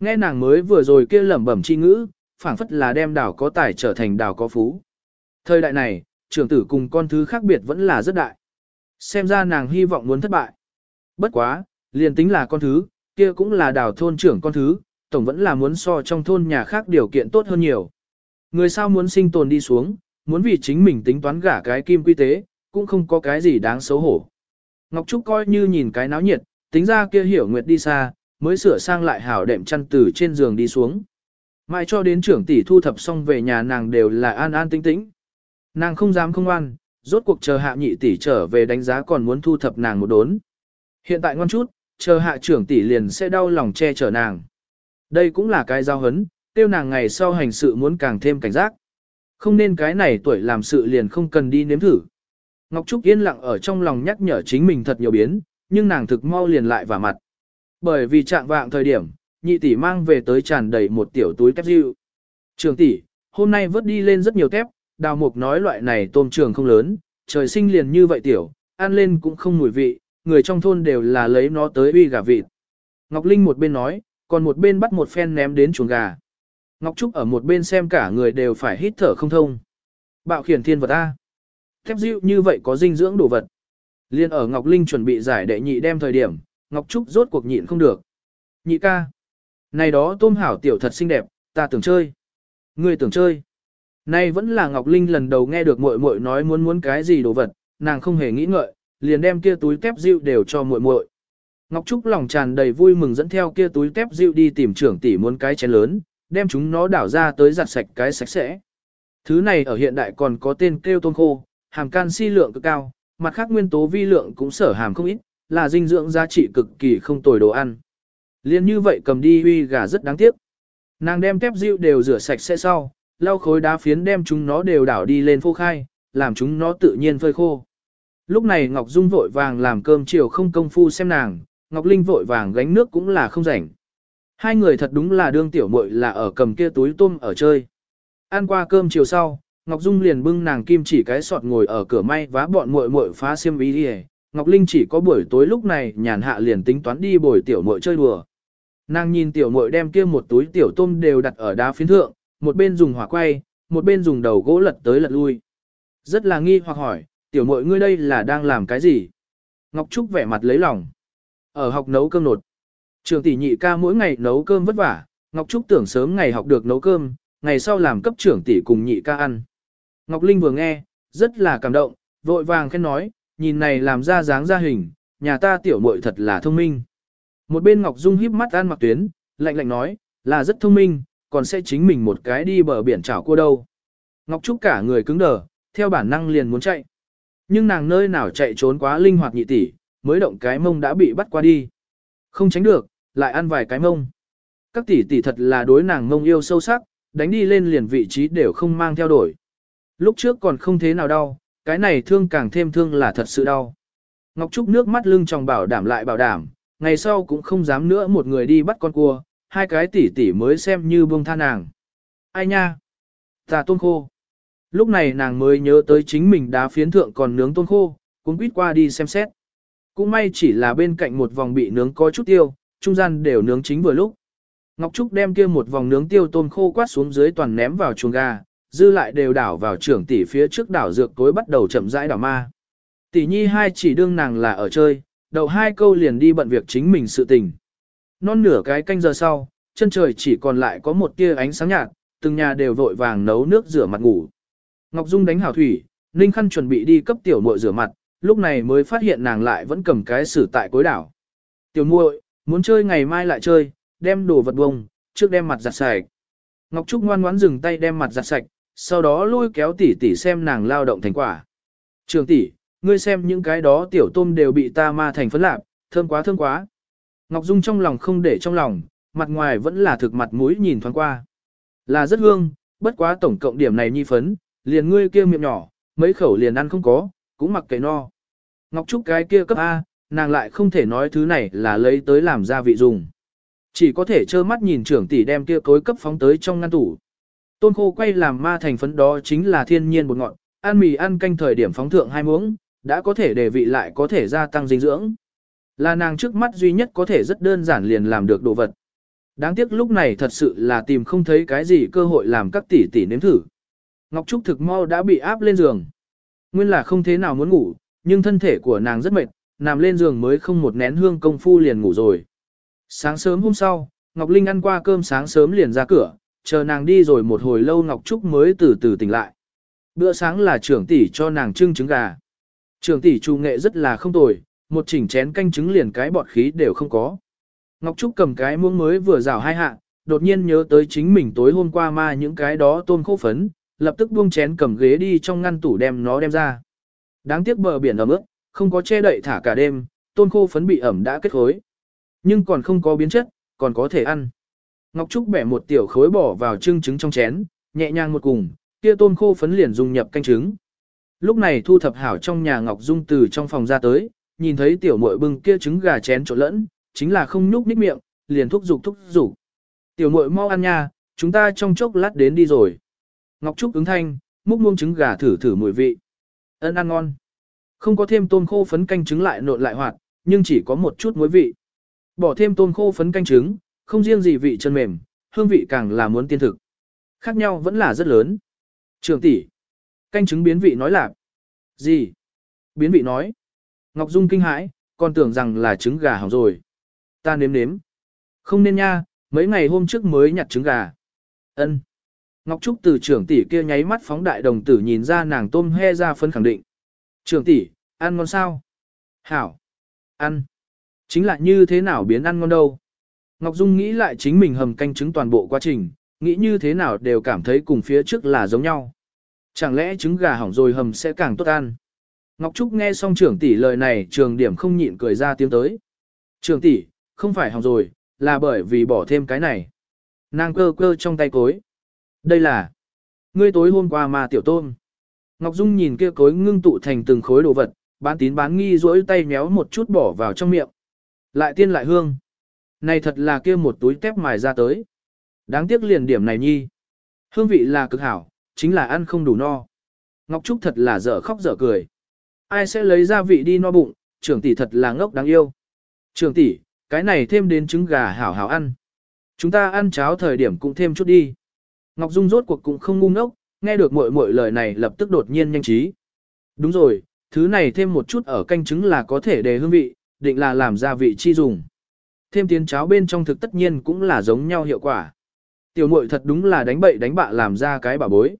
Nghe nàng mới vừa rồi kia lẩm bẩm chi ngữ, phảng phất là đem đảo có tài trở thành đảo có phú. Thời đại này, trưởng tử cùng con thứ khác biệt vẫn là rất đại. Xem ra nàng hy vọng muốn thất bại. Bất quá, liền tính là con thứ, kia cũng là đảo thôn trưởng con thứ, tổng vẫn là muốn so trong thôn nhà khác điều kiện tốt hơn nhiều. Người sao muốn sinh tồn đi xuống, muốn vì chính mình tính toán gả cái kim quy tế, cũng không có cái gì đáng xấu hổ. Ngọc Trúc coi như nhìn cái náo nhiệt, tính ra kia hiểu nguyệt đi xa, mới sửa sang lại hảo đệm chăn từ trên giường đi xuống. Mãi cho đến trưởng tỷ thu thập xong về nhà nàng đều là an an tĩnh tĩnh. Nàng không dám không ngoan, rốt cuộc chờ hạ nhị tỷ trở về đánh giá còn muốn thu thập nàng một đốn. Hiện tại ngon chút, chờ hạ trưởng tỷ liền sẽ đau lòng che chở nàng. Đây cũng là cái giao hấn, tiêu nàng ngày sau hành sự muốn càng thêm cảnh giác. Không nên cái này tuổi làm sự liền không cần đi nếm thử. Ngọc Trúc yên lặng ở trong lòng nhắc nhở chính mình thật nhiều biến, nhưng nàng thực mau liền lại vào mặt. Bởi vì trạng vạng thời điểm, nhị tỷ mang về tới tràn đầy một tiểu túi tép dịu. Trường tỷ, hôm nay vớt đi lên rất nhiều tép, đào mục nói loại này tôm trường không lớn, trời sinh liền như vậy tiểu, ăn lên cũng không mùi vị, người trong thôn đều là lấy nó tới uy gà vịt. Ngọc Linh một bên nói, còn một bên bắt một phen ném đến chuồng gà. Ngọc Trúc ở một bên xem cả người đều phải hít thở không thông. Bạo khiển thiên vật A. Thép dịu như vậy có dinh dưỡng đồ vật. Liên ở Ngọc Linh chuẩn bị giải đệ nhị đem thời điểm, Ngọc Trúc rốt cuộc nhịn không được. Nhị ca. Này đó tôm hảo tiểu thật xinh đẹp, ta tưởng chơi. Ngươi tưởng chơi. Nay vẫn là Ngọc Linh lần đầu nghe được muội muội nói muốn muốn cái gì đồ vật, nàng không hề nghĩ ngợi, liền đem kia túi tép dịu đều cho muội muội. Ngọc Trúc lòng tràn đầy vui mừng dẫn theo kia túi tép dịu đi tìm trưởng tỷ muốn cái chén lớn, đem chúng nó đảo ra tới giặt sạch cái sạch sẽ. Thứ này ở hiện đại còn có tên kêu tôm khô, hàm canxi lượng cực cao, mặt khác nguyên tố vi lượng cũng sở hàm không ít, là dinh dưỡng giá trị cực kỳ không tồi đồ ăn. Liên như vậy cầm đi huy gà rất đáng tiếc. Nàng đem tép rượu đều rửa sạch sẽ sau, lau khối đá phiến đem chúng nó đều đảo đi lên phô khai, làm chúng nó tự nhiên phơi khô. Lúc này Ngọc Dung vội vàng làm cơm chiều không công phu xem nàng, Ngọc Linh vội vàng gánh nước cũng là không rảnh. Hai người thật đúng là đương tiểu muội là ở cầm kia túi tôm ở chơi. Ăn qua cơm chiều sau, Ngọc Dung liền bưng nàng kim chỉ cái sọt ngồi ở cửa may vá bọn muội muội phá xiêm ý đi Ngọc Linh chỉ có buổi tối lúc này nhàn hạ liền tính toán đi bồi tiểu muội chơi đùa. Nàng nhìn tiểu muội đem kia một túi tiểu tôm đều đặt ở đá phiến thượng, một bên dùng hỏa quay, một bên dùng đầu gỗ lật tới lật lui. Rất là nghi hoặc hỏi, tiểu muội ngươi đây là đang làm cái gì? Ngọc Trúc vẻ mặt lấy lòng. Ở học nấu cơm nột. Trường tỷ nhị ca mỗi ngày nấu cơm vất vả, Ngọc Trúc tưởng sớm ngày học được nấu cơm, ngày sau làm cấp trưởng tỷ cùng nhị ca ăn. Ngọc Linh vừa nghe, rất là cảm động, vội vàng khen nói, nhìn này làm ra dáng ra hình, nhà ta tiểu muội thật là thông minh. Một bên Ngọc Dung híp mắt an mặc tuyến, lạnh lạnh nói, là rất thông minh, còn sẽ chính mình một cái đi bờ biển chảo cua đâu. Ngọc Trúc cả người cứng đờ, theo bản năng liền muốn chạy. Nhưng nàng nơi nào chạy trốn quá linh hoạt nhị tỷ, mới động cái mông đã bị bắt qua đi. Không tránh được, lại ăn vài cái mông. Các tỷ tỷ thật là đối nàng mông yêu sâu sắc, đánh đi lên liền vị trí đều không mang theo đổi. Lúc trước còn không thế nào đau, cái này thương càng thêm thương là thật sự đau. Ngọc Trúc nước mắt lưng tròng bảo đảm lại bảo đảm, ngày sau cũng không dám nữa một người đi bắt con cua, hai cái tỷ tỷ mới xem như buông tha nàng. Ai nha? Tà tôn khô. Lúc này nàng mới nhớ tới chính mình đá phiến thượng còn nướng tôn khô, cũng quýt qua đi xem xét. Cũng may chỉ là bên cạnh một vòng bị nướng có chút tiêu, trung gian đều nướng chính vừa lúc. Ngọc Trúc đem kia một vòng nướng tiêu tôn khô quát xuống dưới toàn ném vào chuồng gà, dư lại đều đảo vào trưởng tỷ phía trước đảo dược cối bắt đầu chậm rãi đảo ma. Tỷ nhi hai chỉ đương nàng là ở chơi, đầu hai câu liền đi bận việc chính mình sự tình. Non nửa cái canh giờ sau, chân trời chỉ còn lại có một tia ánh sáng nhạt, từng nhà đều vội vàng nấu nước rửa mặt ngủ. Ngọc Dung đánh hảo thủy, Ninh Khăn chuẩn bị đi cấp tiểu muội rửa mặt, lúc này mới phát hiện nàng lại vẫn cầm cái sử tại cối đảo. Tiểu muội, muốn chơi ngày mai lại chơi, đem đồ vật bông, trước đem mặt giặt sạch. Ngọc Trúc ngoan ngoãn dừng tay đem mặt giặt sạch, sau đó lôi kéo tỷ tỷ xem nàng lao động thành quả. Trường tỷ, ngươi xem những cái đó tiểu tôm đều bị ta ma thành phấn lạp, thơm quá thơm quá. Ngọc Dung trong lòng không để trong lòng, mặt ngoài vẫn là thực mặt mũi nhìn thoáng qua. Là rất hương, bất quá tổng cộng điểm này nhi phấn, liền ngươi kia miệng nhỏ, mấy khẩu liền ăn không có, cũng mặc kệ no. Ngọc Trúc cái kia cấp A, nàng lại không thể nói thứ này là lấy tới làm gia vị dùng. Chỉ có thể trơ mắt nhìn trưởng tỷ đem kia cối cấp phóng tới trong ngăn tủ. Tôn khô quay làm ma thành phấn đó chính là thiên nhiên bột ngọt, ăn mì ăn canh thời điểm phóng thượng hai muỗng, đã có thể để vị lại có thể gia tăng dinh dưỡng. Là nàng trước mắt duy nhất có thể rất đơn giản liền làm được đồ vật. Đáng tiếc lúc này thật sự là tìm không thấy cái gì cơ hội làm các tỷ tỷ nếm thử. Ngọc Trúc thực mau đã bị áp lên giường. Nguyên là không thế nào muốn ngủ, nhưng thân thể của nàng rất mệt, nằm lên giường mới không một nén hương công phu liền ngủ rồi. Sáng sớm hôm sau, Ngọc Linh ăn qua cơm sáng sớm liền ra cửa, chờ nàng đi rồi một hồi lâu Ngọc Trúc mới từ từ tỉnh lại. Bữa sáng là trưởng tỷ cho nàng trưng trứng gà. Trưởng tỷ trù nghệ rất là không tồi, một chỉnh chén canh trứng liền cái bọt khí đều không có. Ngọc Trúc cầm cái muỗng mới vừa rào hai hạ, đột nhiên nhớ tới chính mình tối hôm qua ma những cái đó tôm khô phấn, lập tức buông chén cầm ghế đi trong ngăn tủ đem nó đem ra. Đáng tiếc bờ biển ẩm ướt, không có che đậy thả cả đêm, tôm khô phấn bị ẩm đã kết khối. Nhưng còn không có biến chất, còn có thể ăn. Ngọc Trúc bẻ một tiểu khối bỏ vào trưng trứng trong chén, nhẹ nhàng một cùng, kia tôm khô phấn liền dung nhập canh trứng. Lúc này thu thập hảo trong nhà Ngọc Dung từ trong phòng ra tới, nhìn thấy tiểu muội bưng kia trứng gà chén trộn lẫn, chính là không nhúc nhích miệng, liền thúc giục thúc giục. Tiểu muội mau ăn nha, chúng ta trong chốc lát đến đi rồi. Ngọc Trúc ứng thanh, múc muông trứng gà thử thử mùi vị. Ân ăn ngon. Không có thêm tôm khô phấn canh trứng lại nộn lại hoạt, nhưng chỉ có một chút muối vị. Bỏ thêm tôm khô phấn canh trứng, không riêng gì vị chân mềm, hương vị càng là muốn tiên thực. Khác nhau vẫn là rất lớn. Trường tỷ, canh trứng biến vị nói là gì? Biến vị nói. Ngọc Dung kinh hãi, còn tưởng rằng là trứng gà hỏng rồi. Ta nếm nếm. Không nên nha, mấy ngày hôm trước mới nhặt trứng gà. Ân. Ngọc Trúc từ trưởng tỷ kia nháy mắt phóng đại đồng tử nhìn ra nàng tôm he ra phân khẳng định. Trưởng tỷ, ăn ngon sao? Hảo. Ăn. Chính là như thế nào biến ăn ngon đâu? Ngọc Dung nghĩ lại chính mình hầm canh trứng toàn bộ quá trình, nghĩ như thế nào đều cảm thấy cùng phía trước là giống nhau. Chẳng lẽ trứng gà hỏng rồi hầm sẽ càng tốt ăn? Ngọc Trúc nghe xong trưởng tỷ lời này trường điểm không nhịn cười ra tiếng tới. Trường tỷ, không phải hỏng rồi, là bởi vì bỏ thêm cái này. Nàng cơ cơ trong tay cối. Đây là ngươi tối hôm qua mà tiểu tôm. Ngọc Dung nhìn kia cối ngưng tụ thành từng khối đồ vật, bán tín bán nghi rỗi tay méo một chút bỏ vào trong miệng. Lại tiên lại hương. Này thật là kia một túi tép mài ra tới. Đáng tiếc liền điểm này nhi. Hương vị là cực hảo, chính là ăn không đủ no. Ngọc Trúc thật là dở khóc dở cười. Ai sẽ lấy gia vị đi no bụng, trưởng tỷ thật là ngốc đáng yêu. Trưởng tỷ, cái này thêm đến trứng gà hảo hảo ăn. Chúng ta ăn cháo thời điểm cũng thêm chút đi. Ngọc Dung rốt cuộc cũng không ngu ngốc, nghe được muội muội lời này lập tức đột nhiên nhanh trí. Đúng rồi, thứ này thêm một chút ở canh trứng là có thể đề hương vị, định là làm gia vị chi dùng. Thêm tiến cháo bên trong thực tất nhiên cũng là giống nhau hiệu quả. Tiểu muội thật đúng là đánh bậy đánh bạ làm ra cái bà bối.